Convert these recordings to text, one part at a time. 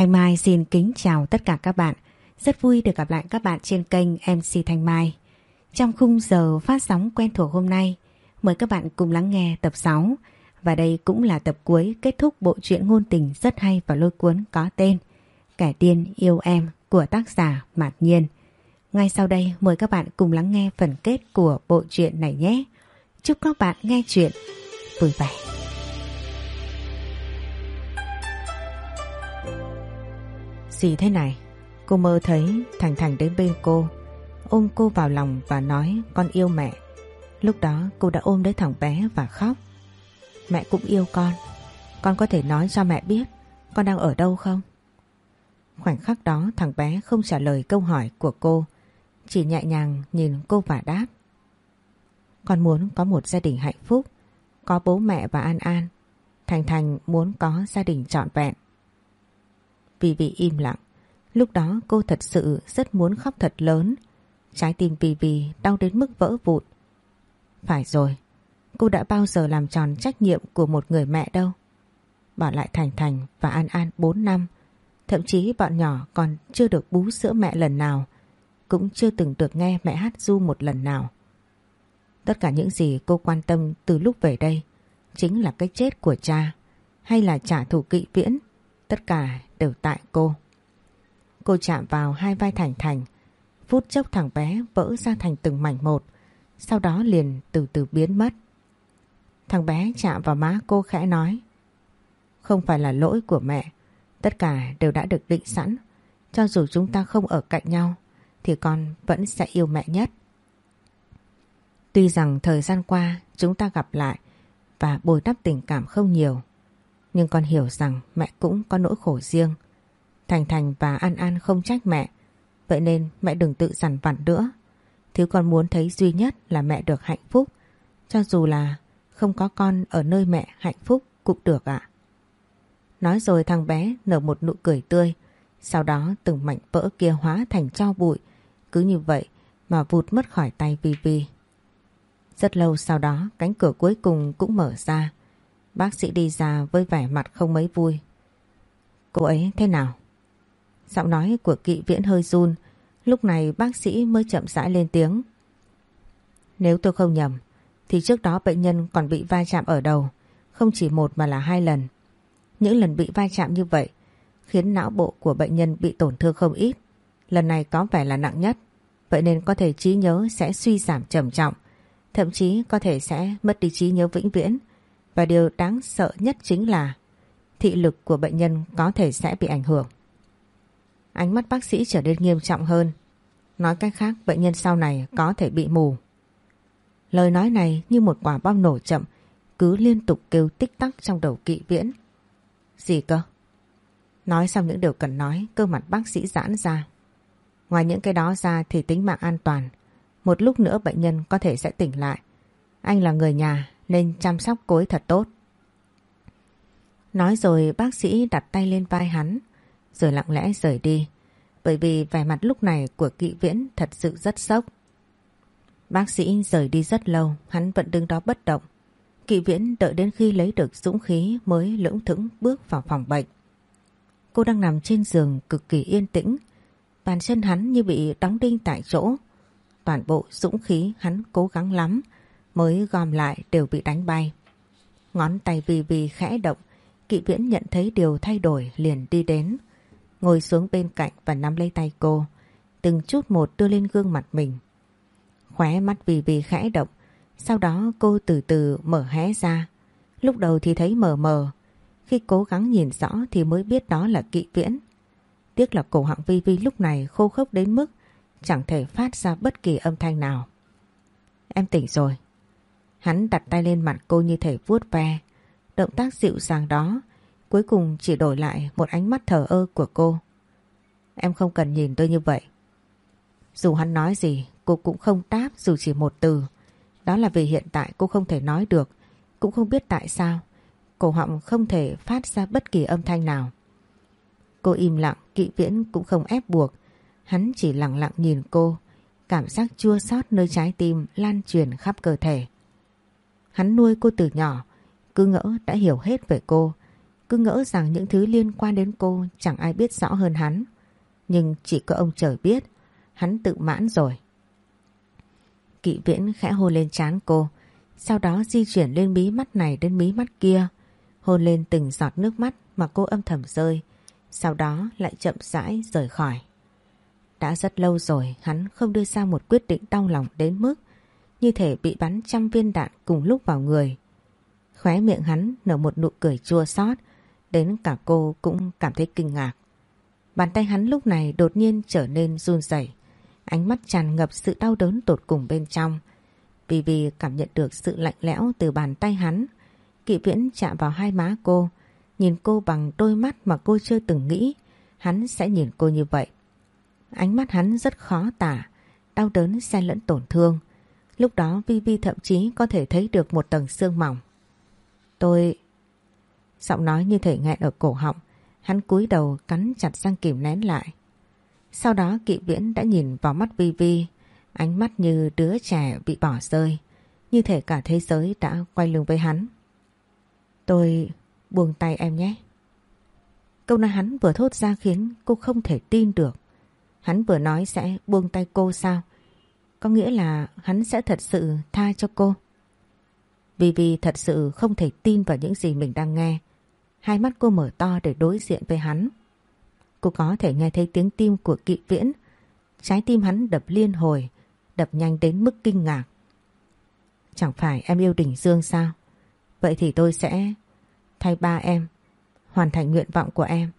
Thanh Mai xin kính chào tất cả các bạn. Rất vui được gặp lại các bạn trên kênh MC Thanh Mai. Trong khung giờ phát sóng quen thuộc hôm nay, mời các bạn cùng lắng nghe tập 6. Và đây cũng là tập cuối kết thúc bộ truyện ngôn tình rất hay và lôi cuốn có tên Kẻ điên yêu em của tác giả Mạt Nhiên. Ngay sau đây mời các bạn cùng lắng nghe phần kết của bộ truyện này nhé. Chúc các bạn nghe chuyện vui vẻ. Gì thế này? Cô mơ thấy Thành Thành đến bên cô, ôm cô vào lòng và nói con yêu mẹ. Lúc đó cô đã ôm lấy thằng bé và khóc. Mẹ cũng yêu con, con có thể nói cho mẹ biết con đang ở đâu không? Khoảnh khắc đó thằng bé không trả lời câu hỏi của cô, chỉ nhẹ nhàng nhìn cô và đáp. Con muốn có một gia đình hạnh phúc, có bố mẹ và an an. Thành Thành muốn có gia đình trọn vẹn. Vì vì im lặng, lúc đó cô thật sự rất muốn khóc thật lớn. Trái tim vì vì đau đến mức vỡ vụn. Phải rồi, cô đã bao giờ làm tròn trách nhiệm của một người mẹ đâu. Bỏ lại Thành Thành và An An 4 năm, thậm chí bọn nhỏ còn chưa được bú sữa mẹ lần nào, cũng chưa từng được nghe mẹ hát du một lần nào. Tất cả những gì cô quan tâm từ lúc về đây chính là cái chết của cha hay là trả thù kỵ viễn, tất cả đều tại cô. Cô chạm vào hai vai Thành Thành, phút chốc thằng bé vỡ ra thành từng mảnh một, sau đó liền từ từ biến mất. Thằng bé chạm vào má cô khẽ nói Không phải là lỗi của mẹ Tất cả đều đã được định sẵn Cho dù chúng ta không ở cạnh nhau Thì con vẫn sẽ yêu mẹ nhất Tuy rằng thời gian qua chúng ta gặp lại Và bồi đắp tình cảm không nhiều nhưng con hiểu rằng mẹ cũng có nỗi khổ riêng. Thành Thành và An An không trách mẹ. Vậy nên mẹ đừng tự dằn vặn nữa. Thứ con muốn thấy duy nhất là mẹ được hạnh phúc. Cho dù là không có con ở nơi mẹ hạnh phúc cũng được ạ. Nói rồi thằng bé nở một nụ cười tươi, sau đó từng mảnh vỡ kia hóa thành cho bụi, cứ như vậy mà vụt mất khỏi tay Vivi. Rất lâu sau đó cánh cửa cuối cùng cũng mở ra, bác sĩ đi ra với vẻ mặt không mấy vui. Cô ấy thế nào? Giọng nói của kỵ viễn hơi run, lúc này bác sĩ mới chậm rãi lên tiếng. Nếu tôi không nhầm, thì trước đó bệnh nhân còn bị va chạm ở đầu, không chỉ một mà là hai lần. Những lần bị va chạm như vậy khiến não bộ của bệnh nhân bị tổn thương không ít. Lần này có vẻ là nặng nhất, vậy nên có thể trí nhớ sẽ suy giảm trầm trọng, thậm chí có thể sẽ mất đi trí nhớ vĩnh viễn. Và điều đáng sợ nhất chính là thị lực của bệnh nhân có thể sẽ bị ảnh hưởng. Ánh mắt bác sĩ trở nên nghiêm trọng hơn. Nói cách khác bệnh nhân sau này có thể bị mù. Lời nói này như một quả bom nổ chậm cứ liên tục kêu tích tắc trong đầu kỵ viễn. Gì cơ? Nói xong những điều cần nói, cơ mặt bác sĩ giãn ra. Ngoài những cái đó ra thì tính mạng an toàn. Một lúc nữa bệnh nhân có thể sẽ tỉnh lại. Anh là người nhà nên chăm sóc cô ấy thật tốt. Nói rồi bác sĩ đặt tay lên vai hắn, rồi lặng lẽ rời đi. Bởi vì vẻ mặt lúc này của kỵ viễn thật sự rất sốc. Bác sĩ rời đi rất lâu, hắn vẫn đứng đó bất động. Kỵ viễn đợi đến khi lấy được dũng khí mới lưỡng thững bước vào phòng bệnh. Cô đang nằm trên giường cực kỳ yên tĩnh. Bàn chân hắn như bị đóng đinh tại chỗ. Toàn bộ dũng khí hắn cố gắng lắm mới gom lại đều bị đánh bay. Ngón tay vì vì khẽ động, kỵ viễn nhận thấy điều thay đổi liền đi đến. Ngồi xuống bên cạnh và nắm lấy tay cô, từng chút một đưa lên gương mặt mình. Khóe mắt vì vì khẽ động, sau đó cô từ từ mở hé ra. Lúc đầu thì thấy mờ mờ, khi cố gắng nhìn rõ thì mới biết đó là kỵ viễn. Tiếc là cổ họng Vi Vi lúc này khô khốc đến mức chẳng thể phát ra bất kỳ âm thanh nào. Em tỉnh rồi. Hắn đặt tay lên mặt cô như thể vuốt ve. Động tác dịu dàng đó cuối cùng chỉ đổi lại một ánh mắt thờ ơ của cô. Em không cần nhìn tôi như vậy. Dù hắn nói gì cô cũng không đáp dù chỉ một từ. Đó là vì hiện tại cô không thể nói được, cũng không biết tại sao. Cổ họng không thể phát ra bất kỳ âm thanh nào. Cô im lặng, kỵ viễn cũng không ép buộc. Hắn chỉ lặng lặng nhìn cô, cảm giác chua xót nơi trái tim lan truyền khắp cơ thể. Hắn nuôi cô từ nhỏ, cứ ngỡ đã hiểu hết về cô. cứ ngỡ rằng những thứ liên quan đến cô chẳng ai biết rõ hơn hắn. Nhưng chỉ có ông trời biết, hắn tự mãn rồi. Kỵ viễn khẽ hôn lên trán cô, sau đó di chuyển lên mí mắt này đến mí mắt kia, hôn lên từng giọt nước mắt mà cô âm thầm rơi, sau đó lại chậm rãi rời khỏi. Đã rất lâu rồi hắn không đưa ra một quyết định đau lòng đến mức như thể bị bắn trăm viên đạn cùng lúc vào người. Khóe miệng hắn nở một nụ cười chua xót đến cả cô cũng cảm thấy kinh ngạc. Bàn tay hắn lúc này đột nhiên trở nên run rẩy, ánh mắt tràn ngập sự đau đớn tột cùng bên trong. Vì vì cảm nhận được sự lạnh lẽo từ bàn tay hắn, kỵ viễn chạm vào hai má cô, nhìn cô bằng đôi mắt mà cô chưa từng nghĩ hắn sẽ nhìn cô như vậy. Ánh mắt hắn rất khó tả, đau đớn xen lẫn tổn thương. Lúc đó Vi Vi thậm chí có thể thấy được một tầng xương mỏng. Tôi... Giọng nói như thể nghẹn ở cổ họng, hắn cúi đầu cắn chặt răng kìm nén lại. Sau đó kỵ viễn đã nhìn vào mắt Vi Vi, ánh mắt như đứa trẻ bị bỏ rơi, như thể cả thế giới đã quay lưng với hắn. Tôi buông tay em nhé. Câu nói hắn vừa thốt ra khiến cô không thể tin được. Hắn vừa nói sẽ buông tay cô sao? Có nghĩa là hắn sẽ thật sự tha cho cô. Vì vì thật sự không thể tin vào những gì mình đang nghe. Hai mắt cô mở to để đối diện với hắn. Cô có thể nghe thấy tiếng tim của kỵ viễn. Trái tim hắn đập liên hồi, đập nhanh đến mức kinh ngạc. Chẳng phải em yêu Đình Dương sao? Vậy thì tôi sẽ thay ba em, hoàn thành nguyện vọng của em,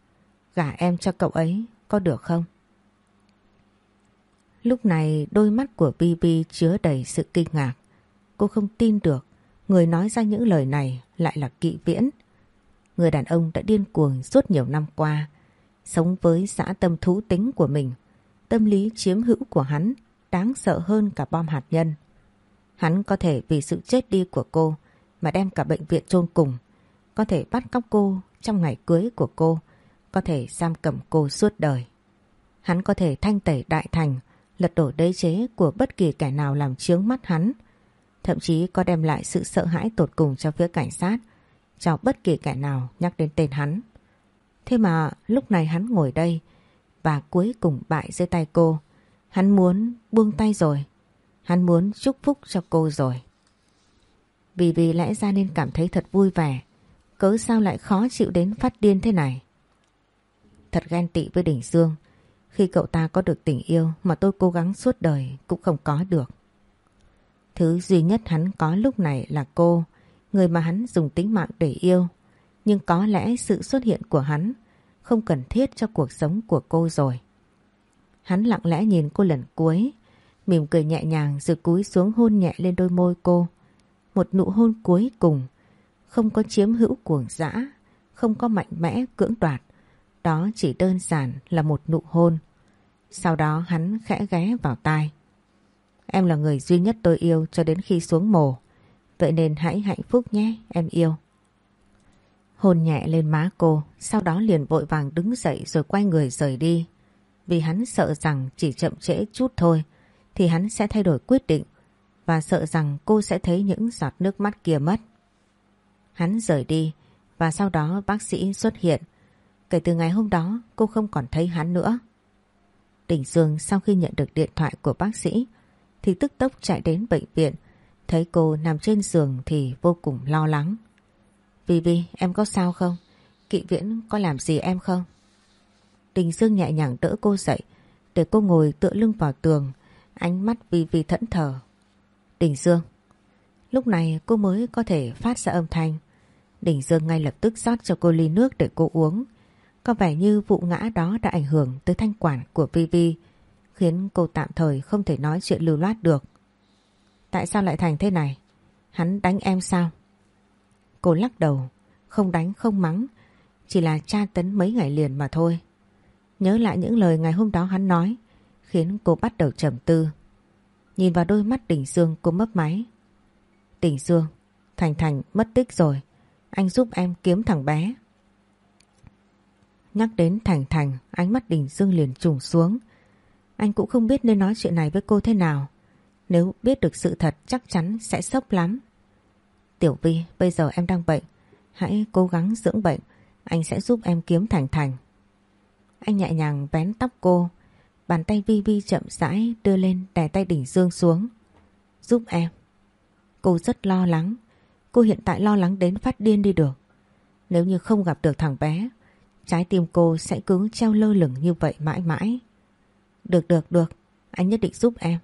gả em cho cậu ấy, có được không? Lúc này đôi mắt của Bibi chứa đầy sự kinh ngạc. Cô không tin được người nói ra những lời này lại là kỵ viễn. Người đàn ông đã điên cuồng suốt nhiều năm qua, sống với xã tâm thú tính của mình. Tâm lý chiếm hữu của hắn đáng sợ hơn cả bom hạt nhân. Hắn có thể vì sự chết đi của cô mà đem cả bệnh viện chôn cùng, có thể bắt cóc cô trong ngày cưới của cô, có thể giam cầm cô suốt đời. Hắn có thể thanh tẩy đại thành, lật đổ đế chế của bất kỳ kẻ nào làm chướng mắt hắn, thậm chí có đem lại sự sợ hãi tột cùng cho phía cảnh sát, cho bất kỳ kẻ nào nhắc đến tên hắn. Thế mà lúc này hắn ngồi đây và cuối cùng bại dưới tay cô. Hắn muốn buông tay rồi. Hắn muốn chúc phúc cho cô rồi. Vì vì lẽ ra nên cảm thấy thật vui vẻ. Cớ sao lại khó chịu đến phát điên thế này? Thật ghen tị với Đình Dương. Khi cậu ta có được tình yêu mà tôi cố gắng suốt đời cũng không có được. Thứ duy nhất hắn có lúc này là cô, người mà hắn dùng tính mạng để yêu. Nhưng có lẽ sự xuất hiện của hắn không cần thiết cho cuộc sống của cô rồi. Hắn lặng lẽ nhìn cô lần cuối, mỉm cười nhẹ nhàng rồi cúi xuống hôn nhẹ lên đôi môi cô. Một nụ hôn cuối cùng, không có chiếm hữu cuồng dã, không có mạnh mẽ cưỡng đoạt. Đó chỉ đơn giản là một nụ hôn. Sau đó hắn khẽ ghé vào tai. Em là người duy nhất tôi yêu cho đến khi xuống mồ. Vậy nên hãy hạnh phúc nhé, em yêu. Hôn nhẹ lên má cô, sau đó liền vội vàng đứng dậy rồi quay người rời đi. Vì hắn sợ rằng chỉ chậm trễ chút thôi thì hắn sẽ thay đổi quyết định và sợ rằng cô sẽ thấy những giọt nước mắt kia mất. Hắn rời đi và sau đó bác sĩ xuất hiện. Kể từ ngày hôm đó, cô không còn thấy hắn nữa. Đình Dương sau khi nhận được điện thoại của bác sĩ, thì tức tốc chạy đến bệnh viện. Thấy cô nằm trên giường thì vô cùng lo lắng. Vì vì, em có sao không? Kỵ viễn có làm gì em không? Đình Dương nhẹ nhàng đỡ cô dậy, để cô ngồi tựa lưng vào tường, ánh mắt vì vì thẫn thờ. Đình Dương, Lúc này cô mới có thể phát ra âm thanh. Đình Dương ngay lập tức rót cho cô ly nước để cô uống. Có vẻ như vụ ngã đó đã ảnh hưởng tới thanh quản của Vivi, khiến cô tạm thời không thể nói chuyện lưu loát được. Tại sao lại thành thế này? Hắn đánh em sao? Cô lắc đầu, không đánh không mắng, chỉ là tra tấn mấy ngày liền mà thôi. Nhớ lại những lời ngày hôm đó hắn nói, khiến cô bắt đầu trầm tư. Nhìn vào đôi mắt Đình Dương cô mấp máy. Đình Dương, Thành Thành mất tích rồi, anh giúp em kiếm thằng bé. Nhắc đến Thành Thành, ánh mắt Đình Dương liền trùng xuống. Anh cũng không biết nên nói chuyện này với cô thế nào. Nếu biết được sự thật chắc chắn sẽ sốc lắm. Tiểu Vi, bây giờ em đang bệnh. Hãy cố gắng dưỡng bệnh. Anh sẽ giúp em kiếm Thành Thành. Anh nhẹ nhàng vén tóc cô, bàn tay Vi Vi chậm rãi đưa lên đè tay đỉnh dương xuống. Giúp em. Cô rất lo lắng. Cô hiện tại lo lắng đến phát điên đi được. Nếu như không gặp được thằng bé, trái tim cô sẽ cứ treo lơ lửng như vậy mãi mãi. Được được được, anh nhất định giúp em.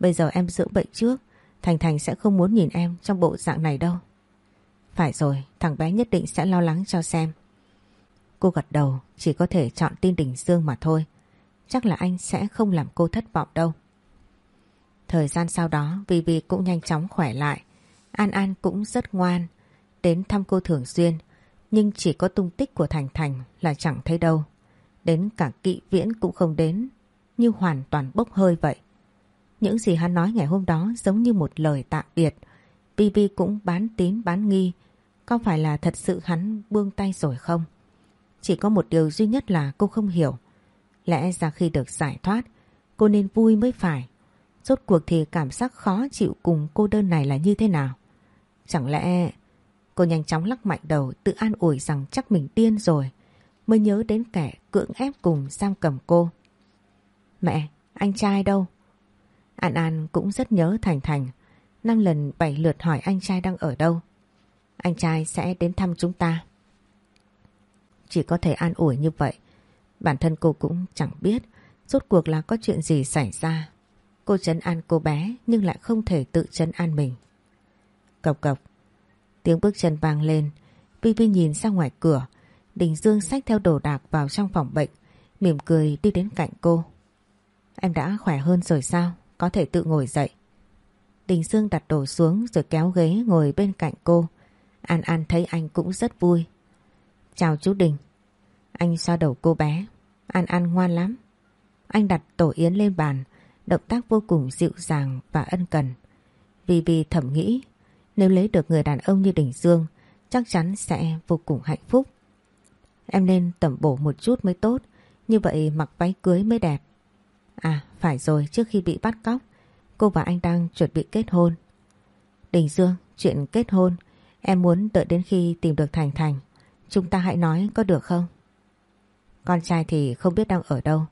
Bây giờ em dưỡng bệnh trước, Thành Thành sẽ không muốn nhìn em trong bộ dạng này đâu. Phải rồi, thằng bé nhất định sẽ lo lắng cho xem. Cô gật đầu, chỉ có thể chọn tin Đình Dương mà thôi. Chắc là anh sẽ không làm cô thất vọng đâu. Thời gian sau đó Vivi cũng nhanh chóng khỏe lại. An An cũng rất ngoan, đến thăm cô thường xuyên. Nhưng chỉ có tung tích của Thành Thành là chẳng thấy đâu. Đến cả kỵ viễn cũng không đến, như hoàn toàn bốc hơi vậy. Những gì hắn nói ngày hôm đó giống như một lời tạm biệt. Vivi cũng bán tín bán nghi. Có phải là thật sự hắn buông tay rồi không? Chỉ có một điều duy nhất là cô không hiểu. Lẽ ra khi được giải thoát, cô nên vui mới phải. Rốt cuộc thì cảm giác khó chịu cùng cô đơn này là như thế nào? Chẳng lẽ... Cô nhanh chóng lắc mạnh đầu tự an ủi rằng chắc mình điên rồi. Mới nhớ đến kẻ cưỡng ép cùng giam cầm cô. Mẹ, anh trai đâu? An An cũng rất nhớ Thành Thành. Năm lần bảy lượt hỏi anh trai đang ở đâu. Anh trai sẽ đến thăm chúng ta. Chỉ có thể an ủi như vậy. Bản thân cô cũng chẳng biết rốt cuộc là có chuyện gì xảy ra. Cô chấn an cô bé nhưng lại không thể tự chấn an mình. Cộc cộc. Tiếng bước chân vang lên. Vi Vi nhìn ra ngoài cửa. Đình Dương xách theo đồ đạc vào trong phòng bệnh. Mỉm cười đi đến cạnh cô. Em đã khỏe hơn rồi sao? Có thể tự ngồi dậy. Đình Dương đặt đồ xuống rồi kéo ghế ngồi bên cạnh cô. An An thấy anh cũng rất vui. Chào chú Đình. Anh xoa đầu cô bé. An An ngoan lắm. Anh đặt tổ yến lên bàn, động tác vô cùng dịu dàng và ân cần. Vì vì thầm nghĩ, nếu lấy được người đàn ông như Đình Dương, chắc chắn sẽ vô cùng hạnh phúc. Em nên tẩm bổ một chút mới tốt, như vậy mặc váy cưới mới đẹp. À, phải rồi, trước khi bị bắt cóc, cô và anh đang chuẩn bị kết hôn. Đình Dương, chuyện kết hôn, em muốn đợi đến khi tìm được Thành Thành. Chúng ta hãy nói có được không? Con trai thì không biết đang ở đâu.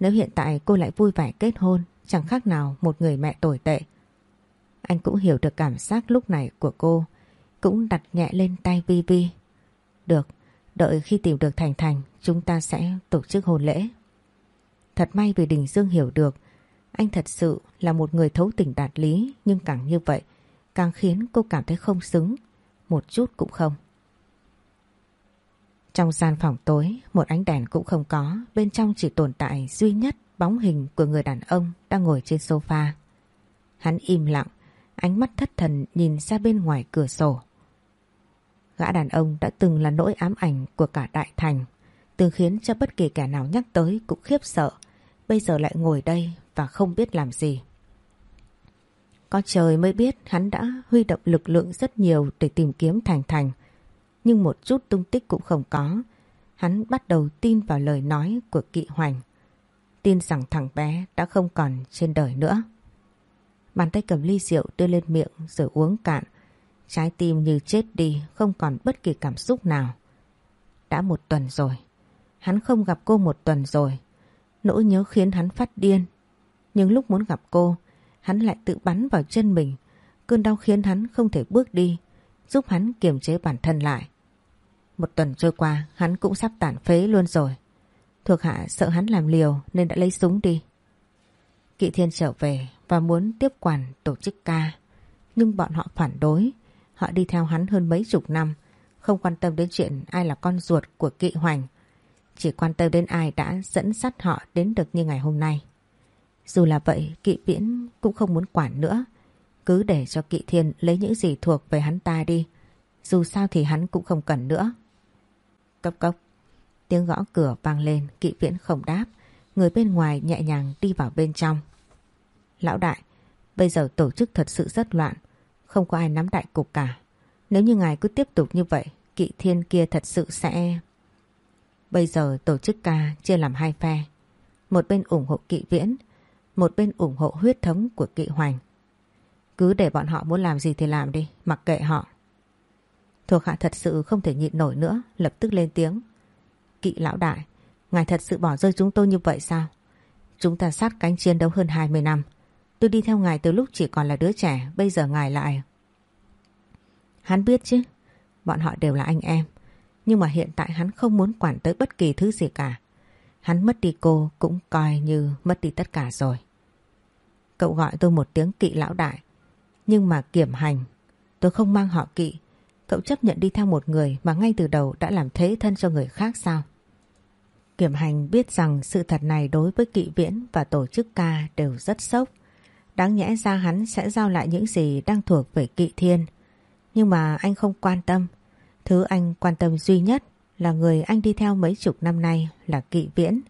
Nếu hiện tại cô lại vui vẻ kết hôn, chẳng khác nào một người mẹ tồi tệ. Anh cũng hiểu được cảm giác lúc này của cô, cũng đặt nhẹ lên tay Vi Vi. Được, đợi khi tìm được Thành Thành, chúng ta sẽ tổ chức hôn lễ. Thật may vì Đình Dương hiểu được, anh thật sự là một người thấu tình đạt lý, nhưng càng như vậy, càng khiến cô cảm thấy không xứng, một chút cũng không. Trong gian phòng tối, một ánh đèn cũng không có, bên trong chỉ tồn tại duy nhất bóng hình của người đàn ông đang ngồi trên sofa. Hắn im lặng, ánh mắt thất thần nhìn ra bên ngoài cửa sổ. Gã đàn ông đã từng là nỗi ám ảnh của cả đại thành, từng khiến cho bất kỳ kẻ nào nhắc tới cũng khiếp sợ, bây giờ lại ngồi đây và không biết làm gì. Có trời mới biết hắn đã huy động lực lượng rất nhiều để tìm kiếm Thành Thành, nhưng một chút tung tích cũng không có. Hắn bắt đầu tin vào lời nói của kỵ hoành. Tin rằng thằng bé đã không còn trên đời nữa. Bàn tay cầm ly rượu đưa lên miệng rồi uống cạn. Trái tim như chết đi, không còn bất kỳ cảm xúc nào. Đã một tuần rồi. Hắn không gặp cô một tuần rồi. Nỗi nhớ khiến hắn phát điên. Nhưng lúc muốn gặp cô, hắn lại tự bắn vào chân mình. Cơn đau khiến hắn không thể bước đi, giúp hắn kiềm chế bản thân lại. Một tuần trôi qua hắn cũng sắp tàn phế luôn rồi. Thuộc hạ sợ hắn làm liều nên đã lấy súng đi. Kỵ thiên trở về và muốn tiếp quản tổ chức ca. Nhưng bọn họ phản đối. Họ đi theo hắn hơn mấy chục năm. Không quan tâm đến chuyện ai là con ruột của kỵ hoành. Chỉ quan tâm đến ai đã dẫn dắt họ đến được như ngày hôm nay. Dù là vậy kỵ viễn cũng không muốn quản nữa. Cứ để cho kỵ thiên lấy những gì thuộc về hắn ta đi. Dù sao thì hắn cũng không cần nữa. Cốc cốc. Tiếng gõ cửa vang lên, kỵ viễn không đáp. Người bên ngoài nhẹ nhàng đi vào bên trong. Lão đại, bây giờ tổ chức thật sự rất loạn. Không có ai nắm đại cục cả. Nếu như ngài cứ tiếp tục như vậy, kỵ thiên kia thật sự sẽ... Bây giờ tổ chức ca chia làm hai phe. Một bên ủng hộ kỵ viễn, một bên ủng hộ huyết thống của kỵ hoành. Cứ để bọn họ muốn làm gì thì làm đi, mặc kệ họ. Thuộc hạ thật sự không thể nhịn nổi nữa, lập tức lên tiếng. Kỵ lão đại, ngài thật sự bỏ rơi chúng tôi như vậy sao? Chúng ta sát cánh chiến đấu hơn 20 năm. Tôi đi theo ngài từ lúc chỉ còn là đứa trẻ, bây giờ ngài lại... Hắn biết chứ, bọn họ đều là anh em. Nhưng mà hiện tại hắn không muốn quản tới bất kỳ thứ gì cả. Hắn mất đi cô cũng coi như mất đi tất cả rồi. Cậu gọi tôi một tiếng kỵ lão đại. Nhưng mà kiểm hành, tôi không mang họ kỵ. Cậu chấp nhận đi theo một người mà ngay từ đầu đã làm thế thân cho người khác sao? Kiểm hành biết rằng sự thật này đối với kỵ viễn và tổ chức ca đều rất sốc. Đáng nhẽ ra hắn sẽ giao lại những gì đang thuộc về kỵ thiên. Nhưng mà anh không quan tâm. Thứ anh quan tâm duy nhất là người anh đi theo mấy chục năm nay là kỵ viễn.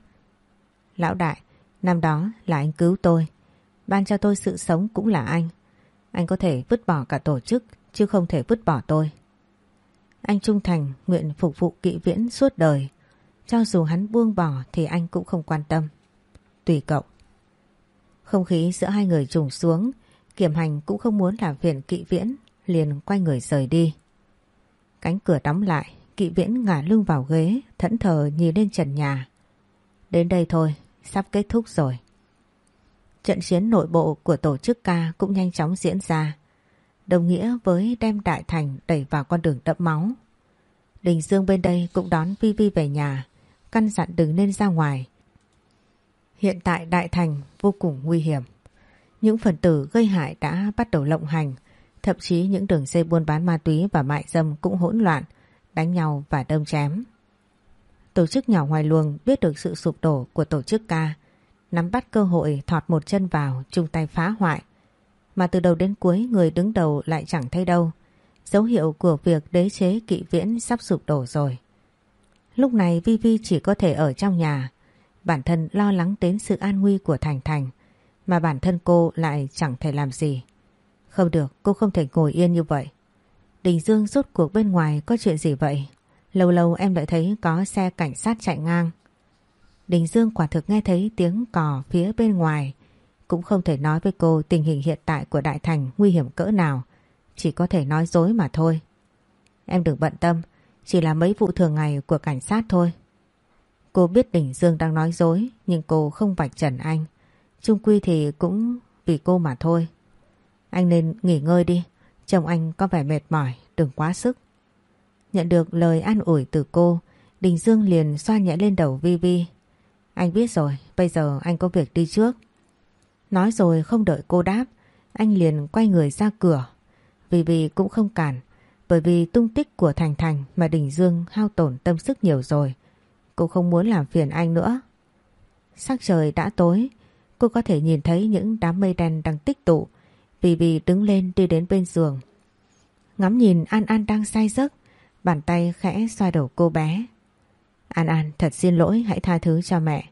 Lão đại, năm đó là anh cứu tôi. Ban cho tôi sự sống cũng là anh. Anh có thể vứt bỏ cả tổ chức chứ không thể vứt bỏ tôi. Anh trung thành nguyện phục vụ kỵ viễn suốt đời. Cho dù hắn buông bỏ thì anh cũng không quan tâm. Tùy cậu. Không khí giữa hai người trùng xuống, kiểm hành cũng không muốn làm phiền kỵ viễn, liền quay người rời đi. Cánh cửa đóng lại, kỵ viễn ngả lưng vào ghế, thẫn thờ nhìn lên trần nhà. Đến đây thôi, sắp kết thúc rồi. Trận chiến nội bộ của tổ chức ca cũng nhanh chóng diễn ra, đồng nghĩa với đem Đại Thành đẩy vào con đường đẫm máu. Đình Dương bên đây cũng đón Vi Vi về nhà, căn dặn đừng nên ra ngoài. Hiện tại Đại Thành vô cùng nguy hiểm. Những phần tử gây hại đã bắt đầu lộng hành, thậm chí những đường dây buôn bán ma túy và mại dâm cũng hỗn loạn, đánh nhau và đâm chém. Tổ chức nhỏ ngoài luồng biết được sự sụp đổ của tổ chức ca, nắm bắt cơ hội thọt một chân vào chung tay phá hoại. Mà từ đầu đến cuối người đứng đầu lại chẳng thấy đâu. Dấu hiệu của việc đế chế kỵ viễn sắp sụp đổ rồi. Lúc này Vi Vi chỉ có thể ở trong nhà. Bản thân lo lắng đến sự an nguy của Thành Thành. Mà bản thân cô lại chẳng thể làm gì. Không được, cô không thể ngồi yên như vậy. Đình Dương rốt cuộc bên ngoài có chuyện gì vậy? Lâu lâu em lại thấy có xe cảnh sát chạy ngang. Đình Dương quả thực nghe thấy tiếng cò phía bên ngoài. Cũng không thể nói với cô tình hình hiện tại của Đại Thành nguy hiểm cỡ nào. Chỉ có thể nói dối mà thôi. Em đừng bận tâm, chỉ là mấy vụ thường ngày của cảnh sát thôi. Cô biết Đình Dương đang nói dối nhưng cô không vạch trần anh. Trung quy thì cũng vì cô mà thôi. Anh nên nghỉ ngơi đi. Chồng anh có vẻ mệt mỏi, đừng quá sức. Nhận được lời an ủi từ cô, Đình Dương liền xoa nhẹ lên đầu Vi Vi. Anh biết rồi, bây giờ anh có việc đi trước. Nói rồi không đợi cô đáp, anh liền quay người ra cửa. vì vì cũng không cản, bởi vì tung tích của Thành Thành mà Đình Dương hao tổn tâm sức nhiều rồi. Cô không muốn làm phiền anh nữa. Sắc trời đã tối, cô có thể nhìn thấy những đám mây đen đang tích tụ. Vì Vì đứng lên đi đến bên giường. Ngắm nhìn An An đang say giấc, bàn tay khẽ xoa đầu cô bé. An An thật xin lỗi hãy tha thứ cho mẹ.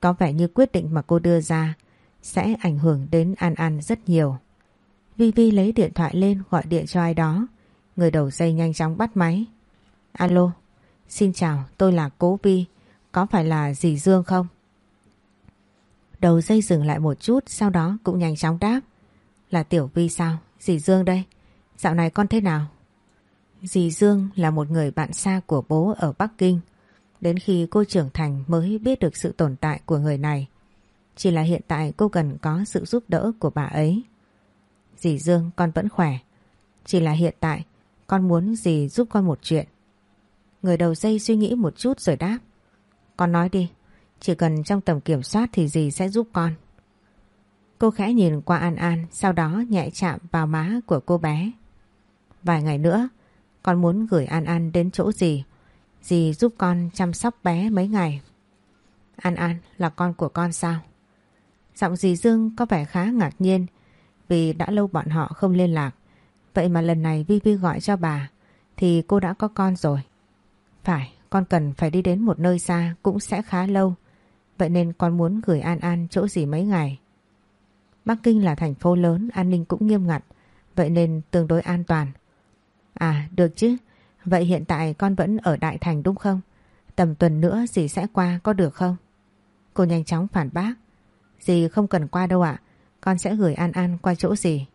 Có vẻ như quyết định mà cô đưa ra sẽ ảnh hưởng đến An An rất nhiều. Vi Vi lấy điện thoại lên gọi điện cho ai đó. Người đầu dây nhanh chóng bắt máy. Alo, xin chào, tôi là Cố Vi. Có phải là dì Dương không? Đầu dây dừng lại một chút, sau đó cũng nhanh chóng đáp. Là Tiểu Vi sao? Dì Dương đây. Dạo này con thế nào? Dì Dương là một người bạn xa của bố ở Bắc Kinh. Đến khi cô trưởng thành mới biết được sự tồn tại của người này. Chỉ là hiện tại cô cần có sự giúp đỡ của bà ấy. Dì Dương con vẫn khỏe. Chỉ là hiện tại con muốn dì giúp con một chuyện. Người đầu dây suy nghĩ một chút rồi đáp. Con nói đi. Chỉ cần trong tầm kiểm soát thì dì sẽ giúp con. Cô khẽ nhìn qua An An, sau đó nhẹ chạm vào má của cô bé. Vài ngày nữa, con muốn gửi An An đến chỗ gì? Dì giúp con chăm sóc bé mấy ngày. An An là con của con sao? Giọng dì Dương có vẻ khá ngạc nhiên, vì đã lâu bọn họ không liên lạc. Vậy mà lần này Vi Vi gọi cho bà, thì cô đã có con rồi. Phải, con cần phải đi đến một nơi xa cũng sẽ khá lâu. Vậy nên con muốn gửi An An chỗ gì mấy ngày. Bắc Kinh là thành phố lớn, an ninh cũng nghiêm ngặt, vậy nên tương đối an toàn. À, được chứ. Vậy hiện tại con vẫn ở Đại Thành đúng không? Tầm tuần nữa dì sẽ qua có được không? Cô nhanh chóng phản bác. Dì không cần qua đâu ạ. Con sẽ gửi An An qua chỗ gì.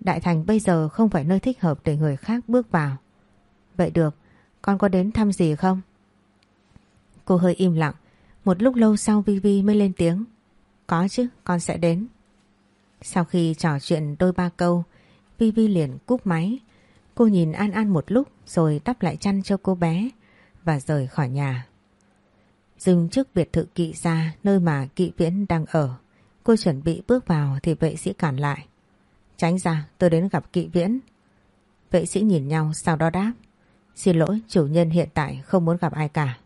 Đại Thành bây giờ không phải nơi thích hợp để người khác bước vào. Vậy được, con có đến thăm gì không? Cô hơi im lặng. Một lúc lâu sau Vivi mới lên tiếng. Có chứ, con sẽ đến. Sau khi trò chuyện đôi ba câu, Vivi liền cúp máy. Cô nhìn An An một lúc rồi đắp lại chăn cho cô bé và rời khỏi nhà. Dừng trước biệt thự kỵ gia nơi mà kỵ viễn đang ở. Cô chuẩn bị bước vào thì vệ sĩ cản lại. Tránh ra tôi đến gặp kỵ viễn. Vệ sĩ nhìn nhau sau đó đáp. Xin lỗi chủ nhân hiện tại không muốn gặp ai cả.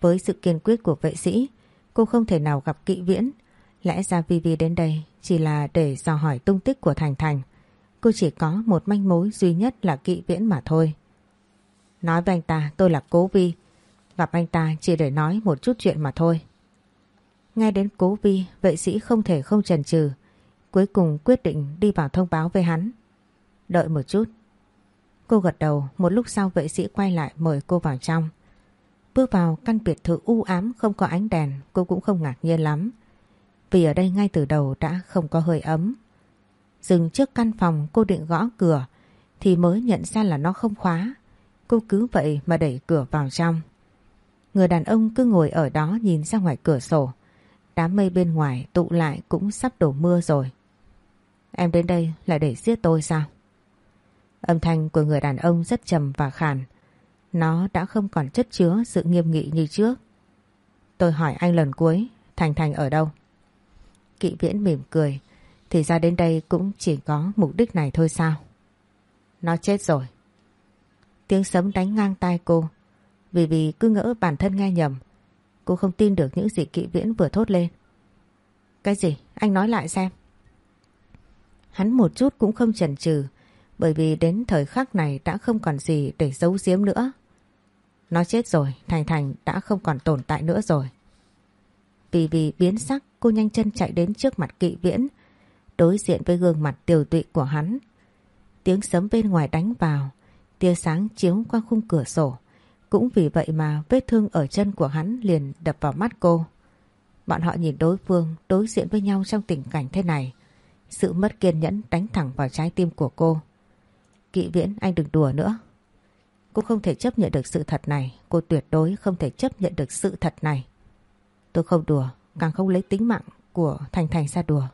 Với sự kiên quyết của vệ sĩ, cô không thể nào gặp kỵ viễn. Lẽ ra Vivi đến đây chỉ là để dò hỏi tung tích của Thành Thành. Cô chỉ có một manh mối duy nhất là kỵ viễn mà thôi. Nói với anh ta tôi là Cố Vi. Gặp anh ta chỉ để nói một chút chuyện mà thôi. Nghe đến Cố Vi, vệ sĩ không thể không chần chừ. Cuối cùng quyết định đi vào thông báo với hắn. Đợi một chút. Cô gật đầu, một lúc sau vệ sĩ quay lại mời cô vào trong. Bước vào căn biệt thự u ám không có ánh đèn, cô cũng không ngạc nhiên lắm. Vì ở đây ngay từ đầu đã không có hơi ấm. Dừng trước căn phòng cô định gõ cửa thì mới nhận ra là nó không khóa. Cô cứ vậy mà đẩy cửa vào trong. Người đàn ông cứ ngồi ở đó nhìn ra ngoài cửa sổ. Đám mây bên ngoài tụ lại cũng sắp đổ mưa rồi. Em đến đây là để giết tôi sao? Âm thanh của người đàn ông rất trầm và khàn. Nó đã không còn chất chứa sự nghiêm nghị như trước. Tôi hỏi anh lần cuối, Thành Thành ở đâu? Kỵ viễn mỉm cười. Thì ra đến đây cũng chỉ có mục đích này thôi sao? Nó chết rồi. Tiếng sấm đánh ngang tai cô. Vì vì cứ ngỡ bản thân nghe nhầm. Cô không tin được những gì kỵ viễn vừa thốt lên. Cái gì? Anh nói lại xem. Hắn một chút cũng không chần chừ bởi vì đến thời khắc này đã không còn gì để giấu giếm nữa. Nó chết rồi, Thành Thành đã không còn tồn tại nữa rồi. Vì vì biến sắc, cô nhanh chân chạy đến trước mặt kỵ viễn, đối diện với gương mặt tiều tụy của hắn. Tiếng sấm bên ngoài đánh vào, tia sáng chiếu qua khung cửa sổ. Cũng vì vậy mà vết thương ở chân của hắn liền đập vào mắt cô. Bọn họ nhìn đối phương đối diện với nhau trong tình cảnh thế này. Sự mất kiên nhẫn đánh thẳng vào trái tim của cô. Kỵ viễn anh đừng đùa nữa. Cô không thể chấp nhận được sự thật này. Cô tuyệt đối không thể chấp nhận được sự thật này. Tôi không đùa, càng không lấy tính mạng của Thành Thành ra đùa.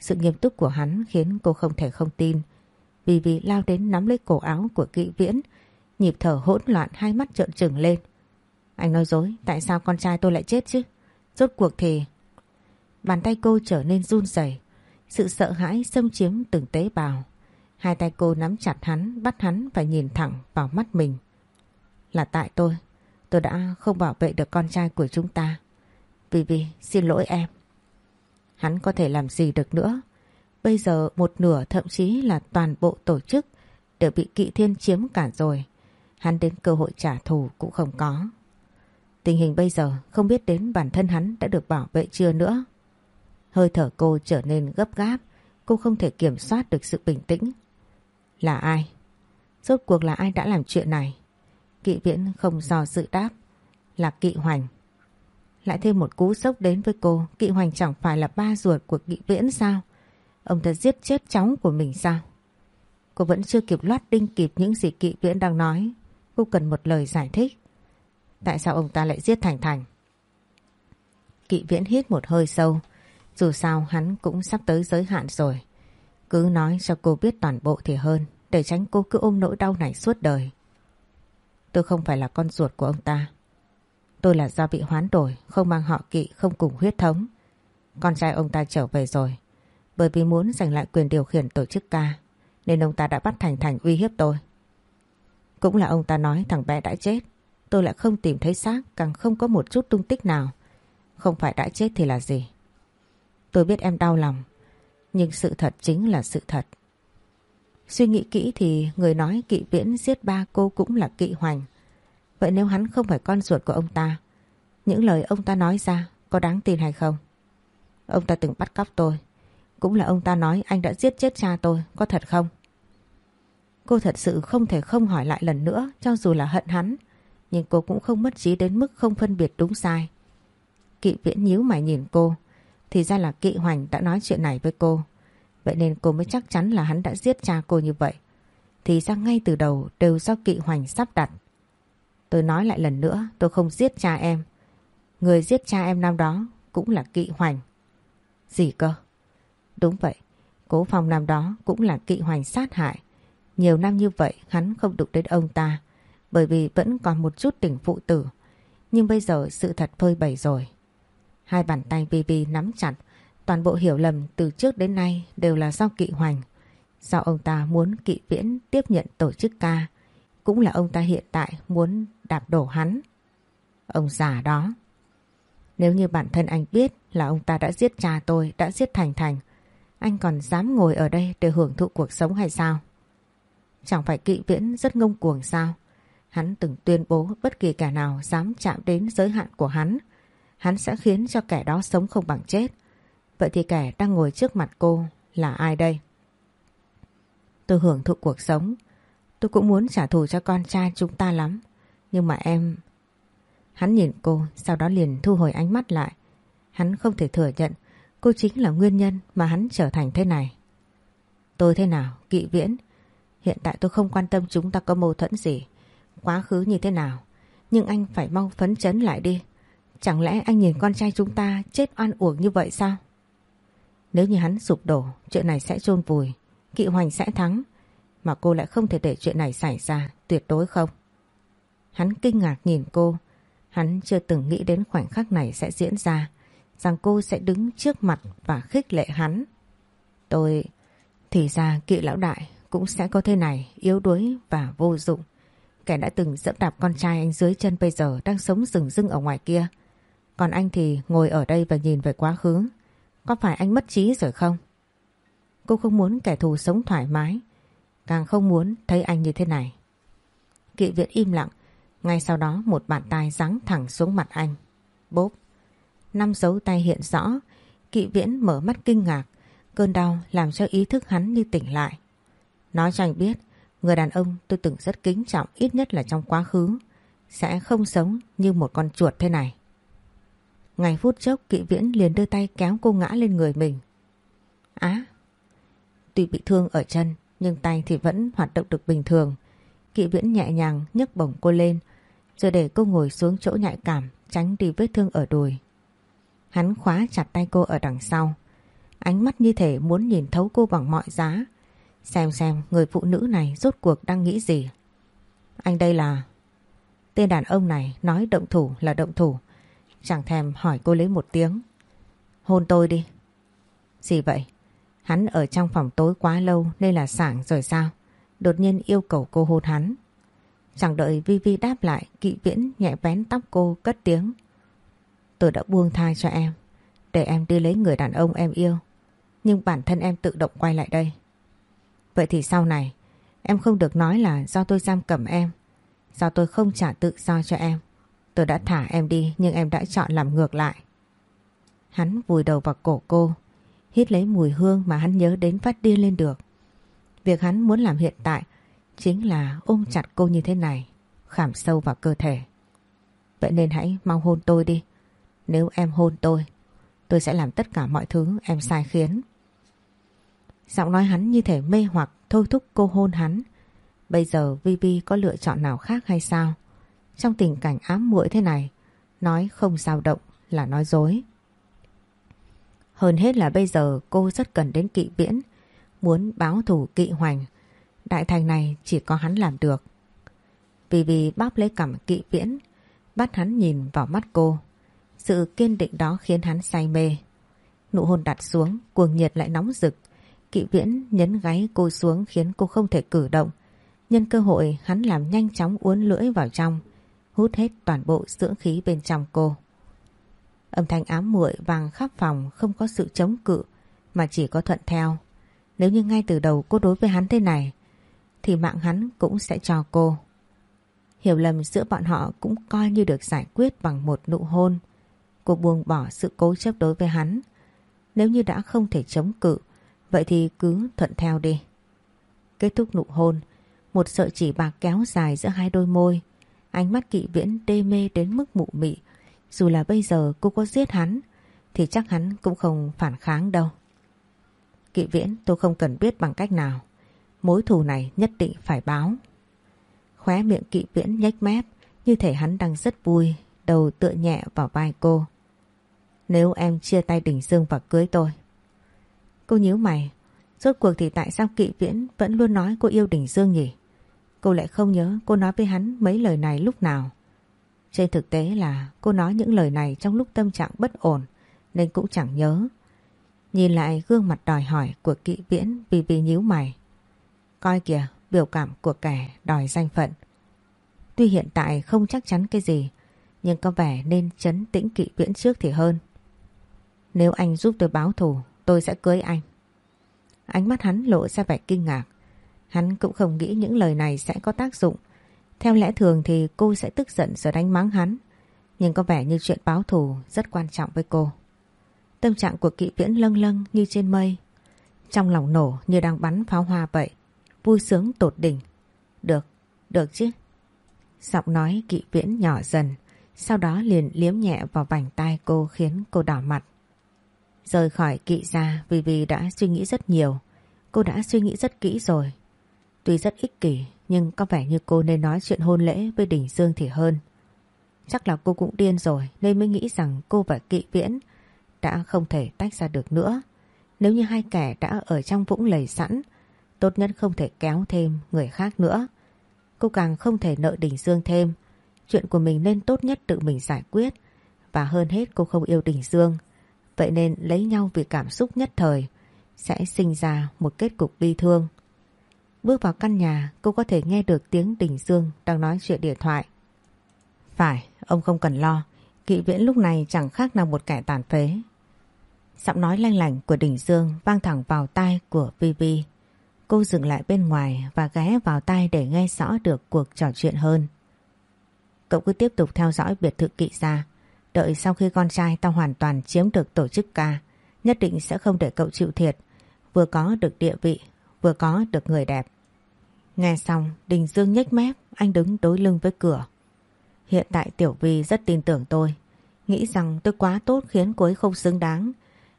Sự nghiêm túc của hắn khiến cô không thể không tin. Vì vì lao đến nắm lấy cổ áo của kỵ viễn, nhịp thở hỗn loạn hai mắt trợn trừng lên. Anh nói dối, tại sao con trai tôi lại chết chứ? Rốt cuộc thì... Bàn tay cô trở nên run rẩy, sự sợ hãi xâm chiếm từng tế bào. Hai tay cô nắm chặt hắn, bắt hắn phải nhìn thẳng vào mắt mình. Là tại tôi, tôi đã không bảo vệ được con trai của chúng ta. Vì vì, xin lỗi em. Hắn có thể làm gì được nữa. Bây giờ một nửa thậm chí là toàn bộ tổ chức đều bị kỵ thiên chiếm cả rồi. Hắn đến cơ hội trả thù cũng không có. Tình hình bây giờ không biết đến bản thân hắn đã được bảo vệ chưa nữa. Hơi thở cô trở nên gấp gáp, cô không thể kiểm soát được sự bình tĩnh. Là ai? Rốt cuộc là ai đã làm chuyện này? Kỵ viễn không do dự đáp. Là kỵ hoành. Lại thêm một cú sốc đến với cô. Kỵ hoành chẳng phải là ba ruột của kỵ viễn sao? Ông ta giết chết cháu của mình sao? Cô vẫn chưa kịp loát đinh kịp những gì kỵ viễn đang nói. Cô cần một lời giải thích. Tại sao ông ta lại giết Thành Thành? Kỵ viễn hít một hơi sâu. Dù sao hắn cũng sắp tới giới hạn rồi. Cứ nói cho cô biết toàn bộ thì hơn, Để tránh cô cứ ôm nỗi đau này suốt đời. Tôi không phải là con ruột của ông ta. Tôi là do bị hoán đổi, Không mang họ kỵ, không cùng huyết thống. Con trai ông ta trở về rồi. Bởi vì muốn giành lại quyền điều khiển tổ chức ca, Nên ông ta đã bắt Thành Thành uy hiếp tôi. Cũng là ông ta nói thằng bé đã chết, Tôi lại không tìm thấy xác, Càng không có một chút tung tích nào. Không phải đã chết thì là gì? Tôi biết em đau lòng nhưng sự thật chính là sự thật. Suy nghĩ kỹ thì người nói kỵ viễn giết ba cô cũng là kỵ hoành. Vậy nếu hắn không phải con ruột của ông ta, những lời ông ta nói ra có đáng tin hay không? Ông ta từng bắt cóc tôi. Cũng là ông ta nói anh đã giết chết cha tôi, có thật không? Cô thật sự không thể không hỏi lại lần nữa cho dù là hận hắn. Nhưng cô cũng không mất trí đến mức không phân biệt đúng sai. Kỵ viễn nhíu mày nhìn cô. Thì ra là Kỵ Hoành đã nói chuyện này với cô. Vậy nên cô mới chắc chắn là hắn đã giết cha cô như vậy. thì ra ngay từ đầu đều do kỵ hoành sắp đặt. Tôi nói lại lần nữa tôi không giết cha em. Người giết cha em năm đó cũng là kỵ hoành. Gì cơ? Đúng vậy, cố phong năm đó cũng là kỵ hoành sát hại. Nhiều năm như vậy hắn không đụng đến ông ta bởi vì vẫn còn một chút tình phụ tử. Nhưng bây giờ sự thật phơi bày rồi. Hai bàn tay Bibi nắm chặt, toàn bộ hiểu lầm từ trước đến nay đều là do kỵ hoành. Do ông ta muốn kỵ viễn tiếp nhận tổ chức ca, cũng là ông ta hiện tại muốn đạp đổ hắn. Ông già đó. Nếu như bản thân anh biết là ông ta đã giết cha tôi, đã giết Thành Thành, anh còn dám ngồi ở đây để hưởng thụ cuộc sống hay sao? Chẳng phải kỵ viễn rất ngông cuồng sao? Hắn từng tuyên bố bất kỳ kẻ nào dám chạm đến giới hạn của hắn, hắn hắn sẽ khiến cho kẻ đó sống không bằng chết. Vậy thì kẻ đang ngồi trước mặt cô là ai đây? Tôi hưởng thụ cuộc sống, tôi cũng muốn trả thù cho con trai chúng ta lắm. Nhưng mà em... Hắn nhìn cô, sau đó liền thu hồi ánh mắt lại. Hắn không thể thừa nhận cô chính là nguyên nhân mà hắn trở thành thế này. Tôi thế nào, kỵ viễn? Hiện tại tôi không quan tâm chúng ta có mâu thuẫn gì quá khứ như thế nào. Nhưng anh phải mau phấn chấn lại đi. Chẳng lẽ anh nhìn con trai chúng ta chết oan uổng như vậy sao? Nếu như hắn sụp đổ, chuyện này sẽ chôn vùi. Kỵ hoành sẽ thắng. Mà cô lại không thể để chuyện này xảy ra, tuyệt đối không? Hắn kinh ngạc nhìn cô. Hắn chưa từng nghĩ đến khoảnh khắc này sẽ diễn ra. Rằng cô sẽ đứng trước mặt và khích lệ hắn. Tôi... Thì ra kỵ lão đại cũng sẽ có thế này, yếu đuối và vô dụng. Kẻ đã từng dẫm đạp con trai anh dưới chân bây giờ đang sống rừng rưng ở ngoài kia. Còn anh thì ngồi ở đây và nhìn về quá khứ. Có phải anh mất trí rồi không? Cô không muốn kẻ thù sống thoải mái. Càng không muốn thấy anh như thế này. Kỵ viện im lặng. Ngay sau đó, một bàn tay giáng thẳng xuống mặt anh. Bốp. Năm dấu tay hiện rõ. Kỵ viễn mở mắt kinh ngạc. Cơn đau làm cho ý thức hắn như tỉnh lại. Nói cho anh biết, Người đàn ông tôi từng rất kính trọng ít nhất là trong quá khứ, sẽ không sống như một con chuột thế này. Ngày phút chốc, kỵ viễn liền đưa tay kéo cô ngã lên người mình. Á! tuy bị thương ở chân, nhưng tay thì vẫn hoạt động được bình thường. Kỵ viễn nhẹ nhàng nhấc bổng cô lên rồi để cô ngồi xuống chỗ nhạy cảm, tránh đi vết thương ở đùi. Hắn khóa chặt tay cô ở đằng sau. Ánh mắt như thể muốn nhìn thấu cô bằng mọi giá. Xem xem người phụ nữ này rốt cuộc đang nghĩ gì. Anh đây là... Tên đàn ông này nói động thủ là động thủ. Chẳng thèm hỏi cô lấy một tiếng. Hôn tôi đi. Gì vậy? Hắn ở trong phòng tối quá lâu nên là sảng rồi sao? Đột nhiên yêu cầu cô hôn hắn. Chẳng đợi Vi Vi đáp lại, kỵ viễn nhẹ vén tóc cô cất tiếng. Tôi đã buông thai cho em, để em đi lấy người đàn ông em yêu. Nhưng bản thân em tự động quay lại đây. Vậy thì sau này em không được nói là do tôi giam cầm em. Do tôi không trả tự do cho em. Tôi đã thả em đi nhưng em đã chọn làm ngược lại. Hắn vùi đầu vào cổ cô, hít lấy mùi hương mà hắn nhớ đến phát điên lên được. Việc hắn muốn làm hiện tại chính là ôm chặt cô như thế này, khảm sâu vào cơ thể. Vậy nên hãy mau hôn tôi đi. Nếu em hôn tôi, tôi sẽ làm tất cả mọi thứ em sai khiến. Giọng nói hắn như thể mê hoặc thôi thúc cô hôn hắn. Bây giờ Vivi có lựa chọn nào khác hay sao? Trong tình cảnh ám muội thế này, nói không dao động là nói dối. Hơn hết là bây giờ cô rất cần đến kỵ viễn, muốn báo thủ kỵ hoành. Đại thành này chỉ có hắn làm được. vì vì bóp lấy cằm kỵ viễn, bắt hắn nhìn vào mắt cô. Sự kiên định đó khiến hắn say mê. Nụ hôn đặt xuống, cuồng nhiệt lại nóng rực. Kỵ viễn nhấn gáy cô xuống khiến cô không thể cử động. Nhân cơ hội hắn làm nhanh chóng uốn lưỡi vào trong, hút hết toàn bộ dưỡng khí bên trong cô. Âm thanh ám muội vang khắp phòng không có sự chống cự mà chỉ có thuận theo. Nếu như ngay từ đầu cô đối với hắn thế này thì mạng hắn cũng sẽ cho cô. Hiểu lầm giữa bọn họ cũng coi như được giải quyết bằng một nụ hôn. Cô buông bỏ sự cố chấp đối với hắn. Nếu như đã không thể chống cự Vậy thì cứ thuận theo đi. Kết thúc nụ hôn, một sợi chỉ bạc kéo dài giữa hai đôi môi. Ánh mắt kỵ viễn đê mê đến mức mụ mị. Dù là bây giờ cô có giết hắn, thì chắc hắn cũng không phản kháng đâu. Kỵ viễn tôi không cần biết bằng cách nào. mối thù này nhất định phải báo. Khóe miệng kỵ viễn nhếch mép như thể hắn đang rất vui, đầu tựa nhẹ vào vai cô. Nếu em chia tay Đình Dương và cưới tôi. Cô nhíu mày, rốt cuộc thì tại sao kỵ viễn vẫn luôn nói cô yêu Đình Dương nhỉ? Cô lại không nhớ cô nói với hắn mấy lời này lúc nào. Trên thực tế là cô nói những lời này trong lúc tâm trạng bất ổn nên cũng chẳng nhớ. Nhìn lại gương mặt đòi hỏi của kỵ viễn vì vì nhíu mày. Coi kìa, biểu cảm của kẻ đòi danh phận. Tuy hiện tại không chắc chắn cái gì, nhưng có vẻ nên chấn tĩnh kỵ viễn trước thì hơn. Nếu anh giúp tôi báo thù, tôi sẽ cưới anh. Ánh mắt hắn lộ ra vẻ kinh ngạc. Hắn cũng không nghĩ những lời này sẽ có tác dụng. Theo lẽ thường thì cô sẽ tức giận rồi đánh mắng hắn. Nhưng có vẻ như chuyện báo thù rất quan trọng với cô. Tâm trạng của kỵ viễn lâng lâng như trên mây. Trong lòng nổ như đang bắn pháo hoa vậy. Vui sướng tột đỉnh. Được, được chứ. Giọng nói kỵ viễn nhỏ dần. Sau đó liền liếm nhẹ vào vành tai cô khiến cô đỏ mặt. Rời khỏi kỵ ra vì vì đã suy nghĩ rất nhiều. Cô đã suy nghĩ rất kỹ rồi. Tuy rất ích kỷ nhưng có vẻ như cô nên nói chuyện hôn lễ với Đình Dương thì hơn. Chắc là cô cũng điên rồi nên mới nghĩ rằng cô và kỵ viễn đã không thể tách ra được nữa. Nếu như hai kẻ đã ở trong vũng lầy sẵn, tốt nhất không thể kéo thêm người khác nữa. Cô càng không thể nợ Đình Dương thêm. Chuyện của mình nên tốt nhất tự mình giải quyết. Và hơn hết cô không yêu Đình Dương. Vậy nên lấy nhau vì cảm xúc nhất thời sẽ sinh ra một kết cục bi thương. Bước vào căn nhà cô có thể nghe được tiếng Đình Dương đang nói chuyện điện thoại. Phải, ông không cần lo. Kỵ viễn lúc này chẳng khác nào một kẻ tàn phế. Giọng nói lanh lảnh của Đình Dương vang thẳng vào tai của Vivi. Cô dừng lại bên ngoài và ghé vào tai để nghe rõ được cuộc trò chuyện hơn. Cậu cứ tiếp tục theo dõi biệt thự kỵ gia. Đợi sau khi con trai tao hoàn toàn chiếm được tổ chức ca, nhất định sẽ không để cậu chịu thiệt. Vừa có được địa vị, vừa có được người đẹp. Nghe xong, Đình Dương nhếch mép, anh đứng đối lưng với cửa. Hiện tại Tiểu Vi rất tin tưởng tôi. Nghĩ rằng tôi quá tốt khiến cô ấy không xứng đáng.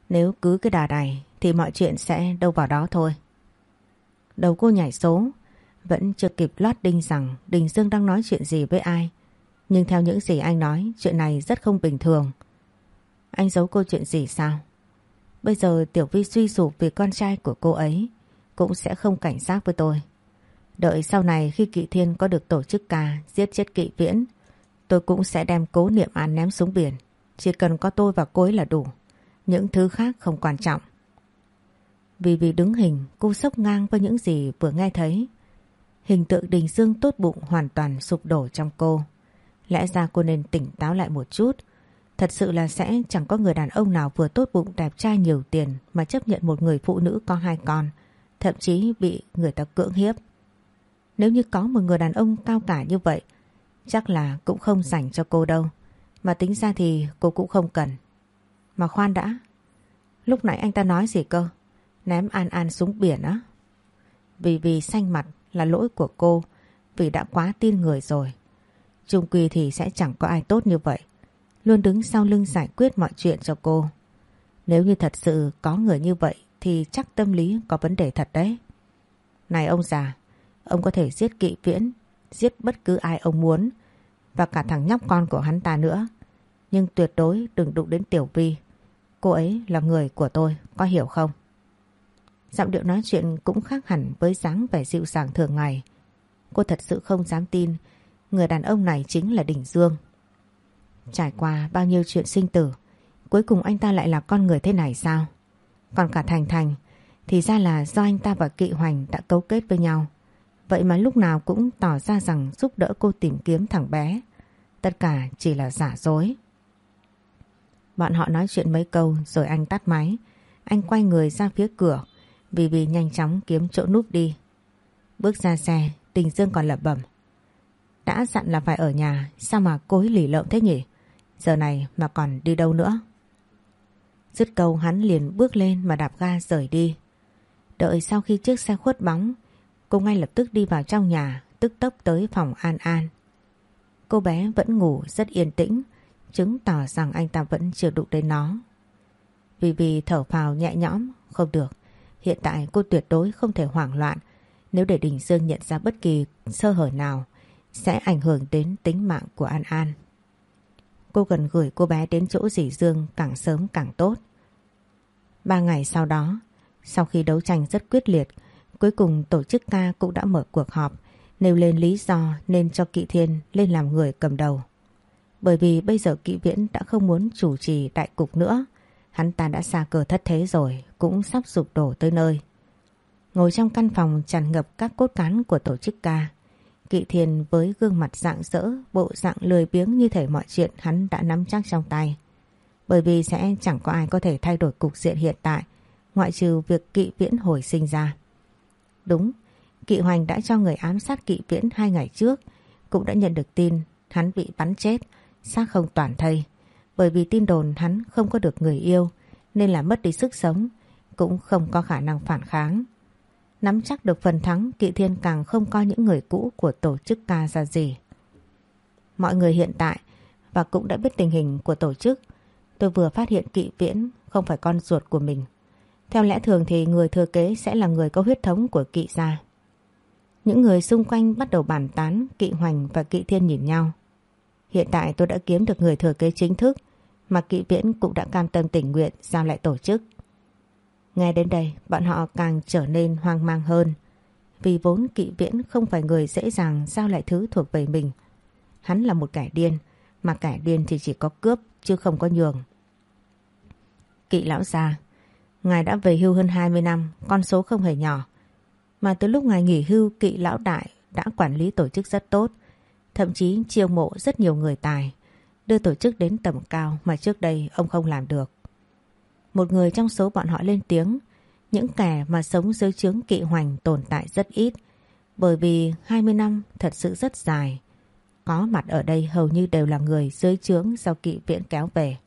Nếu cứ cái đà này thì mọi chuyện sẽ đâu vào đó thôi. Đầu cô nhảy số, vẫn chưa kịp lót đinh rằng Đình Dương đang nói chuyện gì với ai. Nhưng theo những gì anh nói, chuyện này rất không bình thường. Anh giấu cô chuyện gì sao? Bây giờ Tiểu Vi suy sụp vì con trai của cô ấy cũng sẽ không cảnh giác với tôi. Đợi sau này khi Kỵ Thiên có được tổ chức ca giết chết Kỵ Viễn, tôi cũng sẽ đem cố niệm an ném xuống biển. Chỉ cần có tôi và cô ấy là đủ. Những thứ khác không quan trọng. Vì vì đứng hình, cô sốc ngang với những gì vừa nghe thấy. Hình tượng Đình Dương tốt bụng hoàn toàn sụp đổ trong cô. Lẽ ra cô nên tỉnh táo lại một chút. Thật sự là sẽ chẳng có người đàn ông nào vừa tốt bụng đẹp trai nhiều tiền mà chấp nhận một người phụ nữ có hai con, thậm chí bị người ta cưỡng hiếp. Nếu như có một người đàn ông cao cả như vậy, chắc là cũng không dành cho cô đâu. Mà tính ra thì cô cũng không cần. Mà khoan đã, lúc nãy anh ta nói gì cơ? Ném An An xuống biển á? Vì vì xanh mặt là lỗi của cô, vì đã quá tin người rồi. Trung quy thì sẽ chẳng có ai tốt như vậy. Luôn đứng sau lưng giải quyết mọi chuyện cho cô. Nếu như thật sự có người như vậy thì chắc tâm lý có vấn đề thật đấy. Này ông già, ông có thể giết kỵ viễn, giết bất cứ ai ông muốn và cả thằng nhóc con của hắn ta nữa. Nhưng tuyệt đối đừng đụng đến Tiểu Vi. Cô ấy là người của tôi, có hiểu không? Giọng điệu nói chuyện cũng khác hẳn với dáng vẻ dịu dàng thường ngày. Cô thật sự không dám tin người đàn ông này chính là Đình Dương. Trải qua bao nhiêu chuyện sinh tử, cuối cùng anh ta lại là con người thế này sao? Còn cả Thành Thành, thì ra là do anh ta và Kỵ Hoành đã cấu kết với nhau. Vậy mà lúc nào cũng tỏ ra rằng giúp đỡ cô tìm kiếm thằng bé. Tất cả chỉ là giả dối. Bọn họ nói chuyện mấy câu rồi anh tắt máy. Anh quay người ra phía cửa vì vì nhanh chóng kiếm chỗ núp đi. Bước ra xe, tình Dương còn lẩm bẩm. Đã dặn là phải ở nhà, sao mà cố ý lì lợm thế nhỉ? Giờ này mà còn đi đâu nữa? Dứt câu hắn liền bước lên mà đạp ga rời đi. Đợi sau khi chiếc xe khuất bóng, cô ngay lập tức đi vào trong nhà, tức tốc tới phòng An An. Cô bé vẫn ngủ rất yên tĩnh, chứng tỏ rằng anh ta vẫn chưa đụng đến nó. Vì vì thở phào nhẹ nhõm, không được. Hiện tại cô tuyệt đối không thể hoảng loạn, Nếu để Đình Dương nhận ra bất kỳ sơ hở nào sẽ ảnh hưởng đến tính mạng của An An. Cô cần gửi cô bé đến chỗ dì Dương càng sớm càng tốt. Ba ngày sau đó, sau khi đấu tranh rất quyết liệt, cuối cùng tổ chức ca cũng đã mở cuộc họp nêu lên lý do nên cho Kỵ Thiên lên làm người cầm đầu. Bởi vì bây giờ Kỵ Viễn đã không muốn chủ trì đại cục nữa, hắn ta đã xa cờ thất thế rồi, cũng sắp sụp đổ tới nơi. Ngồi trong căn phòng tràn ngập các cốt cán của tổ chức ca, Kỵ Thiên với gương mặt dạng dỡ, bộ dạng lười biếng như thể mọi chuyện hắn đã nắm chắc trong tay. Bởi vì sẽ chẳng có ai có thể thay đổi cục diện hiện tại, ngoại trừ việc Kỵ Viễn hồi sinh ra. Đúng, Kỵ Hoành đã cho người ám sát Kỵ Viễn hai ngày trước, cũng đã nhận được tin hắn bị bắn chết, xác không toàn thây. Bởi vì tin đồn hắn không có được người yêu, nên là mất đi sức sống, cũng không có khả năng phản kháng. Nắm chắc được phần thắng, Kỵ Thiên càng không coi những người cũ của tổ chức ca ra gì. Mọi người hiện tại và cũng đã biết tình hình của tổ chức, tôi vừa phát hiện Kỵ Viễn không phải con ruột của mình. Theo lẽ thường thì người thừa kế sẽ là người có huyết thống của Kỵ gia. Những người xung quanh bắt đầu bàn tán Kỵ Hoành và Kỵ Thiên nhìn nhau. Hiện tại tôi đã kiếm được người thừa kế chính thức mà Kỵ Viễn cũng đã cam tâm tình nguyện giao lại tổ chức. Nghe đến đây bọn họ càng trở nên hoang mang hơn vì vốn Kỵ Viễn không phải người dễ dàng giao lại thứ thuộc về mình. Hắn là một kẻ điên mà kẻ điên thì chỉ có cướp chứ không có nhường. Kỵ lão già Ngài đã về hưu hơn 20 năm, con số không hề nhỏ. Mà từ lúc ngài nghỉ hưu kỵ lão đại đã quản lý tổ chức rất tốt, thậm chí chiêu mộ rất nhiều người tài, đưa tổ chức đến tầm cao mà trước đây ông không làm được. Một người trong số bọn họ lên tiếng, những kẻ mà sống dưới chướng kỵ hoành tồn tại rất ít, bởi vì 20 năm thật sự rất dài. Có mặt ở đây hầu như đều là người dưới chướng do kỵ viễn kéo về.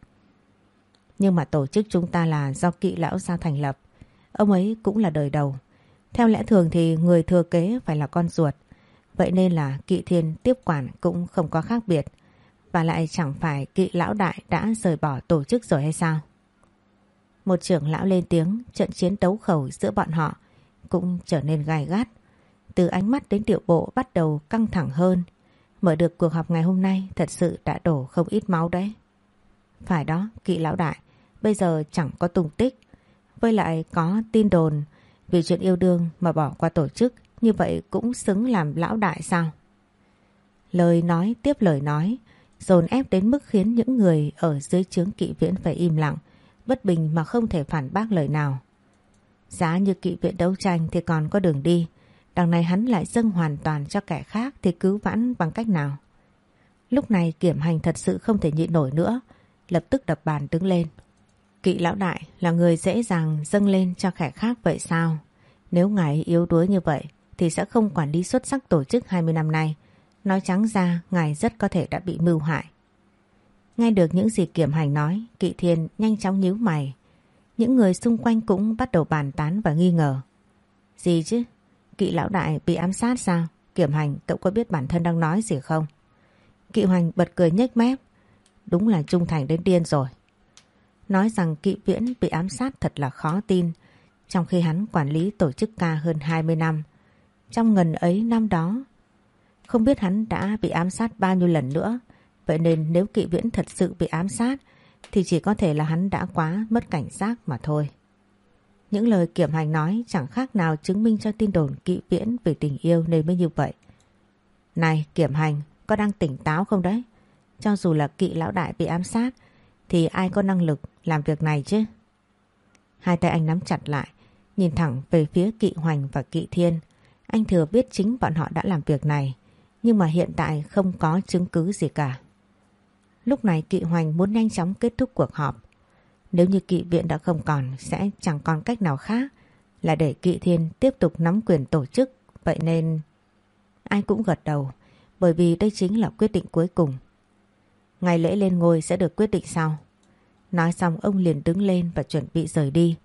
Nhưng mà tổ chức chúng ta là do kỵ lão gia thành lập. Ông ấy cũng là đời đầu. Theo lẽ thường thì người thừa kế phải là con ruột. Vậy nên là kỵ thiên tiếp quản cũng không có khác biệt. Và lại chẳng phải kỵ lão đại đã rời bỏ tổ chức rồi hay sao? Một trưởng lão lên tiếng trận chiến đấu khẩu giữa bọn họ cũng trở nên gai gắt. Từ ánh mắt đến điệu bộ bắt đầu căng thẳng hơn. Mở được cuộc họp ngày hôm nay thật sự đã đổ không ít máu đấy. Phải đó, kỵ lão đại, bây giờ chẳng có tung tích. Với lại có tin đồn vì chuyện yêu đương mà bỏ qua tổ chức như vậy cũng xứng làm lão đại sao? Lời nói tiếp lời nói, dồn ép đến mức khiến những người ở dưới chướng kỵ viễn phải im lặng, bất bình mà không thể phản bác lời nào. Giá như kỵ viện đấu tranh thì còn có đường đi, đằng này hắn lại dâng hoàn toàn cho kẻ khác thì cứu vãn bằng cách nào? Lúc này kiểm hành thật sự không thể nhịn nổi nữa, lập tức đập bàn đứng lên. Kỵ lão đại là người dễ dàng dâng lên cho kẻ khác vậy sao? Nếu ngài yếu đuối như vậy thì sẽ không quản lý xuất sắc tổ chức 20 năm nay. Nói trắng ra ngài rất có thể đã bị mưu hại. Nghe được những gì kiểm hành nói, kỵ thiên nhanh chóng nhíu mày. Những người xung quanh cũng bắt đầu bàn tán và nghi ngờ. Gì chứ? Kỵ lão đại bị ám sát sao? Kiểm hành cậu có biết bản thân đang nói gì không? Kỵ hoành bật cười nhếch mép. Đúng là trung thành đến điên rồi. Nói rằng kỵ viễn bị ám sát thật là khó tin trong khi hắn quản lý tổ chức ca hơn 20 năm. Trong ngần ấy năm đó, không biết hắn đã bị ám sát bao nhiêu lần nữa. Vậy nên nếu kỵ viễn thật sự bị ám sát thì chỉ có thể là hắn đã quá mất cảnh giác mà thôi. Những lời kiểm hành nói chẳng khác nào chứng minh cho tin đồn kỵ viễn về tình yêu nên mới như vậy. Này kiểm hành, có đang tỉnh táo không đấy? Cho dù là kỵ lão đại bị ám sát thì ai có năng lực làm việc này chứ? Hai tay anh nắm chặt lại, nhìn thẳng về phía kỵ hoành và kỵ thiên. Anh thừa biết chính bọn họ đã làm việc này, nhưng mà hiện tại không có chứng cứ gì cả. Lúc này kỵ hoành muốn nhanh chóng kết thúc cuộc họp. Nếu như kỵ viện đã không còn, sẽ chẳng còn cách nào khác là để kỵ thiên tiếp tục nắm quyền tổ chức. Vậy nên ai cũng gật đầu, bởi vì đây chính là quyết định cuối cùng. Ngày lễ lên ngôi sẽ được quyết định sau. Nói xong ông liền đứng lên và chuẩn bị rời đi.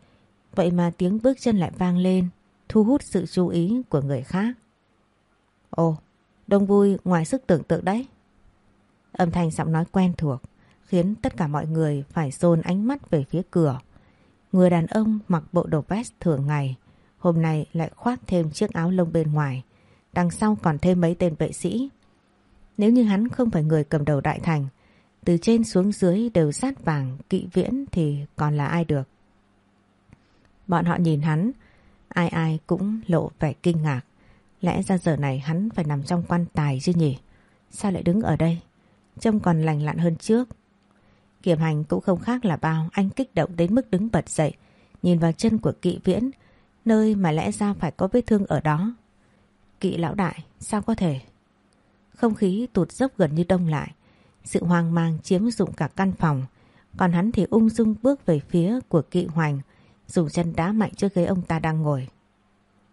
Vậy mà tiếng bước chân lại vang lên, thu hút sự chú ý của người khác. Ồ, đông vui ngoài sức tưởng tượng đấy. Âm thanh giọng nói quen thuộc, khiến tất cả mọi người phải dồn ánh mắt về phía cửa. Người đàn ông mặc bộ đồ vest thường ngày, hôm nay lại khoác thêm chiếc áo lông bên ngoài. Đằng sau còn thêm mấy tên vệ sĩ. Nếu như hắn không phải người cầm đầu đại thành, từ trên xuống dưới đều sát vàng kỵ viễn thì còn là ai được. Bọn họ nhìn hắn, ai ai cũng lộ vẻ kinh ngạc. Lẽ ra giờ này hắn phải nằm trong quan tài chứ nhỉ? Sao lại đứng ở đây? Trông còn lành lặn hơn trước. Kiểm hành cũng không khác là bao, anh kích động đến mức đứng bật dậy, nhìn vào chân của kỵ viễn, nơi mà lẽ ra phải có vết thương ở đó. Kỵ lão đại, sao có thể? Không khí tụt dốc gần như đông lại, sự hoang mang chiếm dụng cả căn phòng, còn hắn thì ung dung bước về phía của kỵ hoành, dùng chân đá mạnh trước ghế ông ta đang ngồi.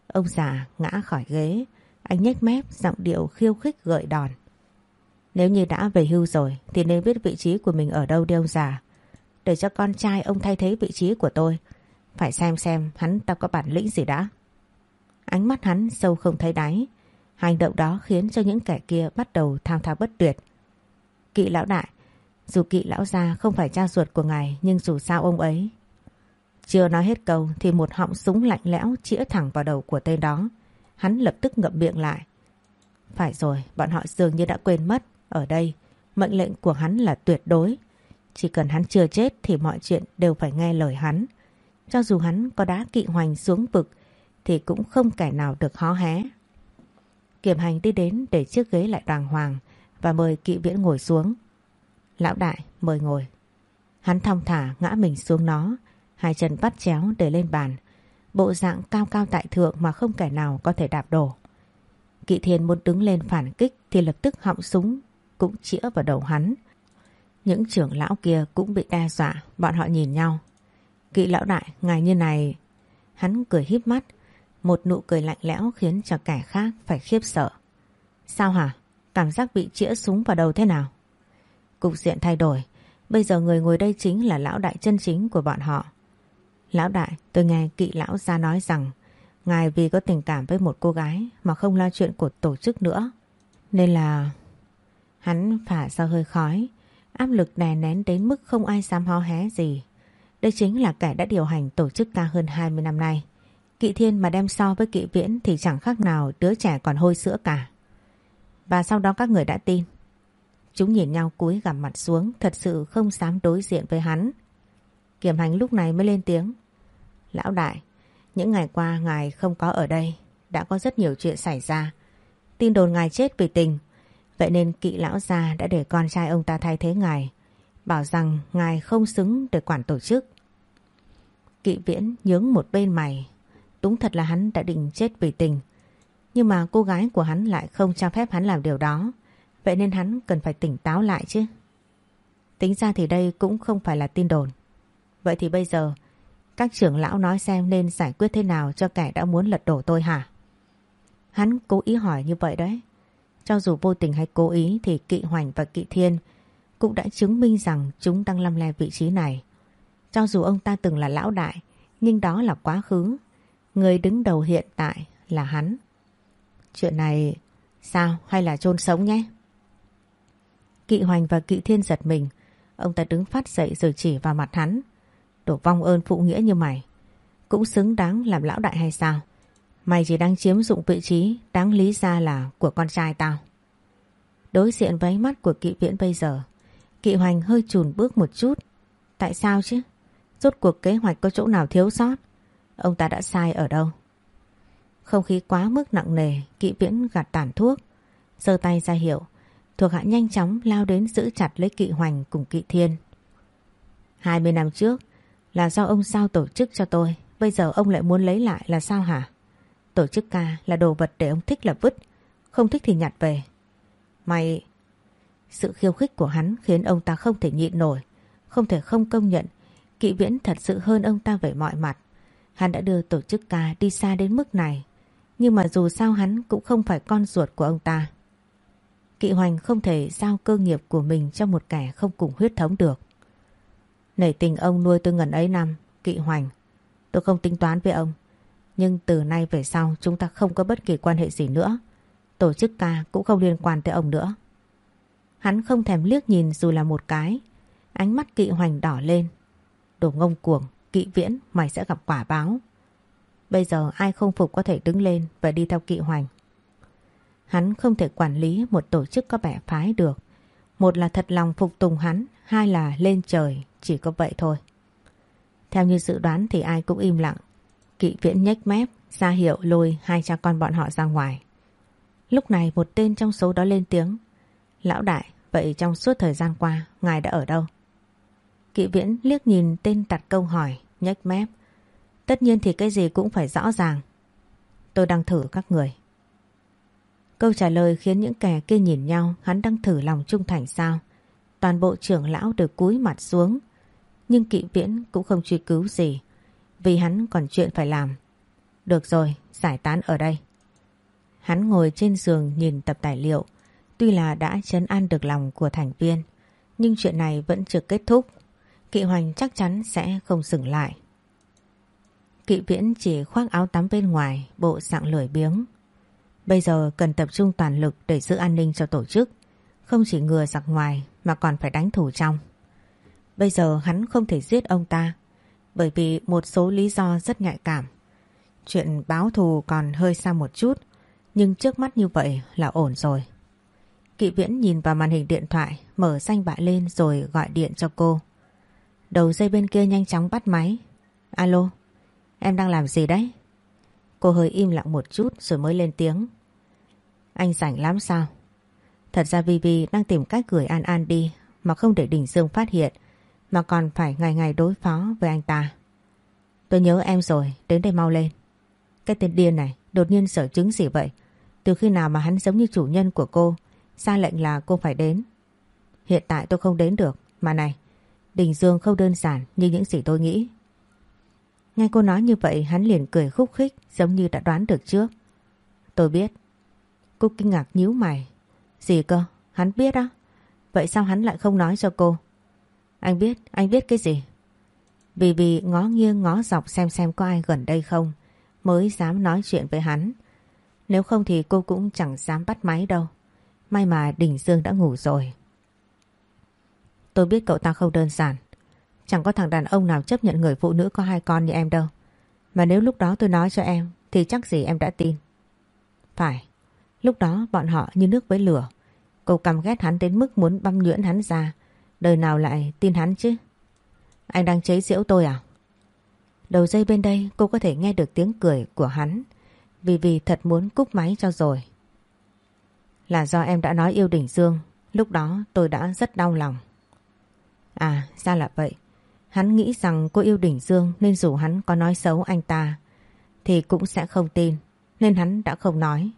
Ông già ngã khỏi ghế, anh nhếch mép giọng điệu khiêu khích gợi đòn. Nếu như đã về hưu rồi thì nên biết vị trí của mình ở đâu đi ông già. Để cho con trai ông thay thế vị trí của tôi. Phải xem xem hắn ta có bản lĩnh gì đã. Ánh mắt hắn sâu không thấy đáy. Hành động đó khiến cho những kẻ kia bắt đầu thao thao bất tuyệt. Kỵ lão đại, dù kỵ lão gia không phải cha ruột của ngài nhưng dù sao ông ấy. Chưa nói hết câu thì một họng súng lạnh lẽo chĩa thẳng vào đầu của tên đó. Hắn lập tức ngậm miệng lại. Phải rồi, bọn họ dường như đã quên mất. Ở đây, mệnh lệnh của hắn là tuyệt đối. Chỉ cần hắn chưa chết thì mọi chuyện đều phải nghe lời hắn. Cho dù hắn có đá kỵ hoành xuống vực thì cũng không kẻ nào được hó hé. Kiểm hành đi đến để chiếc ghế lại đàng hoàng và mời kỵ viễn ngồi xuống. Lão đại, mời ngồi. Hắn thong thả ngã mình xuống nó, hai chân bắt chéo để lên bàn. Bộ dạng cao cao tại thượng mà không kẻ nào có thể đạp đổ. Kỵ thiên muốn đứng lên phản kích thì lập tức họng súng cũng chĩa vào đầu hắn. Những trưởng lão kia cũng bị đe dọa, bọn họ nhìn nhau. Kỵ lão đại, ngài như này... Hắn cười híp mắt, một nụ cười lạnh lẽo khiến cho kẻ khác phải khiếp sợ. Sao hả? Cảm giác bị chĩa súng vào đầu thế nào? Cục diện thay đổi, bây giờ người ngồi đây chính là lão đại chân chính của bọn họ. Lão đại, tôi nghe kỵ lão ra nói rằng ngài vì có tình cảm với một cô gái mà không lo chuyện của tổ chức nữa. Nên là Hắn phả ra hơi khói, áp lực đè nén đến mức không ai dám ho hé gì. Đây chính là kẻ đã điều hành tổ chức ta hơn 20 năm nay. Kỵ thiên mà đem so với kỵ viễn thì chẳng khác nào đứa trẻ còn hôi sữa cả. Và sau đó các người đã tin. Chúng nhìn nhau cúi gằm mặt xuống thật sự không dám đối diện với hắn. Kiểm hành lúc này mới lên tiếng. Lão đại, những ngày qua ngài không có ở đây, đã có rất nhiều chuyện xảy ra. Tin đồn ngài chết vì tình, Vậy nên kỵ lão gia đã để con trai ông ta thay thế ngài, bảo rằng ngài không xứng để quản tổ chức. Kỵ viễn nhướng một bên mày, đúng thật là hắn đã định chết vì tình. Nhưng mà cô gái của hắn lại không cho phép hắn làm điều đó, vậy nên hắn cần phải tỉnh táo lại chứ. Tính ra thì đây cũng không phải là tin đồn. Vậy thì bây giờ, các trưởng lão nói xem nên giải quyết thế nào cho kẻ đã muốn lật đổ tôi hả? Hắn cố ý hỏi như vậy đấy. Cho dù vô tình hay cố ý thì Kỵ Hoành và Kỵ Thiên cũng đã chứng minh rằng chúng đang lăm le vị trí này. Cho dù ông ta từng là lão đại, nhưng đó là quá khứ. Người đứng đầu hiện tại là hắn. Chuyện này sao hay là chôn sống nhé? Kỵ Hoành và Kỵ Thiên giật mình. Ông ta đứng phát dậy rồi chỉ vào mặt hắn. Đổ vong ơn phụ nghĩa như mày. Cũng xứng đáng làm lão đại hay sao? Mày chỉ đang chiếm dụng vị trí đáng lý ra là của con trai tao. Đối diện với ánh mắt của kỵ viễn bây giờ, kỵ hoành hơi chùn bước một chút. Tại sao chứ? Rốt cuộc kế hoạch có chỗ nào thiếu sót? Ông ta đã sai ở đâu? Không khí quá mức nặng nề, kỵ viễn gạt tản thuốc, giơ tay ra hiệu. Thuộc hạ nhanh chóng lao đến giữ chặt lấy kỵ hoành cùng kỵ thiên. 20 năm trước là do ông sao tổ chức cho tôi, bây giờ ông lại muốn lấy lại là sao hả? Tổ chức ca là đồ vật để ông thích là vứt, không thích thì nhặt về. Mày... Sự khiêu khích của hắn khiến ông ta không thể nhịn nổi, không thể không công nhận Kỵ Viễn thật sự hơn ông ta về mọi mặt. Hắn đã đưa tổ chức ca đi xa đến mức này, nhưng mà dù sao hắn cũng không phải con ruột của ông ta. Kỵ Hoành không thể giao cơ nghiệp của mình cho một kẻ không cùng huyết thống được. Nể tình ông nuôi tôi ngần ấy năm, Kỵ Hoành. Tôi không tính toán với ông. Nhưng từ nay về sau chúng ta không có bất kỳ quan hệ gì nữa. Tổ chức ca cũng không liên quan tới ông nữa. Hắn không thèm liếc nhìn dù là một cái. Ánh mắt kỵ hoành đỏ lên. Đồ ngông cuồng, kỵ viễn, mày sẽ gặp quả báo. Bây giờ ai không phục có thể đứng lên và đi theo kỵ hoành. Hắn không thể quản lý một tổ chức có bẻ phái được. Một là thật lòng phục tùng hắn, hai là lên trời, chỉ có vậy thôi. Theo như dự đoán thì ai cũng im lặng. Kỵ viễn nhếch mép, ra hiệu lôi hai cha con bọn họ ra ngoài. Lúc này một tên trong số đó lên tiếng. Lão đại, vậy trong suốt thời gian qua, ngài đã ở đâu? Kỵ viễn liếc nhìn tên đặt câu hỏi, nhếch mép. Tất nhiên thì cái gì cũng phải rõ ràng. Tôi đang thử các người. Câu trả lời khiến những kẻ kia nhìn nhau hắn đang thử lòng trung thành sao. Toàn bộ trưởng lão được cúi mặt xuống. Nhưng kỵ viễn cũng không truy cứu gì. Vì hắn còn chuyện phải làm. Được rồi, giải tán ở đây. Hắn ngồi trên giường nhìn tập tài liệu. Tuy là đã chấn an được lòng của thành viên. Nhưng chuyện này vẫn chưa kết thúc. Kỵ hoành chắc chắn sẽ không dừng lại. Kỵ viễn chỉ khoác áo tắm bên ngoài, bộ dạng lười biếng. Bây giờ cần tập trung toàn lực để giữ an ninh cho tổ chức. Không chỉ ngừa giặc ngoài mà còn phải đánh thủ trong. Bây giờ hắn không thể giết ông ta bởi vì một số lý do rất nhạy cảm. Chuyện báo thù còn hơi xa một chút nhưng trước mắt như vậy là ổn rồi. Kỵ viễn nhìn vào màn hình điện thoại mở danh bạ lên rồi gọi điện cho cô. Đầu dây bên kia nhanh chóng bắt máy. Alo, em đang làm gì đấy? Cô hơi im lặng một chút rồi mới lên tiếng. Anh rảnh lắm sao? Thật ra Vivi đang tìm cách gửi An An đi mà không để Đình Dương phát hiện mà còn phải ngày ngày đối phó với anh ta. Tôi nhớ em rồi, đến đây mau lên. Cái tên điên này đột nhiên sở chứng gì vậy? Từ khi nào mà hắn giống như chủ nhân của cô, ra lệnh là cô phải đến. Hiện tại tôi không đến được, mà này, Đình Dương không đơn giản như những gì tôi nghĩ. Nghe cô nói như vậy hắn liền cười khúc khích giống như đã đoán được trước. Tôi biết. Cô kinh ngạc nhíu mày. Gì cơ? Hắn biết á? Vậy sao hắn lại không nói cho cô? Anh biết, anh biết cái gì? Vì vì ngó nghiêng ngó dọc xem xem có ai gần đây không mới dám nói chuyện với hắn. Nếu không thì cô cũng chẳng dám bắt máy đâu. May mà Đình Dương đã ngủ rồi. Tôi biết cậu ta không đơn giản. Chẳng có thằng đàn ông nào chấp nhận người phụ nữ có hai con như em đâu. Mà nếu lúc đó tôi nói cho em thì chắc gì em đã tin. Phải, lúc đó bọn họ như nước với lửa. Cô căm ghét hắn đến mức muốn băm nhuyễn hắn ra. Đời nào lại tin hắn chứ? Anh đang chế giễu tôi à? Đầu dây bên đây cô có thể nghe được tiếng cười của hắn. Vì vì thật muốn cúp máy cho rồi. Là do em đã nói yêu đỉnh Dương. Lúc đó tôi đã rất đau lòng. À ra là vậy. Hắn nghĩ rằng cô yêu đỉnh Dương nên dù hắn có nói xấu anh ta thì cũng sẽ không tin. Nên hắn đã không nói.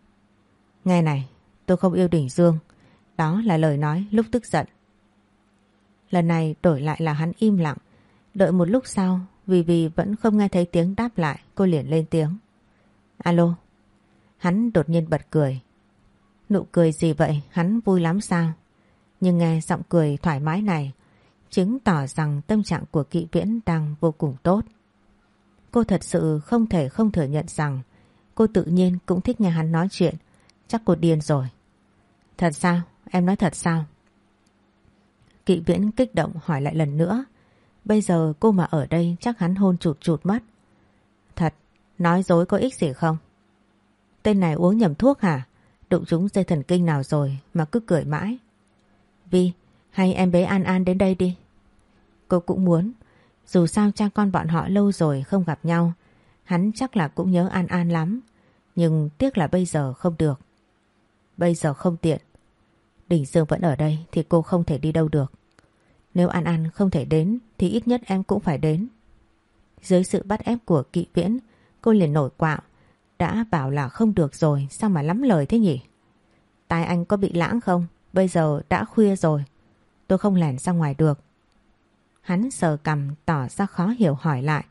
Nghe này, tôi không yêu đỉnh Dương. Đó là lời nói lúc tức giận. Lần này đổi lại là hắn im lặng. Đợi một lúc sau, vì vì vẫn không nghe thấy tiếng đáp lại, cô liền lên tiếng. Alo. Hắn đột nhiên bật cười. Nụ cười gì vậy? Hắn vui lắm sao? Nhưng nghe giọng cười thoải mái này, chứng tỏ rằng tâm trạng của kỵ viễn đang vô cùng tốt. Cô thật sự không thể không thừa nhận rằng cô tự nhiên cũng thích nghe hắn nói chuyện. Chắc cô điên rồi. Thật sao? Em nói thật sao? Kỵ viễn kích động hỏi lại lần nữa. Bây giờ cô mà ở đây chắc hắn hôn chụt chụt mất. Thật, nói dối có ích gì không? Tên này uống nhầm thuốc hả? Đụng trúng dây thần kinh nào rồi mà cứ cười mãi. Vi, hay em bé An An đến đây đi. Cô cũng muốn. Dù sao cha con bọn họ lâu rồi không gặp nhau. Hắn chắc là cũng nhớ An An lắm. Nhưng tiếc là bây giờ không được. Bây giờ không tiện. Đình Dương vẫn ở đây thì cô không thể đi đâu được. Nếu An An không thể đến thì ít nhất em cũng phải đến. Dưới sự bắt ép của kỵ viễn, cô liền nổi quạo. Đã bảo là không được rồi, sao mà lắm lời thế nhỉ? Tai anh có bị lãng không? Bây giờ đã khuya rồi. Tôi không lẻn ra ngoài được. Hắn sờ cầm tỏ ra khó hiểu hỏi lại.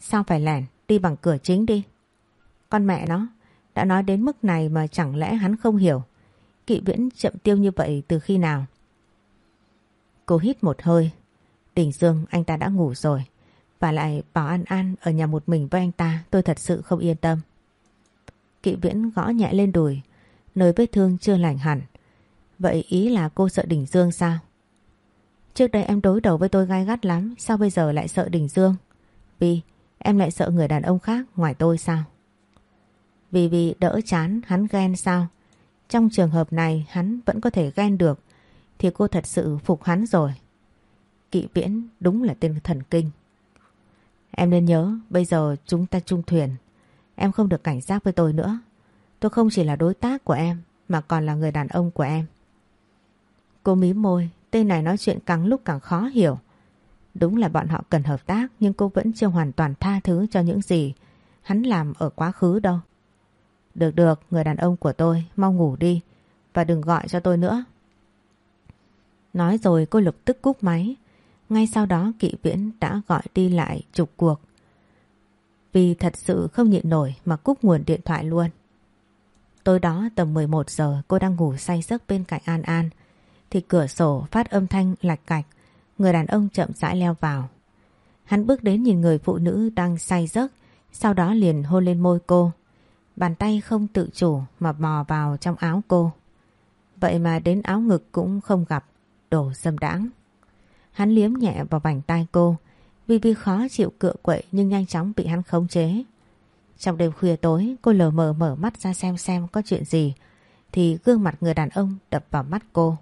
Sao phải lẻn? Đi bằng cửa chính đi. Con mẹ nó, đã nói đến mức này mà chẳng lẽ hắn không hiểu. Kỵ viễn chậm tiêu như vậy từ khi nào? Cô hít một hơi. Đình Dương, anh ta đã ngủ rồi. Và lại bảo An An ở nhà một mình với anh ta, tôi thật sự không yên tâm. Kỵ viễn gõ nhẹ lên đùi. Nơi vết thương chưa lành hẳn. Vậy ý là cô sợ Đình Dương sao? Trước đây em đối đầu với tôi gai gắt lắm. Sao bây giờ lại sợ Đình Dương? Vì Em lại sợ người đàn ông khác ngoài tôi sao? Vì vì đỡ chán, hắn ghen sao? Trong trường hợp này hắn vẫn có thể ghen được thì cô thật sự phục hắn rồi. Kỵ viễn đúng là tên thần kinh. Em nên nhớ bây giờ chúng ta chung thuyền. Em không được cảnh giác với tôi nữa. Tôi không chỉ là đối tác của em mà còn là người đàn ông của em. Cô mí môi, tên này nói chuyện càng lúc càng khó hiểu. Đúng là bọn họ cần hợp tác nhưng cô vẫn chưa hoàn toàn tha thứ cho những gì hắn làm ở quá khứ đâu. Được được, người đàn ông của tôi, mau ngủ đi và đừng gọi cho tôi nữa. Nói rồi cô lập tức cúp máy. Ngay sau đó kỵ viễn đã gọi đi lại chục cuộc. Vì thật sự không nhịn nổi mà cúp nguồn điện thoại luôn. Tối đó tầm 11 giờ cô đang ngủ say giấc bên cạnh An An. Thì cửa sổ phát âm thanh lạch cạch. Người đàn ông chậm rãi leo vào. Hắn bước đến nhìn người phụ nữ đang say giấc. Sau đó liền hôn lên môi cô. Bàn tay không tự chủ mà mò vào trong áo cô. Vậy mà đến áo ngực cũng không gặp. Đồ dâm đãng. Hắn liếm nhẹ vào vành tay cô. vì vì khó chịu cựa quậy nhưng nhanh chóng bị hắn khống chế. Trong đêm khuya tối cô lờ mờ mở mắt ra xem xem có chuyện gì thì gương mặt người đàn ông đập vào mắt cô.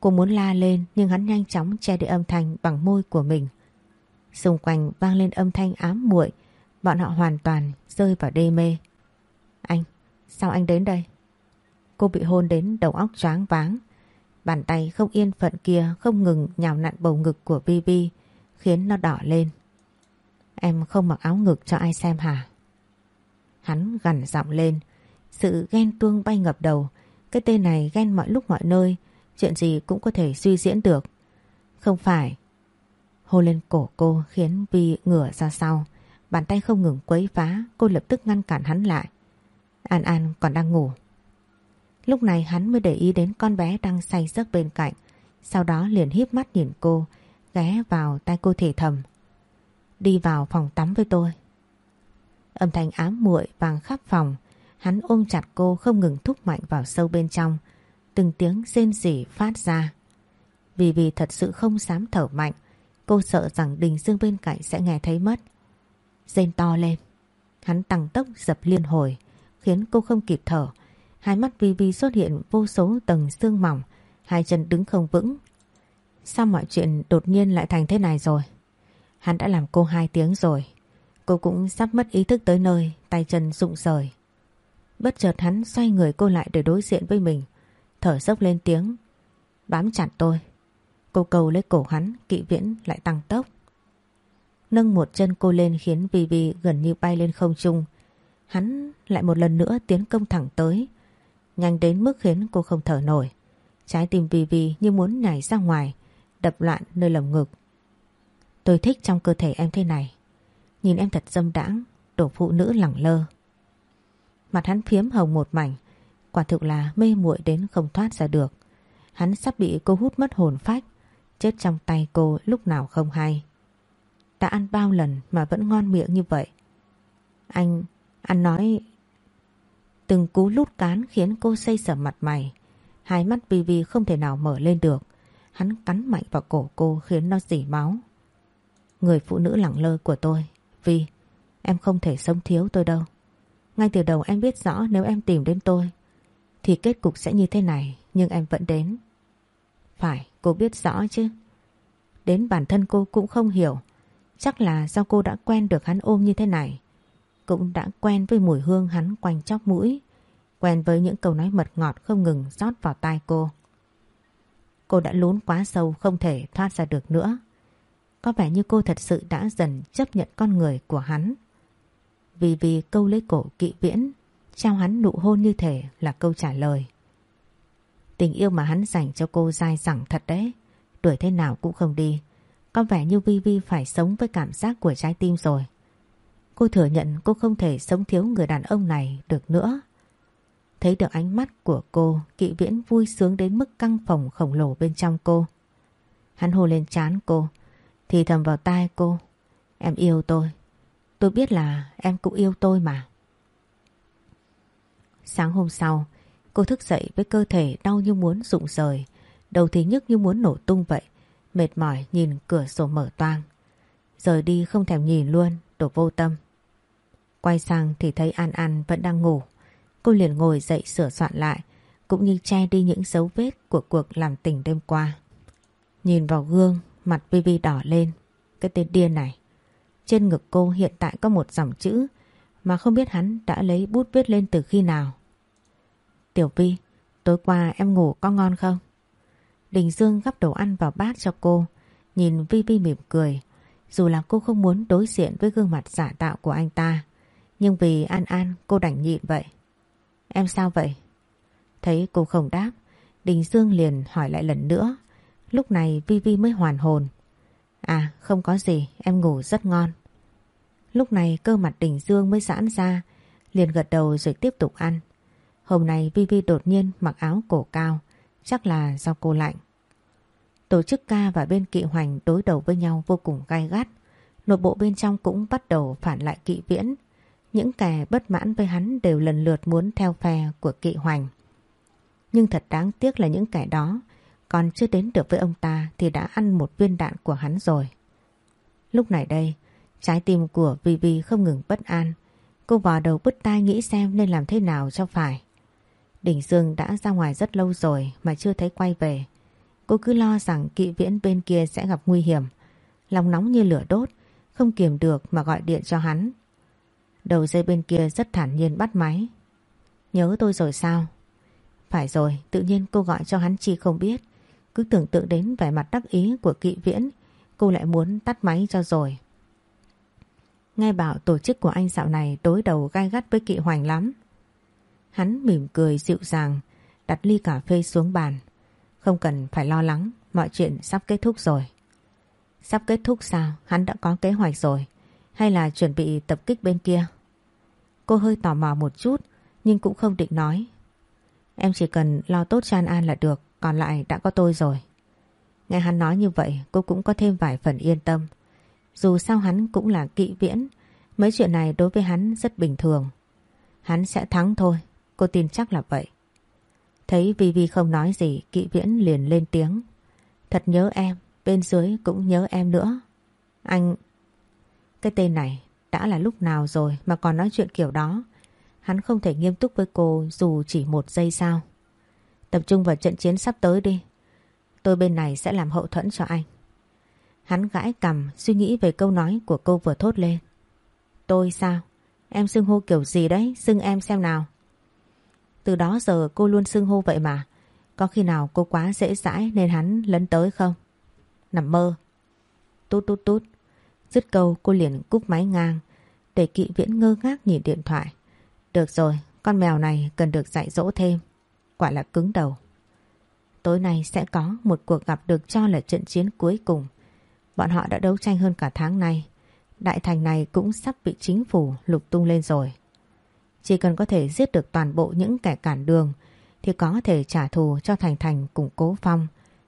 Cô muốn la lên nhưng hắn nhanh chóng che đi âm thanh bằng môi của mình. Xung quanh vang lên âm thanh ám muội, bọn họ hoàn toàn rơi vào đê mê. Anh, sao anh đến đây? Cô bị hôn đến đầu óc choáng váng. Bàn tay không yên phận kia không ngừng nhào nặn bầu ngực của Vivi khiến nó đỏ lên. Em không mặc áo ngực cho ai xem hả? Hắn gằn giọng lên. Sự ghen tuông bay ngập đầu. Cái tên này ghen mọi lúc mọi nơi. Chuyện gì cũng có thể suy diễn được. Không phải. Hô lên cổ cô khiến Vi ngửa ra sau. Bàn tay không ngừng quấy phá. Cô lập tức ngăn cản hắn lại. An An còn đang ngủ. Lúc này hắn mới để ý đến con bé đang say giấc bên cạnh. Sau đó liền híp mắt nhìn cô, ghé vào tay cô thì thầm. Đi vào phòng tắm với tôi. Âm thanh ám muội vàng khắp phòng. Hắn ôm chặt cô không ngừng thúc mạnh vào sâu bên trong. Từng tiếng rên rỉ phát ra. Vì vì thật sự không dám thở mạnh. Cô sợ rằng Đình Dương bên cạnh sẽ nghe thấy mất. Rên to lên. Hắn tăng tốc dập liên hồi. Khiến cô không kịp thở. Hai mắt Vi Vi xuất hiện vô số tầng xương mỏng. Hai chân đứng không vững. Sao mọi chuyện đột nhiên lại thành thế này rồi? Hắn đã làm cô hai tiếng rồi. Cô cũng sắp mất ý thức tới nơi, tay chân rụng rời. Bất chợt hắn xoay người cô lại để đối diện với mình. Thở dốc lên tiếng. Bám chặt tôi. Cô cầu lấy cổ hắn, kỵ viễn lại tăng tốc. Nâng một chân cô lên khiến Vivi gần như bay lên không trung. Hắn lại một lần nữa tiến công thẳng tới. Nhanh đến mức khiến cô không thở nổi. Trái tim vì vì như muốn nhảy ra ngoài, đập loạn nơi lồng ngực. Tôi thích trong cơ thể em thế này. Nhìn em thật dâm đãng, đổ phụ nữ lẳng lơ. Mặt hắn phiếm hồng một mảnh, quả thực là mê muội đến không thoát ra được. Hắn sắp bị cô hút mất hồn phách, chết trong tay cô lúc nào không hay. Đã ăn bao lần mà vẫn ngon miệng như vậy. Anh, anh nói... Từng cú lút cán khiến cô xây sở mặt mày. Hai mắt Vivi không thể nào mở lên được. Hắn cắn mạnh vào cổ cô khiến nó dỉ máu. Người phụ nữ lẳng lơ của tôi Vi, em không thể sống thiếu tôi đâu. Ngay từ đầu em biết rõ nếu em tìm đến tôi thì kết cục sẽ như thế này nhưng em vẫn đến. Phải, cô biết rõ chứ. Đến bản thân cô cũng không hiểu. Chắc là do cô đã quen được hắn ôm như thế này. Cũng đã quen với mùi hương hắn quanh chóc mũi. Quen với những câu nói mật ngọt không ngừng rót vào tai cô. Cô đã lún quá sâu không thể thoát ra được nữa. Có vẻ như cô thật sự đã dần chấp nhận con người của hắn. Vì vì câu lấy cổ kỵ viễn, trao hắn nụ hôn như thể là câu trả lời. Tình yêu mà hắn dành cho cô dai dẳng thật đấy, đuổi thế nào cũng không đi. Có vẻ như Vi Vi phải sống với cảm giác của trái tim rồi. Cô thừa nhận cô không thể sống thiếu người đàn ông này được nữa. Thấy được ánh mắt của cô, kỵ viễn vui sướng đến mức căng phòng khổng lồ bên trong cô. Hắn hô lên chán cô, thì thầm vào tai cô Em yêu tôi Tôi biết là em cũng yêu tôi mà Sáng hôm sau Cô thức dậy với cơ thể đau như muốn rụng rời Đầu thì nhức như muốn nổ tung vậy Mệt mỏi nhìn cửa sổ mở toang Rời đi không thèm nhìn luôn đổ vô tâm. Quay sang thì thấy An An vẫn đang ngủ. Cô liền ngồi dậy sửa soạn lại, cũng như che đi những dấu vết của cuộc làm tình đêm qua. Nhìn vào gương, mặt Vivi đỏ lên. Cái tên điên này. Trên ngực cô hiện tại có một dòng chữ mà không biết hắn đã lấy bút viết lên từ khi nào. Tiểu Vi, tối qua em ngủ có ngon không? Đình Dương gắp đồ ăn vào bát cho cô, nhìn Vi Vi mỉm cười. Dù là cô không muốn đối diện với gương mặt giả tạo của anh ta, nhưng vì An An cô đành nhịn vậy. Em sao vậy? Thấy cô không đáp, Đình Dương liền hỏi lại lần nữa. Lúc này Vi Vi mới hoàn hồn. À không có gì, em ngủ rất ngon. Lúc này cơ mặt Đình Dương mới giãn ra, liền gật đầu rồi tiếp tục ăn. Hôm nay Vi Vi đột nhiên mặc áo cổ cao, chắc là do cô lạnh. Tổ chức ca và bên kỵ hoành đối đầu với nhau vô cùng gai gắt. Nội bộ bên trong cũng bắt đầu phản lại kỵ viễn. Những kẻ bất mãn với hắn đều lần lượt muốn theo phe của kỵ hoành. Nhưng thật đáng tiếc là những kẻ đó còn chưa đến được với ông ta thì đã ăn một viên đạn của hắn rồi. Lúc này đây, trái tim của Vivi không ngừng bất an. Cô vò đầu bứt tai nghĩ xem nên làm thế nào cho phải. Đình Dương đã ra ngoài rất lâu rồi mà chưa thấy quay về. Cô cứ lo rằng kỵ viễn bên kia sẽ gặp nguy hiểm. Lòng nóng như lửa đốt, không kiềm được mà gọi điện cho hắn. Đầu dây bên kia rất thản nhiên bắt máy. Nhớ tôi rồi sao? Phải rồi, tự nhiên cô gọi cho hắn chi không biết. Cứ tưởng tượng đến vẻ mặt đắc ý của kỵ viễn, cô lại muốn tắt máy cho rồi. Nghe bảo tổ chức của anh dạo này đối đầu gai gắt với kỵ hoành lắm. Hắn mỉm cười dịu dàng, đặt ly cà phê xuống bàn. Không cần phải lo lắng, mọi chuyện sắp kết thúc rồi. Sắp kết thúc sao? Hắn đã có kế hoạch rồi. Hay là chuẩn bị tập kích bên kia? Cô hơi tò mò một chút, nhưng cũng không định nói. Em chỉ cần lo tốt cho An An là được, còn lại đã có tôi rồi. Nghe hắn nói như vậy, cô cũng có thêm vài phần yên tâm. Dù sao hắn cũng là kỵ viễn, mấy chuyện này đối với hắn rất bình thường. Hắn sẽ thắng thôi, cô tin chắc là vậy. Thấy Vivi không nói gì, kỵ viễn liền lên tiếng. Thật nhớ em, bên dưới cũng nhớ em nữa. Anh... Cái tên này đã là lúc nào rồi mà còn nói chuyện kiểu đó. Hắn không thể nghiêm túc với cô dù chỉ một giây sao. Tập trung vào trận chiến sắp tới đi. Tôi bên này sẽ làm hậu thuẫn cho anh. Hắn gãi cầm suy nghĩ về câu nói của cô vừa thốt lên. Tôi sao? Em xưng hô kiểu gì đấy? Xưng em xem nào. Từ đó giờ cô luôn xưng hô vậy mà. Có khi nào cô quá dễ dãi nên hắn lấn tới không? Nằm mơ. Tút tút tút. Dứt câu cô liền cúp máy ngang. Để kỵ viễn ngơ ngác nhìn điện thoại. Được rồi, con mèo này cần được dạy dỗ thêm. Quả là cứng đầu. Tối nay sẽ có một cuộc gặp được cho là trận chiến cuối cùng. Bọn họ đã đấu tranh hơn cả tháng nay. Đại thành này cũng sắp bị chính phủ lục tung lên rồi. Chỉ cần có thể giết được toàn bộ những kẻ cản đường thì có thể trả thù cho Thành Thành cùng Cố Phong.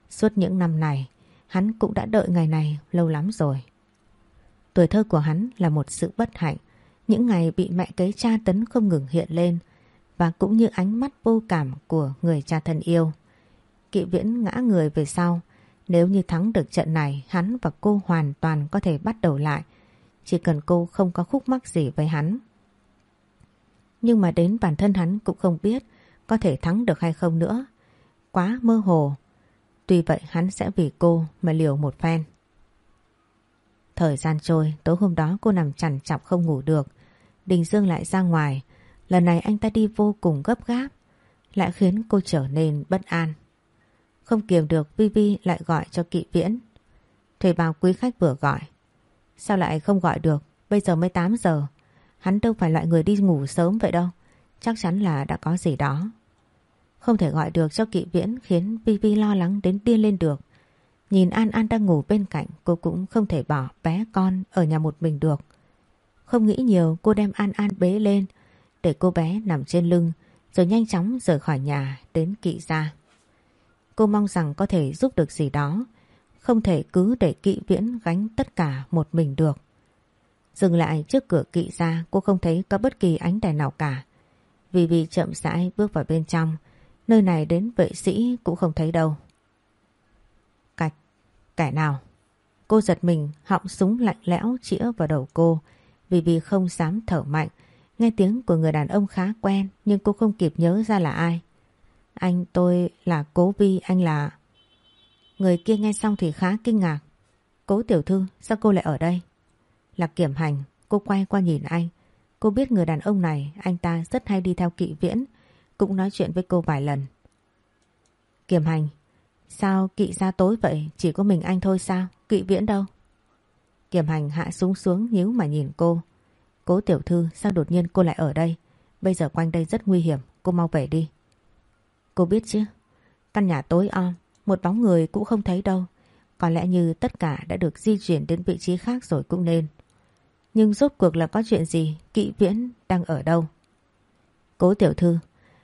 Suốt những năm này, hắn cũng đã đợi ngày này lâu lắm rồi. Tuổi thơ của hắn là một sự bất hạnh. Những ngày bị mẹ kế cha tấn không ngừng hiện lên và cũng như ánh mắt vô cảm của người cha thân yêu. Kỵ viễn ngã người về sau. Nếu như thắng được trận này, hắn và cô hoàn toàn có thể bắt đầu lại. Chỉ cần cô không có khúc mắc gì với hắn. Nhưng mà đến bản thân hắn cũng không biết có thể thắng được hay không nữa. Quá mơ hồ. Tuy vậy hắn sẽ vì cô mà liều một phen. Thời gian trôi, tối hôm đó cô nằm chằn chọc không ngủ được. Đình Dương lại ra ngoài. Lần này anh ta đi vô cùng gấp gáp. Lại khiến cô trở nên bất an. Không kiềm được Vivi lại gọi cho kỵ viễn. Thuê bao quý khách vừa gọi. Sao lại không gọi được? Bây giờ mới 8 giờ. Hắn đâu phải loại người đi ngủ sớm vậy đâu. Chắc chắn là đã có gì đó. Không thể gọi được cho kỵ viễn khiến Vivi lo lắng đến điên lên được. Nhìn An An đang ngủ bên cạnh cô cũng không thể bỏ bé con ở nhà một mình được. Không nghĩ nhiều cô đem An An bế lên để cô bé nằm trên lưng rồi nhanh chóng rời khỏi nhà đến kỵ gia. Cô mong rằng có thể giúp được gì đó, không thể cứ để kỵ viễn gánh tất cả một mình được. Dừng lại trước cửa kỵ gia cô không thấy có bất kỳ ánh đèn nào cả. Vì vì chậm rãi bước vào bên trong, nơi này đến vệ sĩ cũng không thấy đâu. Kẻ nào? Cô giật mình, họng súng lạnh lẽo chĩa vào đầu cô, Vì vì không dám thở mạnh, nghe tiếng của người đàn ông khá quen nhưng cô không kịp nhớ ra là ai. Anh tôi là Cố Vi, anh là... Người kia nghe xong thì khá kinh ngạc. Cố tiểu thư, sao cô lại ở đây? Là kiểm hành, cô quay qua nhìn anh. Cô biết người đàn ông này, anh ta rất hay đi theo kỵ viễn, cũng nói chuyện với cô vài lần. Kiểm hành, sao kỵ ra tối vậy, chỉ có mình anh thôi sao, kỵ viễn đâu? Kiểm hành hạ súng xuống nhíu mà nhìn cô. Cố tiểu thư, sao đột nhiên cô lại ở đây? Bây giờ quanh đây rất nguy hiểm, cô mau về đi. Cô biết chứ, căn nhà tối om, một bóng người cũng không thấy đâu. Có lẽ như tất cả đã được di chuyển đến vị trí khác rồi cũng nên. Nhưng rốt cuộc là có chuyện gì, kỵ viễn đang ở đâu? Cố tiểu thư,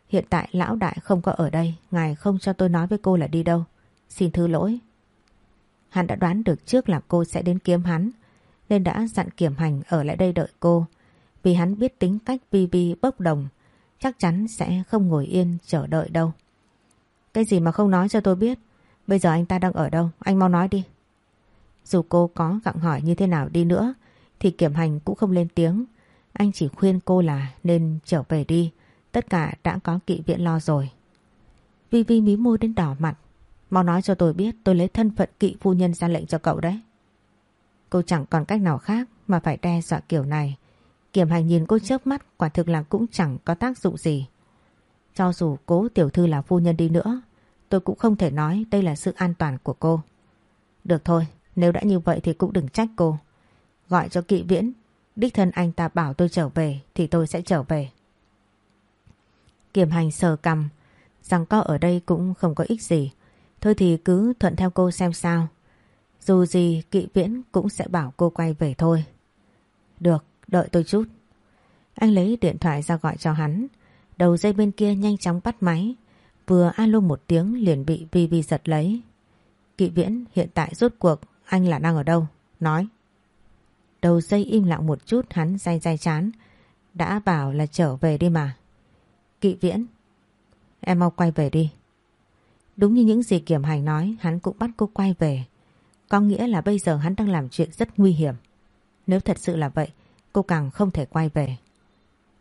hiện tại lão đại không có ở đây, ngài không cho tôi nói với cô là đi đâu. Xin thứ lỗi. Hắn đã đoán được trước là cô sẽ đến kiếm hắn, nên đã dặn kiểm hành ở lại đây đợi cô. Vì hắn biết tính cách Vi Vi bốc đồng, chắc chắn sẽ không ngồi yên chờ đợi đâu. Cái gì mà không nói cho tôi biết, bây giờ anh ta đang ở đâu, anh mau nói đi. Dù cô có gặng hỏi như thế nào đi nữa, thì kiểm hành cũng không lên tiếng. Anh chỉ khuyên cô là nên trở về đi, tất cả đã có kỵ viện lo rồi. Vi Vi mí môi đến đỏ mặt, mau nói cho tôi biết tôi lấy thân phận kỵ phu nhân ra lệnh cho cậu đấy. Cô chẳng còn cách nào khác mà phải đe dọa kiểu này. Kiểm hành nhìn cô chớp mắt quả thực là cũng chẳng có tác dụng gì. Cho dù cố tiểu thư là phu nhân đi nữa, tôi cũng không thể nói đây là sự an toàn của cô. Được thôi, nếu đã như vậy thì cũng đừng trách cô. Gọi cho kỵ viễn, đích thân anh ta bảo tôi trở về thì tôi sẽ trở về. Kiểm hành sờ cầm, rằng co ở đây cũng không có ích gì. Thôi thì cứ thuận theo cô xem sao. Dù gì kỵ viễn cũng sẽ bảo cô quay về thôi. Được, đợi tôi chút. Anh lấy điện thoại ra gọi cho hắn. Đầu dây bên kia nhanh chóng bắt máy. Vừa alo một tiếng liền bị Vivi giật lấy. Kỵ viễn hiện tại rốt cuộc anh là đang ở đâu? Nói. Đầu dây im lặng một chút hắn day day chán. Đã bảo là trở về đi mà. Kỵ viễn. Em mau quay về đi. Đúng như những gì Kiểm Hành nói hắn cũng bắt cô quay về. Có nghĩa là bây giờ hắn đang làm chuyện rất nguy hiểm. Nếu thật sự là vậy, cô càng không thể quay về.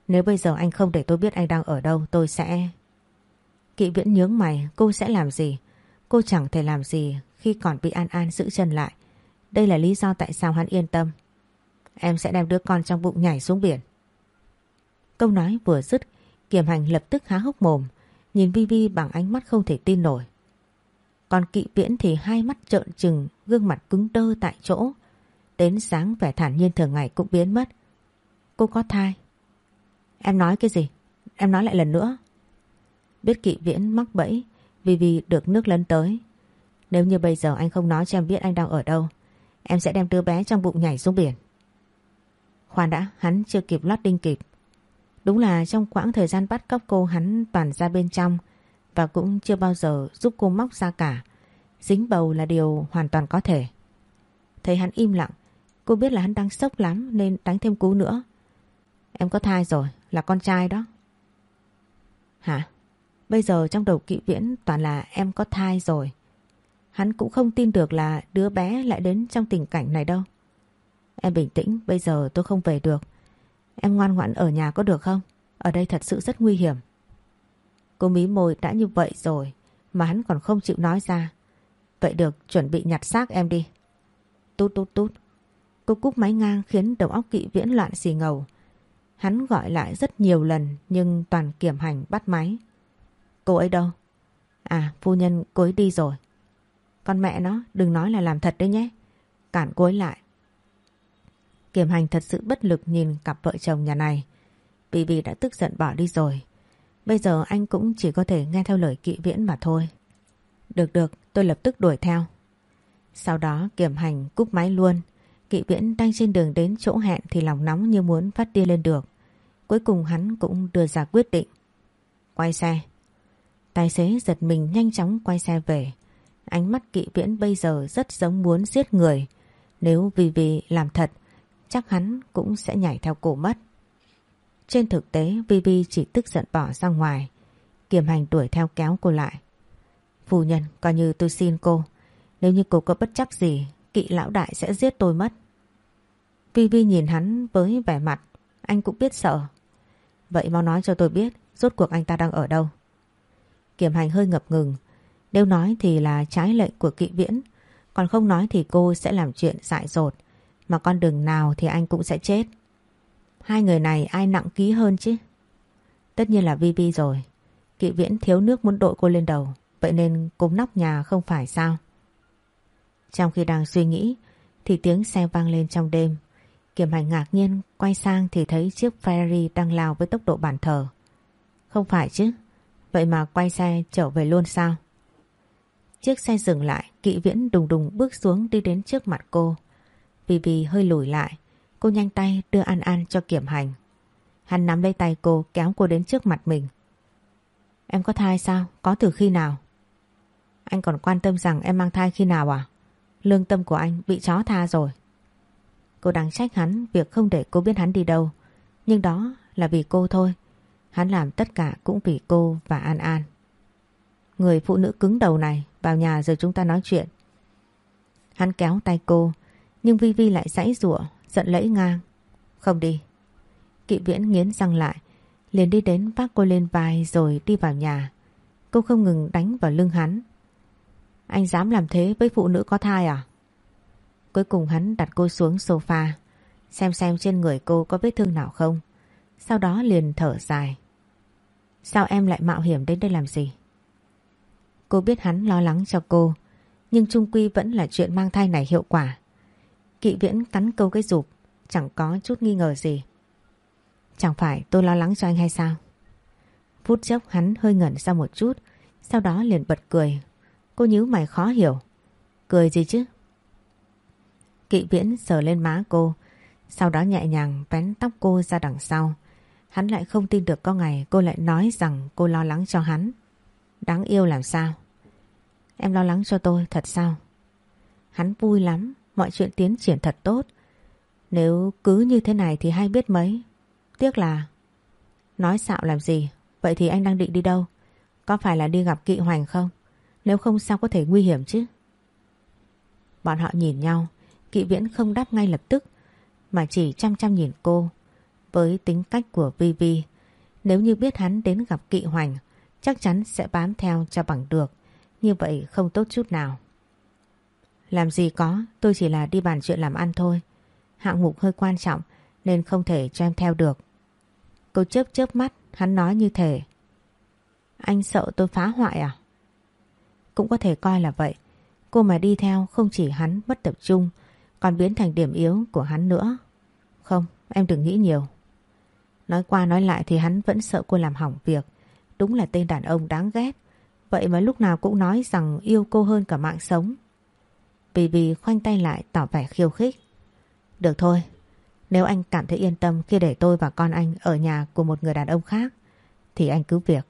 Nếu bây giờ anh không để tôi biết anh đang ở đâu, tôi sẽ... Kỵ viễn nhướng mày, cô sẽ làm gì? Cô chẳng thể làm gì khi còn bị An An giữ chân lại. Đây là lý do tại sao hắn yên tâm. Em sẽ đem đứa con trong bụng nhảy xuống biển. Câu nói vừa dứt, Kiểm Hành lập tức há hốc mồm, nhìn Vi Vi bằng ánh mắt không thể tin nổi. Còn kỵ viễn thì hai mắt trợn trừng, gương mặt cứng đơ tại chỗ. Đến sáng vẻ thản nhiên thường ngày cũng biến mất. Cô có thai. Em nói cái gì? Em nói lại lần nữa. Biết kỵ viễn mắc bẫy vì vì được nước lấn tới. Nếu như bây giờ anh không nói cho em biết anh đang ở đâu, em sẽ đem đứa bé trong bụng nhảy xuống biển. Khoan đã, hắn chưa kịp lót đinh kịp. Đúng là trong quãng thời gian bắt cóc cô hắn toàn ra bên trong và cũng chưa bao giờ giúp cô móc ra cả. Dính bầu là điều hoàn toàn có thể. Thấy hắn im lặng, cô biết là hắn đang sốc lắm nên đánh thêm cú nữa. Em có thai rồi, là con trai đó. Hả? Bây giờ trong đầu kỵ viễn toàn là em có thai rồi. Hắn cũng không tin được là đứa bé lại đến trong tình cảnh này đâu. Em bình tĩnh, bây giờ tôi không về được. Em ngoan ngoãn ở nhà có được không? Ở đây thật sự rất nguy hiểm. Cô mí môi đã như vậy rồi mà hắn còn không chịu nói ra. Vậy được, chuẩn bị nhặt xác em đi. Tút tút tút. Cô cúp máy ngang khiến đầu óc kỵ viễn loạn xì ngầu. Hắn gọi lại rất nhiều lần nhưng toàn kiểm hành bắt máy. Cô ấy đâu? À, phu nhân cô ấy đi rồi. Con mẹ nó, đừng nói là làm thật đấy nhé. Cản cô ấy lại. Kiểm hành thật sự bất lực nhìn cặp vợ chồng nhà này. Vì vì đã tức giận bỏ đi rồi. Bây giờ anh cũng chỉ có thể nghe theo lời kỵ viễn mà thôi. Được được, tôi lập tức đuổi theo. Sau đó kiểm hành cúp máy luôn. Kỵ viễn đang trên đường đến chỗ hẹn thì lòng nóng như muốn phát đi lên được. Cuối cùng hắn cũng đưa ra quyết định. Quay xe. Tài xế giật mình nhanh chóng quay xe về. Ánh mắt kỵ viễn bây giờ rất giống muốn giết người. Nếu vì vì làm thật, chắc hắn cũng sẽ nhảy theo cổ mất. Trên thực tế, Vivi chỉ tức giận bỏ ra ngoài. Kiểm hành đuổi theo kéo cô lại. Phu nhân, coi như tôi xin cô. Nếu như cô có bất chấp gì, kỵ lão đại sẽ giết tôi mất. Vi Vi nhìn hắn với vẻ mặt, anh cũng biết sợ. Vậy mau nói cho tôi biết, rốt cuộc anh ta đang ở đâu. Kiểm hành hơi ngập ngừng. Nếu nói thì là trái lệnh của kỵ viễn. Còn không nói thì cô sẽ làm chuyện dại dột. Mà con đường nào thì anh cũng sẽ chết. Hai người này ai nặng ký hơn chứ? Tất nhiên là Vi Vi rồi. Kỵ viễn thiếu nước muốn đội cô lên đầu. Vậy nên cúng nóc nhà không phải sao? Trong khi đang suy nghĩ thì tiếng xe vang lên trong đêm. Kiểm hành ngạc nhiên quay sang thì thấy chiếc Ferrari đang lao với tốc độ bản thờ. Không phải chứ, vậy mà quay xe trở về luôn sao? Chiếc xe dừng lại, kỵ viễn đùng đùng bước xuống đi đến trước mặt cô. Vì vì hơi lùi lại, cô nhanh tay đưa An An cho kiểm hành. Hắn nắm lấy tay cô kéo cô đến trước mặt mình. Em có thai sao? Có từ khi nào? Anh còn quan tâm rằng em mang thai khi nào à? Lương tâm của anh bị chó tha rồi. Cô đang trách hắn việc không để cô biết hắn đi đâu. Nhưng đó là vì cô thôi. Hắn làm tất cả cũng vì cô và An An. Người phụ nữ cứng đầu này vào nhà rồi chúng ta nói chuyện. Hắn kéo tay cô nhưng Vi Vi lại giãy rủa, giận lẫy ngang. Không đi. Kỵ viễn nghiến răng lại, liền đi đến vác cô lên vai rồi đi vào nhà. Cô không ngừng đánh vào lưng hắn. Anh dám làm thế với phụ nữ có thai à? Cuối cùng hắn đặt cô xuống sofa, xem xem trên người cô có vết thương nào không. Sau đó liền thở dài. Sao em lại mạo hiểm đến đây làm gì? Cô biết hắn lo lắng cho cô, nhưng trung quy vẫn là chuyện mang thai này hiệu quả. Kỵ viễn cắn câu cái rụp chẳng có chút nghi ngờ gì. Chẳng phải tôi lo lắng cho anh hay sao? Phút chốc hắn hơi ngẩn ra một chút sau đó liền bật cười. Cô nhíu mày khó hiểu. Cười gì chứ? Kỵ viễn sờ lên má cô sau đó nhẹ nhàng vén tóc cô ra đằng sau. Hắn lại không tin được có ngày cô lại nói rằng cô lo lắng cho hắn. Đáng yêu làm sao? Em lo lắng cho tôi thật sao? Hắn vui lắm, mọi chuyện tiến triển thật tốt. Nếu cứ như thế này thì hay biết mấy. Tiếc là... Nói xạo làm gì? Vậy thì anh đang định đi đâu? Có phải là đi gặp kỵ hoành không? Nếu không sao có thể nguy hiểm chứ? Bọn họ nhìn nhau. Kỵ viễn không đáp ngay lập tức mà chỉ chăm chăm nhìn cô. Với tính cách của Vivi, nếu như biết hắn đến gặp kỵ hoành, chắc chắn sẽ bám theo cho bằng được. Như vậy không tốt chút nào. Làm gì có, tôi chỉ là đi bàn chuyện làm ăn thôi. Hạng mục hơi quan trọng nên không thể cho em theo được. Cô chớp chớp mắt, hắn nói như thế Anh sợ tôi phá hoại à? Cũng có thể coi là vậy. Cô mà đi theo không chỉ hắn mất tập trung còn biến thành điểm yếu của hắn nữa. Không, em đừng nghĩ nhiều. Nói qua nói lại thì hắn vẫn sợ cô làm hỏng việc. Đúng là tên đàn ông đáng ghét. Vậy mà lúc nào cũng nói rằng yêu cô hơn cả mạng sống. Vì vì khoanh tay lại tỏ vẻ khiêu khích. Được thôi, nếu anh cảm thấy yên tâm khi để tôi và con anh ở nhà của một người đàn ông khác, thì anh cứ việc.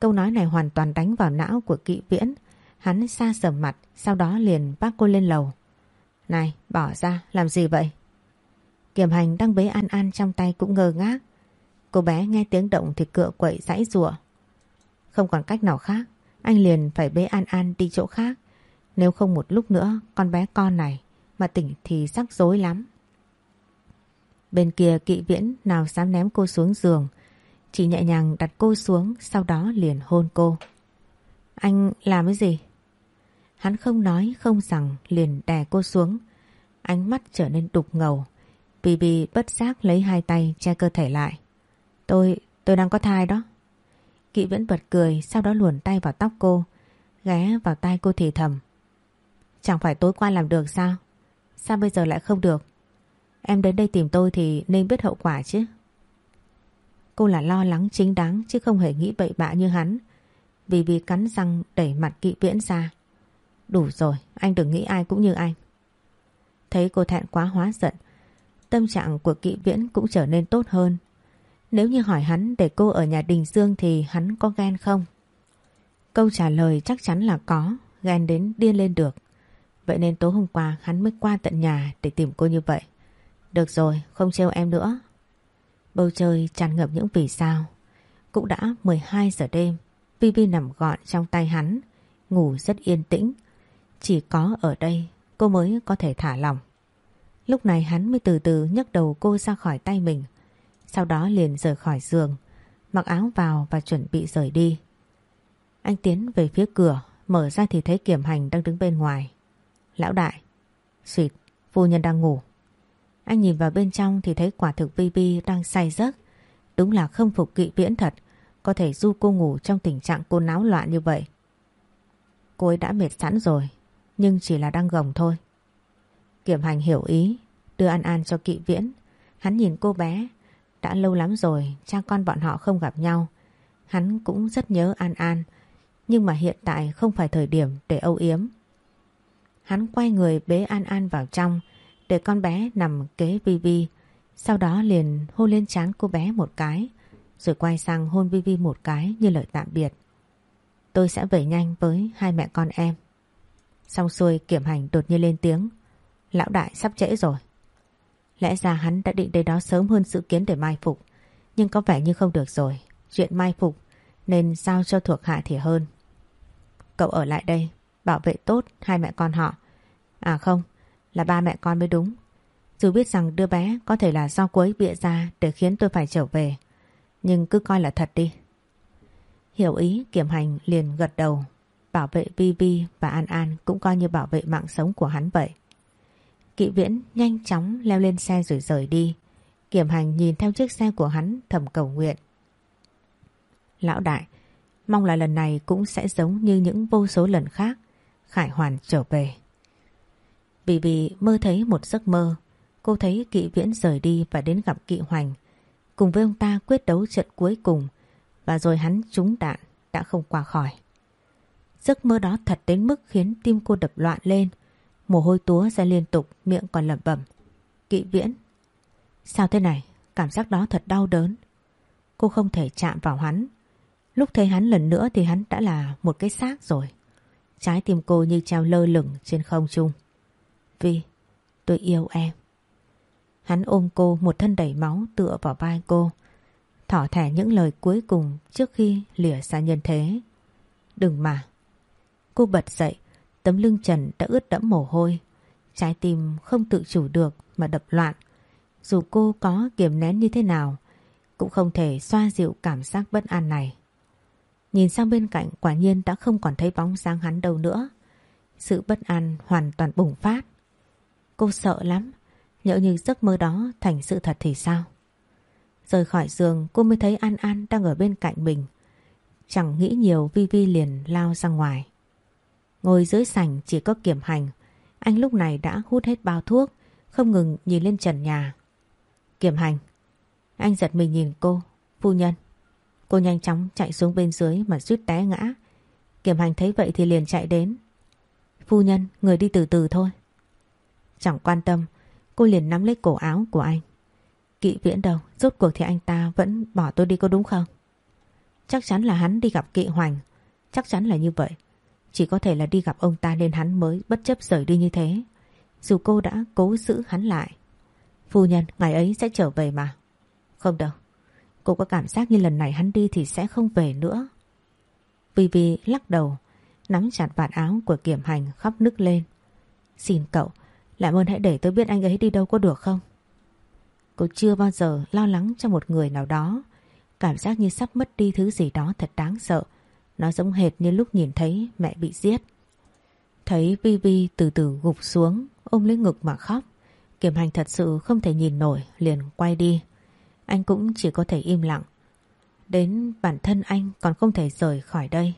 Câu nói này hoàn toàn đánh vào não của kỵ viễn. Hắn xa sầm mặt, sau đó liền bác cô lên lầu. Này, bỏ ra, làm gì vậy? Kiềm hành đang bế An An trong tay cũng ngơ ngác. Cô bé nghe tiếng động thì cựa quậy dãy rủa Không còn cách nào khác, anh liền phải bế An An đi chỗ khác. Nếu không một lúc nữa con bé con này mà tỉnh thì rắc rối lắm. Bên kia kỵ viễn nào dám ném cô xuống giường. Chỉ nhẹ nhàng đặt cô xuống sau đó liền hôn cô. Anh làm cái gì? Hắn không nói không rằng liền đè cô xuống. Ánh mắt trở nên đục ngầu. Bibi bất giác lấy hai tay che cơ thể lại. Tôi, tôi đang có thai đó. Kỵ viễn bật cười sau đó luồn tay vào tóc cô. Ghé vào tay cô thì thầm. Chẳng phải tối qua làm được sao? Sao bây giờ lại không được? Em đến đây tìm tôi thì nên biết hậu quả chứ. Cô là lo lắng chính đáng chứ không hề nghĩ bậy bạ như hắn. Vì vì cắn răng đẩy mặt kỵ viễn ra. Đủ rồi, anh đừng nghĩ ai cũng như anh. Thấy cô thẹn quá hóa giận, tâm trạng của kỵ viễn cũng trở nên tốt hơn. Nếu như hỏi hắn để cô ở nhà Đình Dương thì hắn có ghen không? Câu trả lời chắc chắn là có, ghen đến điên lên được. Vậy nên tối hôm qua hắn mới qua tận nhà để tìm cô như vậy. Được rồi, không trêu em nữa. Bầu trời tràn ngập những vì sao. Cũng đã 12 giờ đêm, Vivi nằm gọn trong tay hắn, ngủ rất yên tĩnh. Chỉ có ở đây cô mới có thể thả lòng. Lúc này hắn mới từ từ nhấc đầu cô ra khỏi tay mình. Sau đó liền rời khỏi giường, mặc áo vào và chuẩn bị rời đi. Anh tiến về phía cửa, mở ra thì thấy Kiểm Hành đang đứng bên ngoài. Lão đại, xịt, phu nhân đang ngủ. Anh nhìn vào bên trong thì thấy quả thực Vi Vi đang say giấc. Đúng là không phục kỵ viễn thật, có thể du cô ngủ trong tình trạng cô náo loạn như vậy. Cô ấy đã mệt sẵn rồi, nhưng chỉ là đang gồng thôi. Kiểm hành hiểu ý, đưa An An cho kỵ viễn. Hắn nhìn cô bé, đã lâu lắm rồi cha con bọn họ không gặp nhau. Hắn cũng rất nhớ An An, nhưng mà hiện tại không phải thời điểm để âu yếm. Hắn quay người bế An An vào trong, để con bé nằm kế Vi Vi. Sau đó liền hôn lên trán cô bé một cái, rồi quay sang hôn Vi Vi một cái như lời tạm biệt. Tôi sẽ về nhanh với hai mẹ con em. Xong xuôi kiểm hành đột nhiên lên tiếng. Lão đại sắp trễ rồi. Lẽ ra hắn đã định đến đó sớm hơn dự kiến để mai phục. Nhưng có vẻ như không được rồi. Chuyện mai phục nên giao cho thuộc hạ thì hơn. Cậu ở lại đây, bảo vệ tốt hai mẹ con họ. À không, là ba mẹ con mới đúng. Dù biết rằng đứa bé có thể là do cô ấy bịa ra để khiến tôi phải trở về. Nhưng cứ coi là thật đi. Hiểu ý kiểm hành liền gật đầu. Bảo vệ Vivi và An An cũng coi như bảo vệ mạng sống của hắn vậy. Kỵ viễn nhanh chóng leo lên xe rồi rời đi. Kiểm hành nhìn theo chiếc xe của hắn thầm cầu nguyện. Lão đại, mong là lần này cũng sẽ giống như những vô số lần khác. Khải Hoàn trở về. Vì vì mơ thấy một giấc mơ, cô thấy kỵ viễn rời đi và đến gặp kỵ hoành. Cùng với ông ta quyết đấu trận cuối cùng và rồi hắn trúng đạn đã không qua khỏi. Giấc mơ đó thật đến mức khiến tim cô đập loạn lên. Mồ hôi túa ra liên tục, miệng còn lẩm bẩm. Kỵ viễn. Sao thế này? Cảm giác đó thật đau đớn. Cô không thể chạm vào hắn. Lúc thấy hắn lần nữa thì hắn đã là một cái xác rồi. Trái tim cô như treo lơ lửng trên không trung. Vi, tôi yêu em. Hắn ôm cô một thân đầy máu tựa vào vai cô. Thỏ thẻ những lời cuối cùng trước khi lìa xa nhân thế. Đừng mà. Cô bật dậy, tấm lưng trần đã ướt đẫm mồ hôi. Trái tim không tự chủ được mà đập loạn. Dù cô có kiềm nén như thế nào, cũng không thể xoa dịu cảm giác bất an này. Nhìn sang bên cạnh quả nhiên đã không còn thấy bóng dáng hắn đâu nữa. Sự bất an hoàn toàn bùng phát. Cô sợ lắm, nhỡ như giấc mơ đó thành sự thật thì sao? Rời khỏi giường cô mới thấy An An đang ở bên cạnh mình. Chẳng nghĩ nhiều Vi Vi liền lao ra ngoài. Ngồi dưới sảnh chỉ có kiểm hành. Anh lúc này đã hút hết bao thuốc, không ngừng nhìn lên trần nhà. Kiểm hành. Anh giật mình nhìn cô, phu nhân. Cô nhanh chóng chạy xuống bên dưới mà suýt té ngã. Kiểm hành thấy vậy thì liền chạy đến. Phu nhân, người đi từ từ thôi. Chẳng quan tâm, cô liền nắm lấy cổ áo của anh. Kỵ viễn đâu, rốt cuộc thì anh ta vẫn bỏ tôi đi có đúng không? Chắc chắn là hắn đi gặp kỵ hoành. Chắc chắn là như vậy. Chỉ có thể là đi gặp ông ta nên hắn mới bất chấp rời đi như thế. Dù cô đã cố giữ hắn lại. Phu nhân, ngày ấy sẽ trở về mà. Không đâu. Cô có cảm giác như lần này hắn đi thì sẽ không về nữa. Vì vì lắc đầu, nắm chặt vạt áo của kiểm hành khóc nức lên. Xin cậu, làm ơn hãy để tôi biết anh ấy đi đâu có được không? Cô chưa bao giờ lo lắng cho một người nào đó. Cảm giác như sắp mất đi thứ gì đó thật đáng sợ. Nó giống hệt như lúc nhìn thấy mẹ bị giết. Thấy Vi Vi từ từ gục xuống, ôm lấy ngực mà khóc. Kiểm hành thật sự không thể nhìn nổi, liền quay đi. Anh cũng chỉ có thể im lặng. Đến bản thân anh còn không thể rời khỏi đây.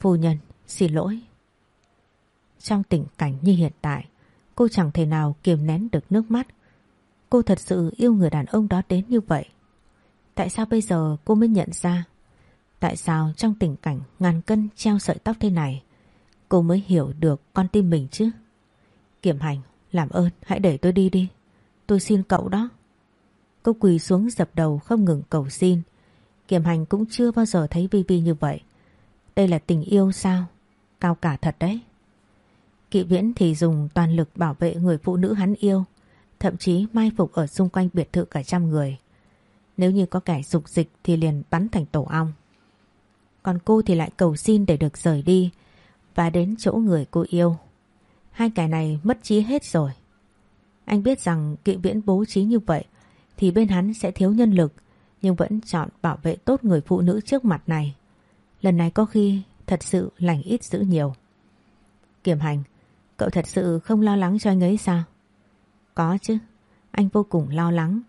Phu nhân, xin lỗi. Trong tình cảnh như hiện tại, cô chẳng thể nào kiềm nén được nước mắt. Cô thật sự yêu người đàn ông đó đến như vậy. Tại sao bây giờ cô mới nhận ra? Tại sao trong tình cảnh ngàn cân treo sợi tóc thế này, cô mới hiểu được con tim mình chứ? Kiểm hành, làm ơn hãy để tôi đi đi. Tôi xin cậu đó. Cô quỳ xuống dập đầu không ngừng cầu xin. Kiểm hành cũng chưa bao giờ thấy Vi Vi như vậy. Đây là tình yêu sao? Cao cả thật đấy. Kỵ viễn thì dùng toàn lực bảo vệ người phụ nữ hắn yêu, thậm chí mai phục ở xung quanh biệt thự cả trăm người. Nếu như có kẻ dục dịch thì liền bắn thành tổ ong. Còn cô thì lại cầu xin để được rời đi và đến chỗ người cô yêu. Hai kẻ này mất trí hết rồi. Anh biết rằng kỵ viễn bố trí như vậy thì bên hắn sẽ thiếu nhân lực nhưng vẫn chọn bảo vệ tốt người phụ nữ trước mặt này. Lần này có khi thật sự lành ít dữ nhiều. Kiểm hành, cậu thật sự không lo lắng cho anh ấy sao? Có chứ, anh vô cùng lo lắng.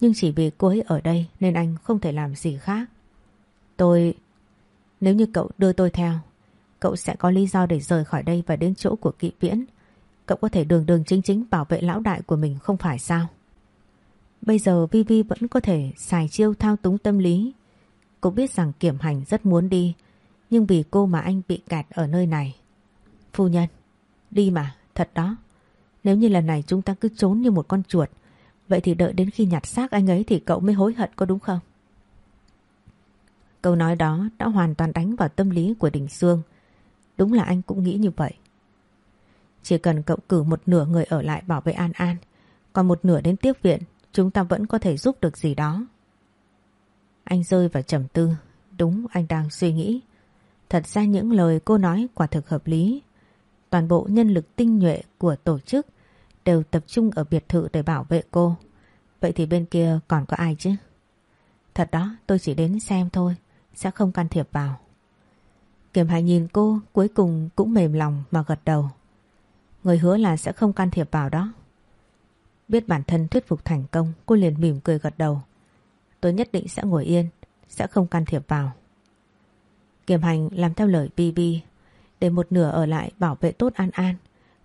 Nhưng chỉ vì cô ấy ở đây nên anh không thể làm gì khác. Tôi... Nếu như cậu đưa tôi theo, cậu sẽ có lý do để rời khỏi đây và đến chỗ của kỵ viễn. Cậu có thể đường đường chính chính bảo vệ lão đại của mình không phải sao? Bây giờ Vi Vi vẫn có thể xài chiêu thao túng tâm lý. Cô biết rằng kiểm hành rất muốn đi, nhưng vì cô mà anh bị kẹt ở nơi này. Phu nhân, đi mà, thật đó. Nếu như lần này chúng ta cứ trốn như một con chuột, vậy thì đợi đến khi nhặt xác anh ấy thì cậu mới hối hận có đúng không? Câu nói đó đã hoàn toàn đánh vào tâm lý của Đình Sương. Đúng là anh cũng nghĩ như vậy. Chỉ cần cậu cử một nửa người ở lại bảo vệ An An, còn một nửa đến tiếp viện, chúng ta vẫn có thể giúp được gì đó. Anh rơi vào trầm tư, đúng anh đang suy nghĩ. Thật ra những lời cô nói quả thực hợp lý. Toàn bộ nhân lực tinh nhuệ của tổ chức đều tập trung ở biệt thự để bảo vệ cô. Vậy thì bên kia còn có ai chứ? Thật đó, tôi chỉ đến xem thôi, sẽ không can thiệp vào. Kiểm hại nhìn cô cuối cùng cũng mềm lòng mà gật đầu. Người hứa là sẽ không can thiệp vào đó. Biết bản thân thuyết phục thành công, cô liền mỉm cười gật đầu. Tôi nhất định sẽ ngồi yên, sẽ không can thiệp vào. Kiểm hành làm theo lời BB, để một nửa ở lại bảo vệ tốt An An,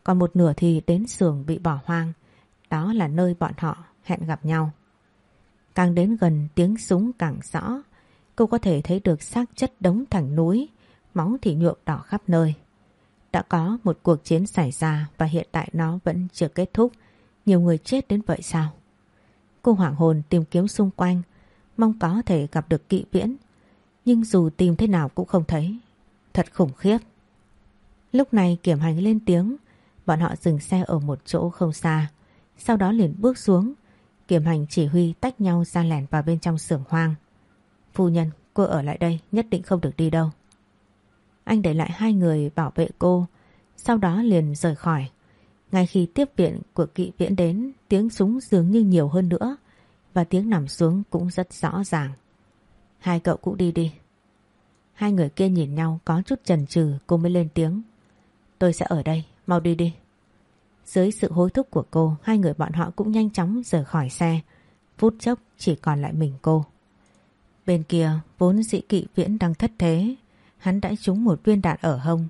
còn một nửa thì đến xưởng bị bỏ hoang. Đó là nơi bọn họ hẹn gặp nhau. Càng đến gần tiếng súng càng rõ, cô có thể thấy được xác chất đống thành núi, máu thì nhuộm đỏ khắp nơi. Đã có một cuộc chiến xảy ra và hiện tại nó vẫn chưa kết thúc, nhiều người chết đến vậy sao? Cô hoảng hồn tìm kiếm xung quanh, mong có thể gặp được kỵ viễn. Nhưng dù tìm thế nào cũng không thấy. Thật khủng khiếp. Lúc này kiểm hành lên tiếng, bọn họ dừng xe ở một chỗ không xa. Sau đó liền bước xuống, kiểm hành chỉ huy tách nhau ra lẻn vào bên trong xưởng hoang. Phu nhân, cô ở lại đây, nhất định không được đi đâu. Anh để lại hai người bảo vệ cô, sau đó liền rời khỏi. Ngay khi tiếp viện của kỵ viễn đến, tiếng súng dường như nhiều hơn nữa và tiếng nằm xuống cũng rất rõ ràng. Hai cậu cũng đi đi. Hai người kia nhìn nhau có chút chần chừ cô mới lên tiếng. Tôi sẽ ở đây, mau đi đi. Dưới sự hối thúc của cô, hai người bọn họ cũng nhanh chóng rời khỏi xe. Phút chốc chỉ còn lại mình cô. Bên kia, vốn dĩ kỵ viễn đang thất thế. Hắn đã trúng một viên đạn ở hông,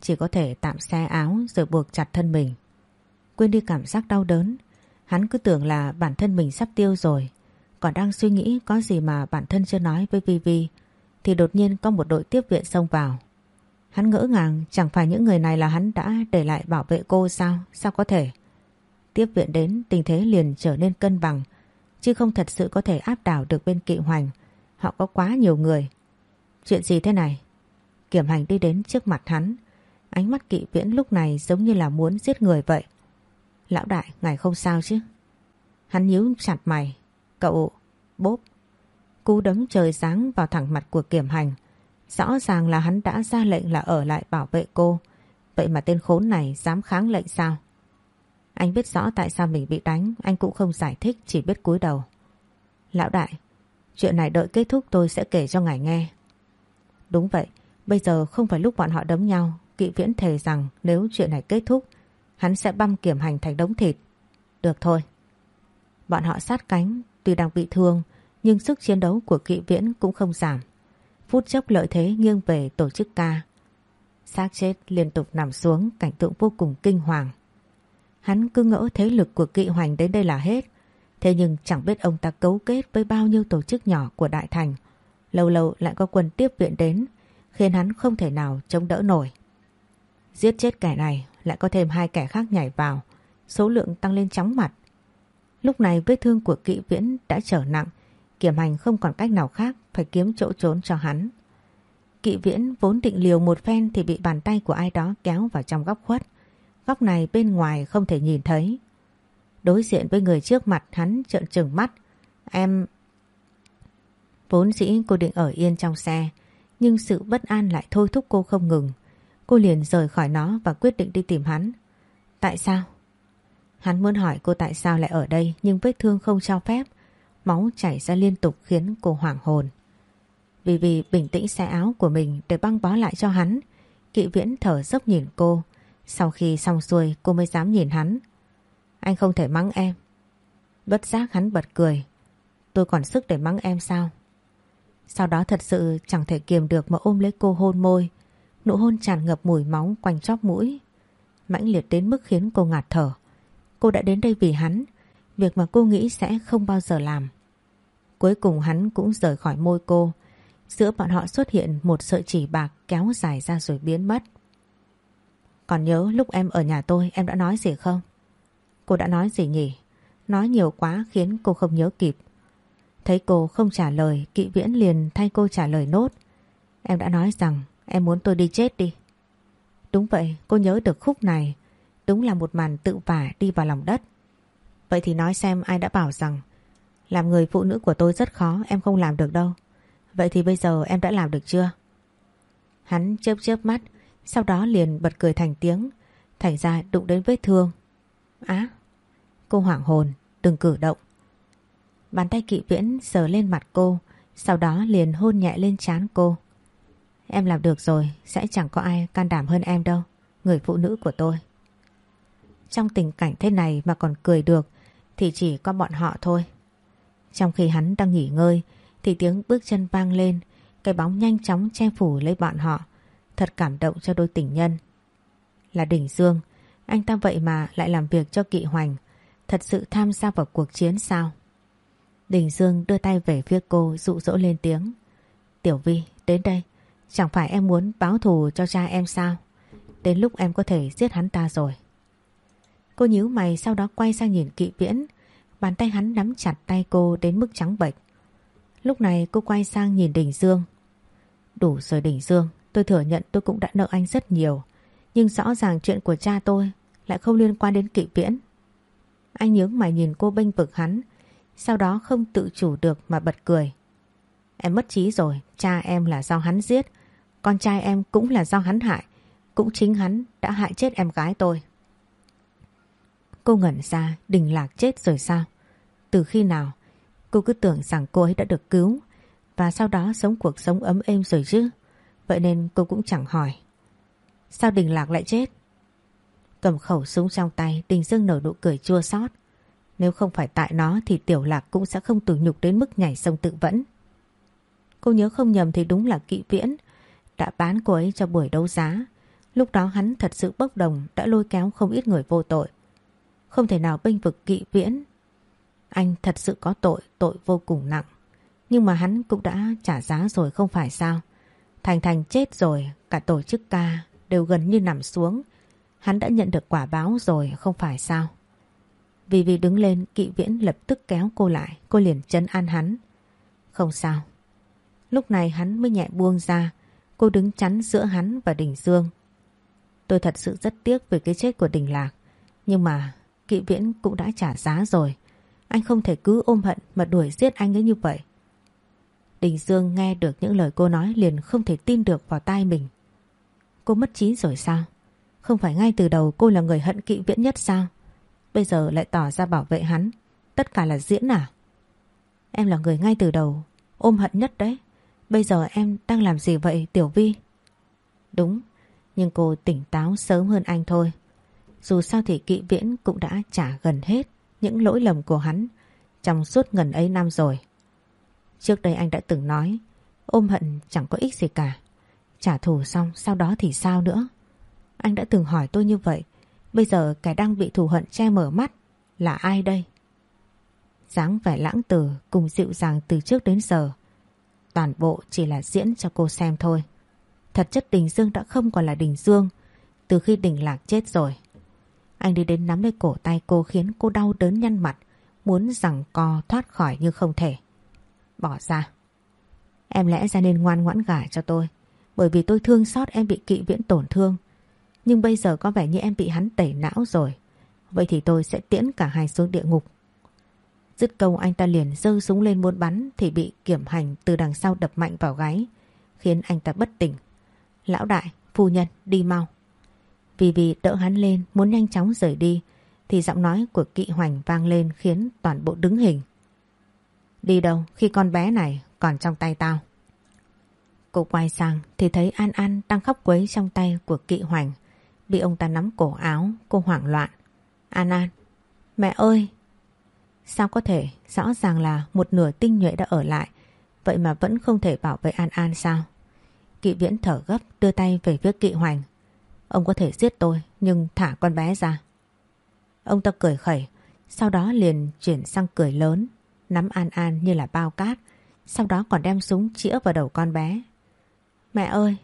chỉ có thể tạm xe áo rồi buộc chặt thân mình. Quên đi cảm giác đau đớn. Hắn cứ tưởng là bản thân mình sắp tiêu rồi, Còn đang suy nghĩ có gì mà bản thân chưa nói với Vivi, Thì đột nhiên có một đội tiếp viện xông vào. Hắn ngỡ ngàng, chẳng phải những người này là hắn đã để lại bảo vệ cô sao? Sao có thể? Tiếp viện đến, tình thế liền trở nên cân bằng, Chứ không thật sự có thể áp đảo được bên kỵ hoành. Họ có quá nhiều người. Chuyện gì thế này? Kiểm hành đi đến trước mặt hắn. Ánh mắt kỵ viễn lúc này giống như là muốn giết người vậy. Lão đại, ngài không sao chứ? Hắn nhíu chặt mày. Cậu, bốp. Cú đấm trời sáng vào thẳng mặt của kiểm hành. Rõ ràng là hắn đã ra lệnh là ở lại bảo vệ cô. Vậy mà tên khốn này dám kháng lệnh sao? Anh biết rõ tại sao mình bị đánh, anh cũng không giải thích, chỉ biết cúi đầu. Lão đại, chuyện này đợi kết thúc tôi sẽ kể cho ngài nghe. Đúng vậy, bây giờ không phải lúc bọn họ đấm nhau, kỵ viễn thề rằng nếu chuyện này kết thúc hắn sẽ băm kiểm hành thành đống thịt. Được thôi. Bọn họ sát cánh, tuy đang bị thương, nhưng sức chiến đấu của kỵ viễn cũng không giảm. Phút chốc lợi thế nghiêng về tổ chức ca. xác chết liên tục nằm xuống cảnh tượng vô cùng kinh hoàng. Hắn cứ ngỡ thế lực của kỵ hoành đến đây là hết. Thế nhưng chẳng biết ông ta cấu kết với bao nhiêu tổ chức nhỏ của Đại Thành. Lâu lâu lại có quân tiếp viện đến, khiến hắn không thể nào chống đỡ nổi. Giết chết kẻ này lại có thêm hai kẻ khác nhảy vào, số lượng tăng lên chóng mặt. Lúc này vết thương của kỵ viễn đã trở nặng, kiểm hành không còn cách nào khác phải kiếm chỗ trốn cho hắn. Kỵ viễn vốn định liều một phen thì bị bàn tay của ai đó kéo vào trong góc khuất. Góc này bên ngoài không thể nhìn thấy. Đối diện với người trước mặt hắn trợn trừng mắt. Em... Vốn dĩ cô định ở yên trong xe, nhưng sự bất an lại thôi thúc cô không ngừng. Cô liền rời khỏi nó và quyết định đi tìm hắn. Tại sao? Hắn muốn hỏi cô tại sao lại ở đây nhưng vết thương không cho phép. Máu chảy ra liên tục khiến cô hoảng hồn. Vì vì bình tĩnh xe áo của mình để băng bó lại cho hắn. Kỵ viễn thở dốc nhìn cô. Sau khi xong xuôi, cô mới dám nhìn hắn. Anh không thể mắng em. Bất giác hắn bật cười. Tôi còn sức để mắng em sao? Sau đó thật sự chẳng thể kiềm được mà ôm lấy cô hôn môi. Nụ hôn tràn ngập mùi máu quanh chóp mũi. Mãnh liệt đến mức khiến cô ngạt thở. Cô đã đến đây vì hắn. Việc mà cô nghĩ sẽ không bao giờ làm. Cuối cùng hắn cũng rời khỏi môi cô. Giữa bọn họ xuất hiện một sợi chỉ bạc kéo dài ra rồi biến mất. Còn nhớ lúc em ở nhà tôi em đã nói gì không? Cô đã nói gì nhỉ? Nói nhiều quá khiến cô không nhớ kịp. Thấy cô không trả lời, kỵ viễn liền thay cô trả lời nốt. Em đã nói rằng em muốn tôi đi chết đi. Đúng vậy, cô nhớ được khúc này. Đúng là một màn tự vả đi vào lòng đất. Vậy thì nói xem ai đã bảo rằng làm người phụ nữ của tôi rất khó, em không làm được đâu. Vậy thì bây giờ em đã làm được chưa? Hắn chớp chớp mắt, sau đó liền bật cười thành tiếng, thành ra đụng đến vết thương. Á, cô hoảng hồn, đừng cử động. Bàn tay kỵ viễn sờ lên mặt cô, sau đó liền hôn nhẹ lên trán cô. Em làm được rồi, sẽ chẳng có ai can đảm hơn em đâu, người phụ nữ của tôi. Trong tình cảnh thế này mà còn cười được thì chỉ có bọn họ thôi. Trong khi hắn đang nghỉ ngơi thì tiếng bước chân vang lên, cái bóng nhanh chóng che phủ lấy bọn họ. Thật cảm động cho đôi tình nhân. Là Đỉnh Dương, anh ta vậy mà lại làm việc cho Kỵ Hoành. Thật sự tham gia vào cuộc chiến sao? Đình Dương đưa tay về phía cô dụ dỗ lên tiếng. Tiểu Vi, đến đây. Chẳng phải em muốn báo thù cho cha em sao? Đến lúc em có thể giết hắn ta rồi. Cô nhíu mày sau đó quay sang nhìn kỵ viễn. Bàn tay hắn nắm chặt tay cô đến mức trắng bệch. Lúc này cô quay sang nhìn Đình Dương. Đủ rồi Đình Dương, tôi thừa nhận tôi cũng đã nợ anh rất nhiều. Nhưng rõ ràng chuyện của cha tôi lại không liên quan đến kỵ viễn. Anh nhướng mày nhìn cô bênh vực hắn, sau đó không tự chủ được mà bật cười. Em mất trí rồi, cha em là do hắn giết, con trai em cũng là do hắn hại, cũng chính hắn đã hại chết em gái tôi. Cô ngẩn ra, đình lạc chết rồi sao? Từ khi nào? Cô cứ tưởng rằng cô ấy đã được cứu và sau đó sống cuộc sống ấm êm rồi chứ. Vậy nên cô cũng chẳng hỏi. Sao Đình Lạc lại chết? Cầm khẩu súng trong tay, Đình Dương nở nụ cười chua xót. Nếu không phải tại nó thì Tiểu Lạc cũng sẽ không tủi nhục đến mức nhảy sông tự vẫn. Cô nhớ không nhầm thì đúng là kỵ viễn đã bán cô ấy cho buổi đấu giá. Lúc đó hắn thật sự bốc đồng đã lôi kéo không ít người vô tội. Không thể nào bênh vực kỵ viễn. Anh thật sự có tội, tội vô cùng nặng. Nhưng mà hắn cũng đã trả giá rồi không phải sao. Thành Thành chết rồi, cả tổ chức ca đều gần như nằm xuống. Hắn đã nhận được quả báo rồi không phải sao. Vì vì đứng lên kỵ viễn lập tức kéo cô lại, cô liền chân an hắn. Không sao. Lúc này hắn mới nhẹ buông ra, cô đứng chắn giữa hắn và Đình Dương. Tôi thật sự rất tiếc về cái chết của Đình Lạc. Nhưng mà kỵ viễn cũng đã trả giá rồi. Anh không thể cứ ôm hận mà đuổi giết anh ấy như vậy. Đình Dương nghe được những lời cô nói liền không thể tin được vào tai mình. Cô mất trí rồi sao? Không phải ngay từ đầu cô là người hận kỵ viễn nhất sao? Bây giờ lại tỏ ra bảo vệ hắn. Tất cả là diễn à? Em là người ngay từ đầu, ôm hận nhất đấy. Bây giờ em đang làm gì vậy Tiểu Vi? Đúng, nhưng cô tỉnh táo sớm hơn anh thôi. Dù sao thì kỵ viễn cũng đã trả gần hết những lỗi lầm của hắn trong suốt ngần ấy năm rồi. Trước đây anh đã từng nói ôm hận chẳng có ích gì cả. Trả thù xong sau đó thì sao nữa? Anh đã từng hỏi tôi như vậy. Bây giờ kẻ đang bị thù hận che mở mắt là ai đây? dáng vẻ lãng tử cùng dịu dàng từ trước đến giờ. Toàn bộ chỉ là diễn cho cô xem thôi. Thật chất Đình Dương đã không còn là Đình Dương từ khi Đình Lạc chết rồi. Anh đi đến nắm lấy cổ tay cô khiến cô đau đớn nhăn mặt, muốn rằng co thoát khỏi nhưng không thể. Bỏ ra. Em lẽ ra nên ngoan ngoãn gả cho tôi, bởi vì tôi thương xót em bị kỵ viễn tổn thương. Nhưng bây giờ có vẻ như em bị hắn tẩy não rồi. Vậy thì tôi sẽ tiễn cả hai xuống địa ngục. Dứt câu anh ta liền giơ súng lên muốn bắn thì bị kiểm hành từ đằng sau đập mạnh vào gáy, khiến anh ta bất tỉnh. Lão đại, phu nhân, đi mau. Vì vì đỡ hắn lên muốn nhanh chóng rời đi thì giọng nói của kỵ hoành vang lên khiến toàn bộ đứng hình. Đi đâu khi con bé này còn trong tay tao? Cô quay sang thì thấy An An đang khóc quấy trong tay của kỵ hoành. Bị ông ta nắm cổ áo, cô hoảng loạn. An An, mẹ ơi! Sao có thể? Rõ ràng là một nửa tinh nhuệ đã ở lại. Vậy mà vẫn không thể bảo vệ An An sao? Kỵ viễn thở gấp, đưa tay về phía kỵ hoành. Ông có thể giết tôi, nhưng thả con bé ra. Ông ta cười khẩy, Sau đó liền chuyển sang cười lớn, Nắm An An như là bao cát, Sau đó còn đem súng chĩa vào đầu con bé. Mẹ ơi!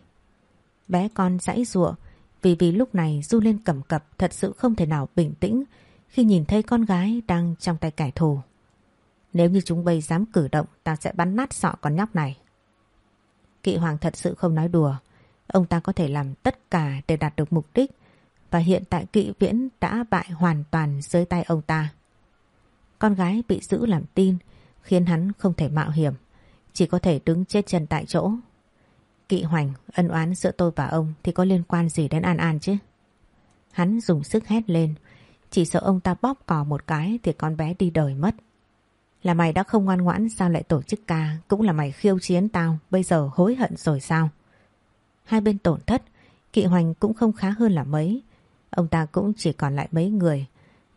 Bé con dãy ruộng Vì vì lúc này du lên cầm cập Thật sự không thể nào bình tĩnh khi nhìn thấy con gái đang trong tay kẻ thù Nếu như chúng bây dám cử động Ta sẽ bắn nát sọ con nhóc này Kỵ Hoàng thật sự không nói đùa Ông ta có thể làm tất cả để đạt được mục đích và hiện tại kỵ viễn đã bại hoàn toàn dưới tay ông ta. Con gái bị giữ làm tin khiến hắn không thể mạo hiểm, chỉ có thể đứng chết chân tại chỗ. Kỵ hoành, ân oán giữa tôi và ông thì có liên quan gì đến An An chứ? Hắn dùng sức hét lên, chỉ sợ ông ta bóp cò một cái thì con bé đi đời mất. Là mày đã không ngoan ngoãn sao lại tổ chức ca, cũng là mày khiêu chiến tao, bây giờ hối hận rồi sao? Hai bên tổn thất, kỵ hoành cũng không khá hơn là mấy. Ông ta cũng chỉ còn lại mấy người.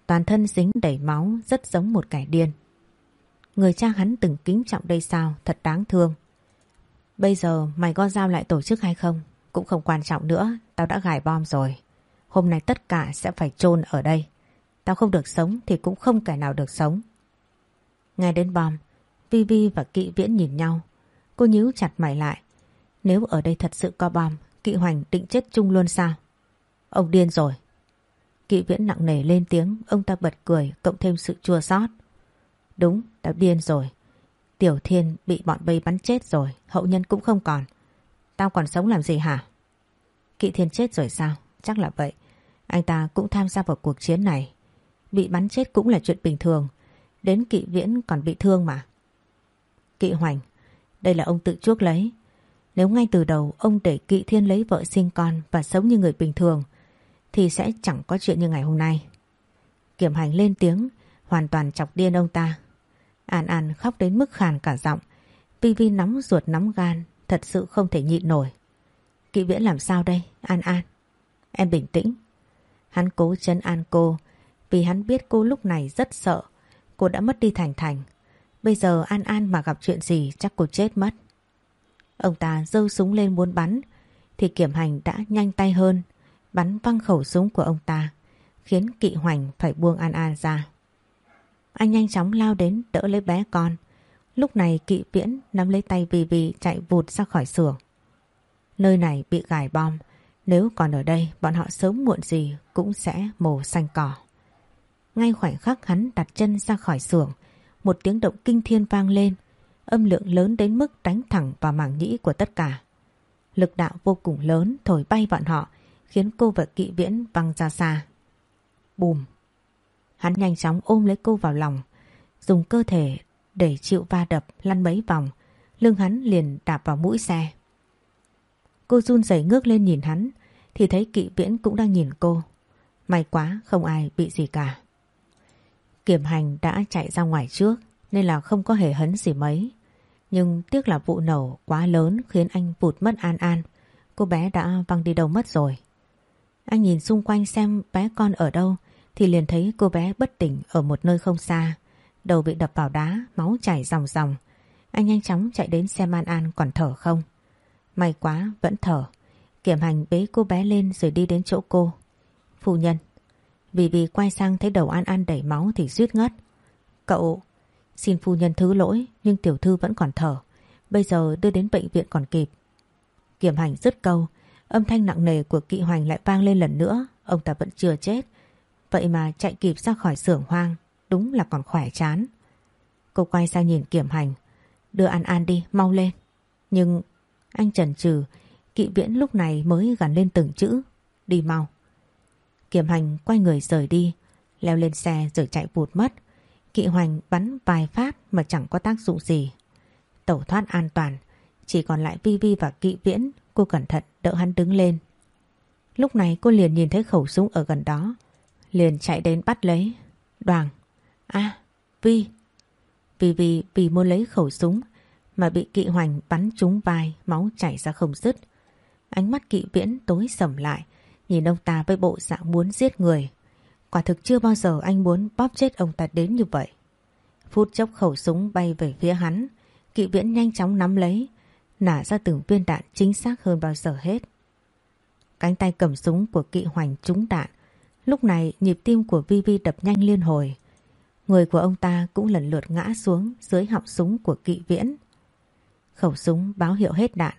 Toàn thân dính đầy máu, rất giống một kẻ điên. Người cha hắn từng kính trọng đây sao, thật đáng thương. Bây giờ mày có giao lại tổ chức hay không? Cũng không quan trọng nữa, tao đã gài bom rồi. Hôm nay tất cả sẽ phải chôn ở đây. Tao không được sống thì cũng không kẻ nào được sống. Nghe đến bom, Vi Vi và Kỵ Viễn nhìn nhau. Cô nhíu chặt mày lại. Nếu ở đây thật sự có bom, Kỵ Hoành định chết chung luôn sao? Ông điên rồi. Kỵ Viễn nặng nề lên tiếng, ông ta bật cười, cộng thêm sự chua xót. Đúng, đã điên rồi. Tiểu Thiên bị bọn bây bắn chết rồi, hậu nhân cũng không còn. Tao còn sống làm gì hả? Kỵ Thiên chết rồi sao? Chắc là vậy. Anh ta cũng tham gia vào cuộc chiến này. Bị bắn chết cũng là chuyện bình thường. Đến kỵ viễn còn bị thương mà. Kỵ hoành, đây là ông tự chuốc lấy. Nếu ngay từ đầu ông để kỵ thiên lấy vợ sinh con và sống như người bình thường thì sẽ chẳng có chuyện như ngày hôm nay. Kiểm hành lên tiếng hoàn toàn chọc điên ông ta. An An khóc đến mức khàn cả giọng. Vi Vi nóng ruột nóng gan thật sự không thể nhịn nổi. Kỵ viễn làm sao đây? An An. Em bình tĩnh. Hắn cố chân an cô vì hắn biết cô lúc này rất sợ. Cô đã mất đi Thành Thành. Bây giờ An An mà gặp chuyện gì chắc cô chết mất. Ông ta giơ súng lên muốn bắn, thì kiểm hành đã nhanh tay hơn, bắn văng khẩu súng của ông ta, khiến kỵ hoành phải buông An An ra. Anh nhanh chóng lao đến đỡ lấy bé con. Lúc này kỵ viễn nắm lấy tay Vì Vì chạy vụt ra khỏi xưởng. Nơi này bị gài bom. Nếu còn ở đây, bọn họ sớm muộn gì cũng sẽ mổ xanh cỏ. Ngay khoảnh khắc hắn đặt chân ra khỏi xưởng một tiếng động kinh thiên vang lên âm lượng lớn đến mức đánh thẳng vào mảng nhĩ của tất cả. Lực đạo vô cùng lớn thổi bay bọn họ, khiến cô và kỵ viễn văng ra xa. Bùm! Hắn nhanh chóng ôm lấy cô vào lòng, dùng cơ thể để chịu va đập lăn mấy vòng, lưng hắn liền đạp vào mũi xe. Cô run rẩy ngước lên nhìn hắn, thì thấy kỵ viễn cũng đang nhìn cô. May quá không ai bị gì cả. Kiểm hành đã chạy ra ngoài trước nên là không có hề hấn gì mấy. Nhưng tiếc là vụ nổ quá lớn khiến anh vụt mất An An. Cô bé đã văng đi đâu mất rồi. Anh nhìn xung quanh xem bé con ở đâu thì liền thấy cô bé bất tỉnh ở một nơi không xa. Đầu bị đập vào đá, máu chảy ròng ròng. Anh nhanh chóng chạy đến xem An An còn thở không. May quá, vẫn thở. Kiểm hành bế cô bé lên rồi đi đến chỗ cô. Phu nhân. Vì vì quay sang thấy đầu An An đẩy máu thì suýt ngất. Cậu... Xin phu nhân thứ lỗi nhưng tiểu thư vẫn còn thở. Bây giờ đưa đến bệnh viện còn kịp. Kiểm hành dứt câu, âm thanh nặng nề của kỵ hoành lại vang lên lần nữa. Ông ta vẫn chưa chết. Vậy mà chạy kịp ra khỏi xưởng hoang, đúng là còn khỏe chán. Cô quay sang nhìn kiểm hành. Đưa An An đi, mau lên. Nhưng anh chần chừ, kỵ viễn lúc này mới gắn lên từng chữ. Đi mau. Kiểm hành quay người rời đi, leo lên xe rồi chạy vụt mất. Kỵ hoành bắn vài phát mà chẳng có tác dụng gì. Tẩu thoát an toàn, chỉ còn lại Vi Vi và kỵ viễn, cô cẩn thận đỡ hắn đứng lên. Lúc này cô liền nhìn thấy khẩu súng ở gần đó. Liền chạy đến bắt lấy. Đoàn. a Vi. Vi Vi vì muốn lấy khẩu súng mà bị kỵ hoành bắn trúng vai, máu chảy ra không dứt. Ánh mắt kỵ viễn tối sầm lại, nhìn ông ta với bộ dạng muốn giết người. Quả thực chưa bao giờ anh muốn bóp chết ông ta đến như vậy. Phút chốc khẩu súng bay về phía hắn, kỵ viễn nhanh chóng nắm lấy, nả ra từng viên đạn chính xác hơn bao giờ hết. Cánh tay cầm súng của kỵ hoành trúng đạn, lúc này nhịp tim của Vi Vi đập nhanh liên hồi. Người của ông ta cũng lần lượt ngã xuống dưới họng súng của kỵ viễn. Khẩu súng báo hiệu hết đạn,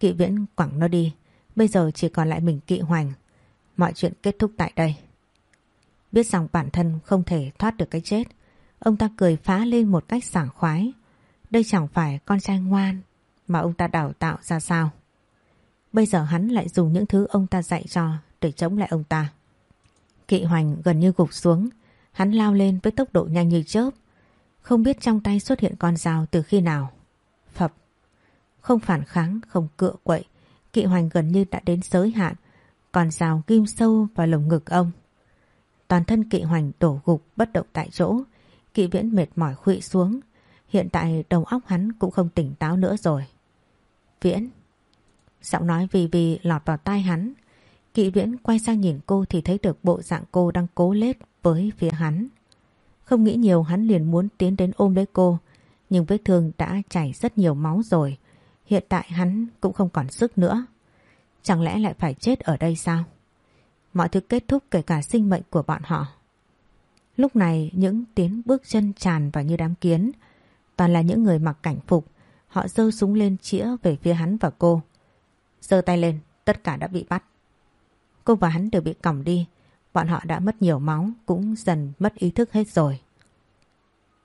kỵ viễn quẳng nó đi, bây giờ chỉ còn lại mình kỵ hoành. Mọi chuyện kết thúc tại đây. Biết rằng bản thân không thể thoát được cái chết, ông ta cười phá lên một cách sảng khoái. Đây chẳng phải con trai ngoan mà ông ta đào tạo ra sao. Bây giờ hắn lại dùng những thứ ông ta dạy cho để chống lại ông ta. Kỵ hoành gần như gục xuống, hắn lao lên với tốc độ nhanh như chớp. Không biết trong tay xuất hiện con dao từ khi nào. Phập. Không phản kháng, không cựa quậy. Kỵ hoành gần như đã đến giới hạn. Còn rào kim sâu vào lồng ngực ông. Toàn thân kỵ hoành đổ gục bất động tại chỗ. Kỵ viễn mệt mỏi khụy xuống. Hiện tại đầu óc hắn cũng không tỉnh táo nữa rồi. Viễn. Giọng nói vì vì lọt vào tai hắn. Kỵ viễn quay sang nhìn cô thì thấy được bộ dạng cô đang cố lết với phía hắn. Không nghĩ nhiều hắn liền muốn tiến đến ôm lấy cô. Nhưng vết thương đã chảy rất nhiều máu rồi. Hiện tại hắn cũng không còn sức nữa. Chẳng lẽ lại phải chết ở đây sao? Mọi thứ kết thúc kể cả sinh mệnh của bọn họ. Lúc này những tiếng bước chân tràn vào như đám kiến. Toàn là những người mặc cảnh phục. Họ giơ súng lên chĩa về phía hắn và cô. giơ tay lên, tất cả đã bị bắt. Cô và hắn đều bị còng đi. Bọn họ đã mất nhiều máu, cũng dần mất ý thức hết rồi.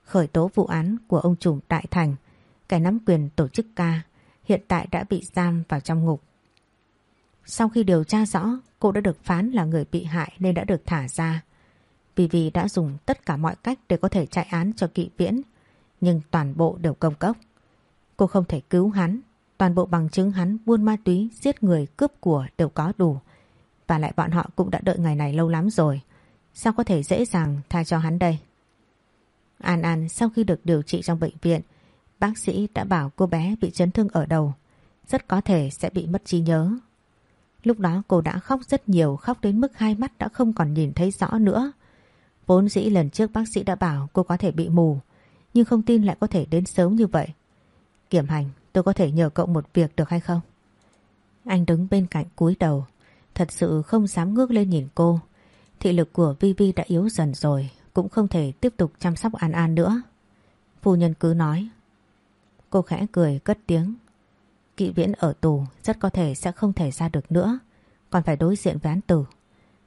Khởi tố vụ án của ông trùm Đại Thành, kẻ nắm quyền tổ chức ca, hiện tại đã bị giam vào trong ngục. Sau khi điều tra rõ, cô đã được phán là người bị hại nên đã được thả ra. Vì vì đã dùng tất cả mọi cách để có thể chạy án cho kỵ viễn, nhưng toàn bộ đều công cốc. Cô không thể cứu hắn, toàn bộ bằng chứng hắn buôn ma túy, giết người, cướp của đều có đủ. Và lại bọn họ cũng đã đợi ngày này lâu lắm rồi. Sao có thể dễ dàng tha cho hắn đây? An An sau khi được điều trị trong bệnh viện, bác sĩ đã bảo cô bé bị chấn thương ở đầu, rất có thể sẽ bị mất trí nhớ. Lúc đó cô đã khóc rất nhiều, khóc đến mức hai mắt đã không còn nhìn thấy rõ nữa. Vốn dĩ lần trước bác sĩ đã bảo cô có thể bị mù, nhưng không tin lại có thể đến sớm như vậy. Kiểm hành, tôi có thể nhờ cậu một việc được hay không? Anh đứng bên cạnh cúi đầu, thật sự không dám ngước lên nhìn cô. Thị lực của Vivi đã yếu dần rồi, cũng không thể tiếp tục chăm sóc An An nữa. Phu nhân cứ nói. Cô khẽ cười cất tiếng. Kỵ viễn ở tù rất có thể sẽ không thể ra được nữa, còn phải đối diện với án tử.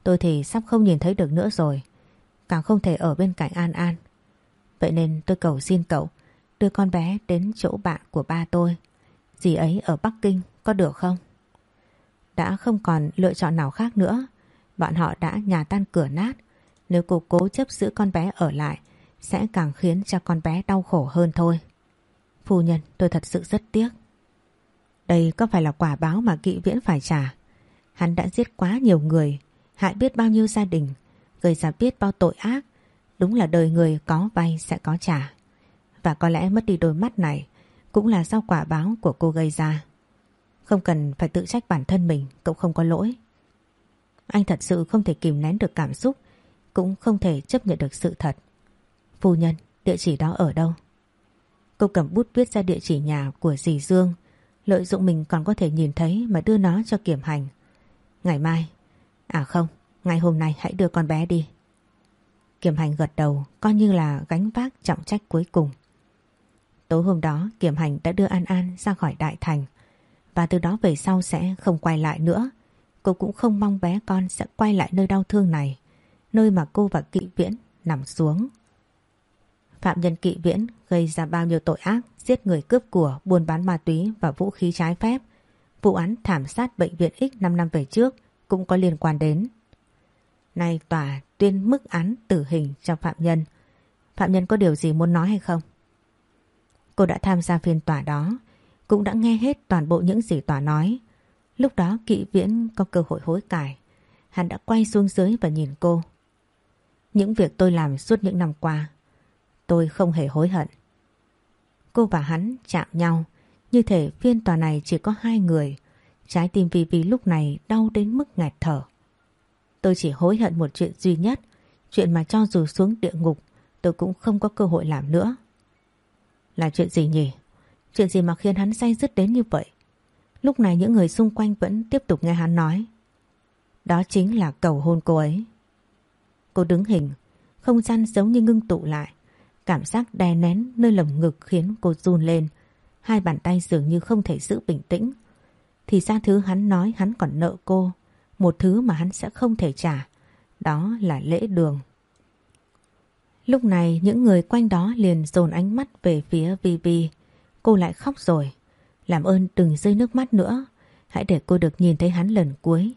Tôi thì sắp không nhìn thấy được nữa rồi, càng không thể ở bên cạnh An An. Vậy nên tôi cầu xin cậu đưa con bé đến chỗ bạn của ba tôi. Dì ấy ở Bắc Kinh có được không? Đã không còn lựa chọn nào khác nữa. Bọn họ đã nhà tan cửa nát. Nếu cô cố chấp giữ con bé ở lại sẽ càng khiến cho con bé đau khổ hơn thôi. Phu nhân tôi thật sự rất tiếc. Đây có phải là quả báo mà kỵ viễn phải trả. Hắn đã giết quá nhiều người, hại biết bao nhiêu gia đình, gây ra biết bao tội ác. Đúng là đời người có vay sẽ có trả. Và có lẽ mất đi đôi mắt này cũng là do quả báo của cô gây ra. Không cần phải tự trách bản thân mình, cậu không có lỗi. Anh thật sự không thể kìm nén được cảm xúc, cũng không thể chấp nhận được sự thật. Phu nhân, địa chỉ đó ở đâu? Cô cầm bút viết ra địa chỉ nhà của dì Dương, lợi dụng mình còn có thể nhìn thấy mà đưa nó cho kiểm hành. Ngày mai, à không, ngày hôm nay hãy đưa con bé đi. Kiểm hành gật đầu coi như là gánh vác trọng trách cuối cùng. Tối hôm đó Kiểm Hành đã đưa An An ra khỏi Đại Thành và từ đó về sau sẽ không quay lại nữa. Cô cũng không mong bé con sẽ quay lại nơi đau thương này, nơi mà cô và Kỵ Viễn nằm xuống. Phạm nhân Kỵ Viễn gây ra bao nhiêu tội ác, giết người cướp của, buôn bán ma túy và vũ khí trái phép. Vụ án thảm sát bệnh viện X 5 năm về trước cũng có liên quan đến. Nay tòa tuyên mức án tử hình cho phạm nhân. Phạm nhân có điều gì muốn nói hay không? Cô đã tham gia phiên tòa đó, cũng đã nghe hết toàn bộ những gì tòa nói. Lúc đó kỵ viễn có cơ hội hối cải. Hắn đã quay xuống dưới và nhìn cô. Những việc tôi làm suốt những năm qua, tôi không hề hối hận. Cô và hắn chạm nhau, như thể phiên tòa này chỉ có hai người. Trái tim Vi Vi lúc này đau đến mức nghẹt thở. Tôi chỉ hối hận một chuyện duy nhất, chuyện mà cho dù xuống địa ngục tôi cũng không có cơ hội làm nữa. Là chuyện gì nhỉ? Chuyện gì mà khiến hắn say dứt đến như vậy? Lúc này những người xung quanh vẫn tiếp tục nghe hắn nói. Đó chính là cầu hôn cô ấy. Cô đứng hình, không gian giống như ngưng tụ lại. Cảm giác đè nén nơi lồng ngực khiến cô run lên. Hai bàn tay dường như không thể giữ bình tĩnh. Thì ra thứ hắn nói hắn còn nợ cô. Một thứ mà hắn sẽ không thể trả. Đó là lễ đường. Lúc này, những người quanh đó liền dồn ánh mắt về phía Vivi. Cô lại khóc rồi. Làm ơn đừng rơi nước mắt nữa. Hãy để cô được nhìn thấy hắn lần cuối,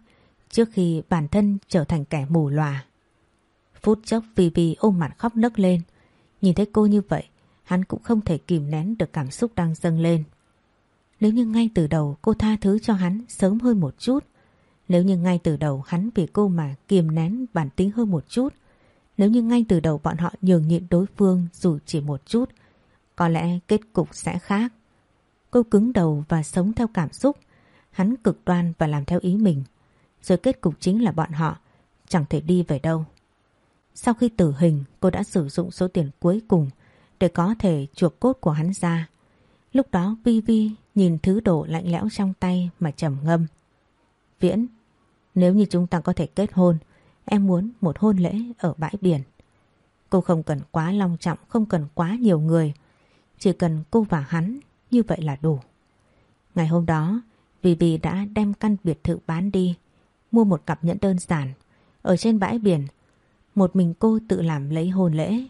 trước khi bản thân trở thành kẻ mù lòa. Phút chốc, Vivi ôm mặt khóc nấc lên. Nhìn thấy cô như vậy, hắn cũng không thể kìm nén được cảm xúc đang dâng lên. Nếu như ngay từ đầu cô tha thứ cho hắn sớm hơn một chút, nếu như ngay từ đầu hắn vì cô mà kiềm nén bản tính hơn một chút, nếu như ngay từ đầu bọn họ nhường nhịn đối phương dù chỉ một chút, có lẽ kết cục sẽ khác. Cô cứng đầu và sống theo cảm xúc, hắn cực đoan và làm theo ý mình. Rồi kết cục chính là bọn họ chẳng thể đi về đâu. Sau khi tử hình, cô đã sử dụng số tiền cuối cùng để có thể chuộc cốt của hắn ra. Lúc đó Vi Vi nhìn thứ đồ lạnh lẽo trong tay mà trầm ngâm. Viễn, nếu như chúng ta có thể kết hôn, em muốn một hôn lễ ở bãi biển. Cô không cần quá long trọng, không cần quá nhiều người. Chỉ cần cô và hắn, như vậy là đủ. Ngày hôm đó, Vivi đã đem căn biệt thự bán đi, mua một cặp nhẫn đơn giản. Ở trên bãi biển, một mình cô tự làm lấy hôn lễ.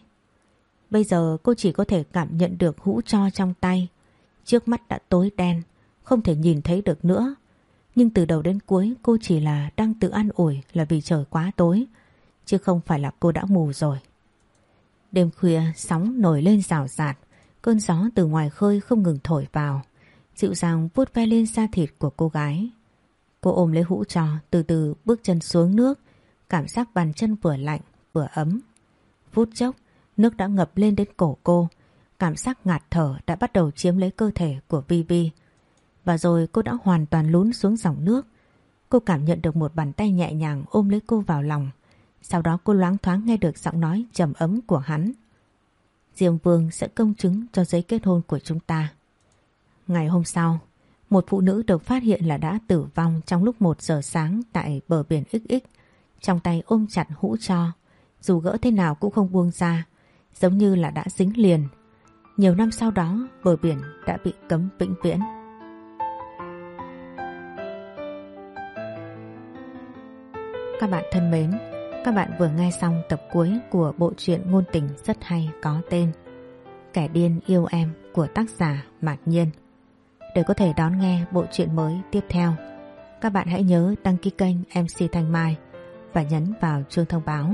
Bây giờ cô chỉ có thể cảm nhận được hũ cho trong tay. Trước mắt đã tối đen, không thể nhìn thấy được nữa. Nhưng từ đầu đến cuối cô chỉ là đang tự an ủi là vì trời quá tối, chứ không phải là cô đã mù rồi. Đêm khuya sóng nổi lên rào rạt, cơn gió từ ngoài khơi không ngừng thổi vào, dịu dàng vuốt ve lên da thịt của cô gái. Cô ôm lấy hũ trò từ từ bước chân xuống nước, cảm giác bàn chân vừa lạnh vừa ấm. Phút chốc, nước đã ngập lên đến cổ cô, cảm giác ngạt thở đã bắt đầu chiếm lấy cơ thể của Vivi. Và rồi cô đã hoàn toàn lún xuống dòng nước. Cô cảm nhận được một bàn tay nhẹ nhàng ôm lấy cô vào lòng. Sau đó cô loáng thoáng nghe được giọng nói trầm ấm của hắn. Diêm Vương sẽ công chứng cho giấy kết hôn của chúng ta. Ngày hôm sau, một phụ nữ được phát hiện là đã tử vong trong lúc 1 giờ sáng tại bờ biển XX. Trong tay ôm chặt hũ cho, dù gỡ thế nào cũng không buông ra, giống như là đã dính liền. Nhiều năm sau đó, bờ biển đã bị cấm vĩnh viễn. Các bạn thân mến, các bạn vừa nghe xong tập cuối của bộ truyện ngôn tình rất hay có tên Kẻ điên yêu em của tác giả Mạc Nhiên. Để có thể đón nghe bộ truyện mới tiếp theo, các bạn hãy nhớ đăng ký kênh MC Thanh Mai và nhấn vào chuông thông báo,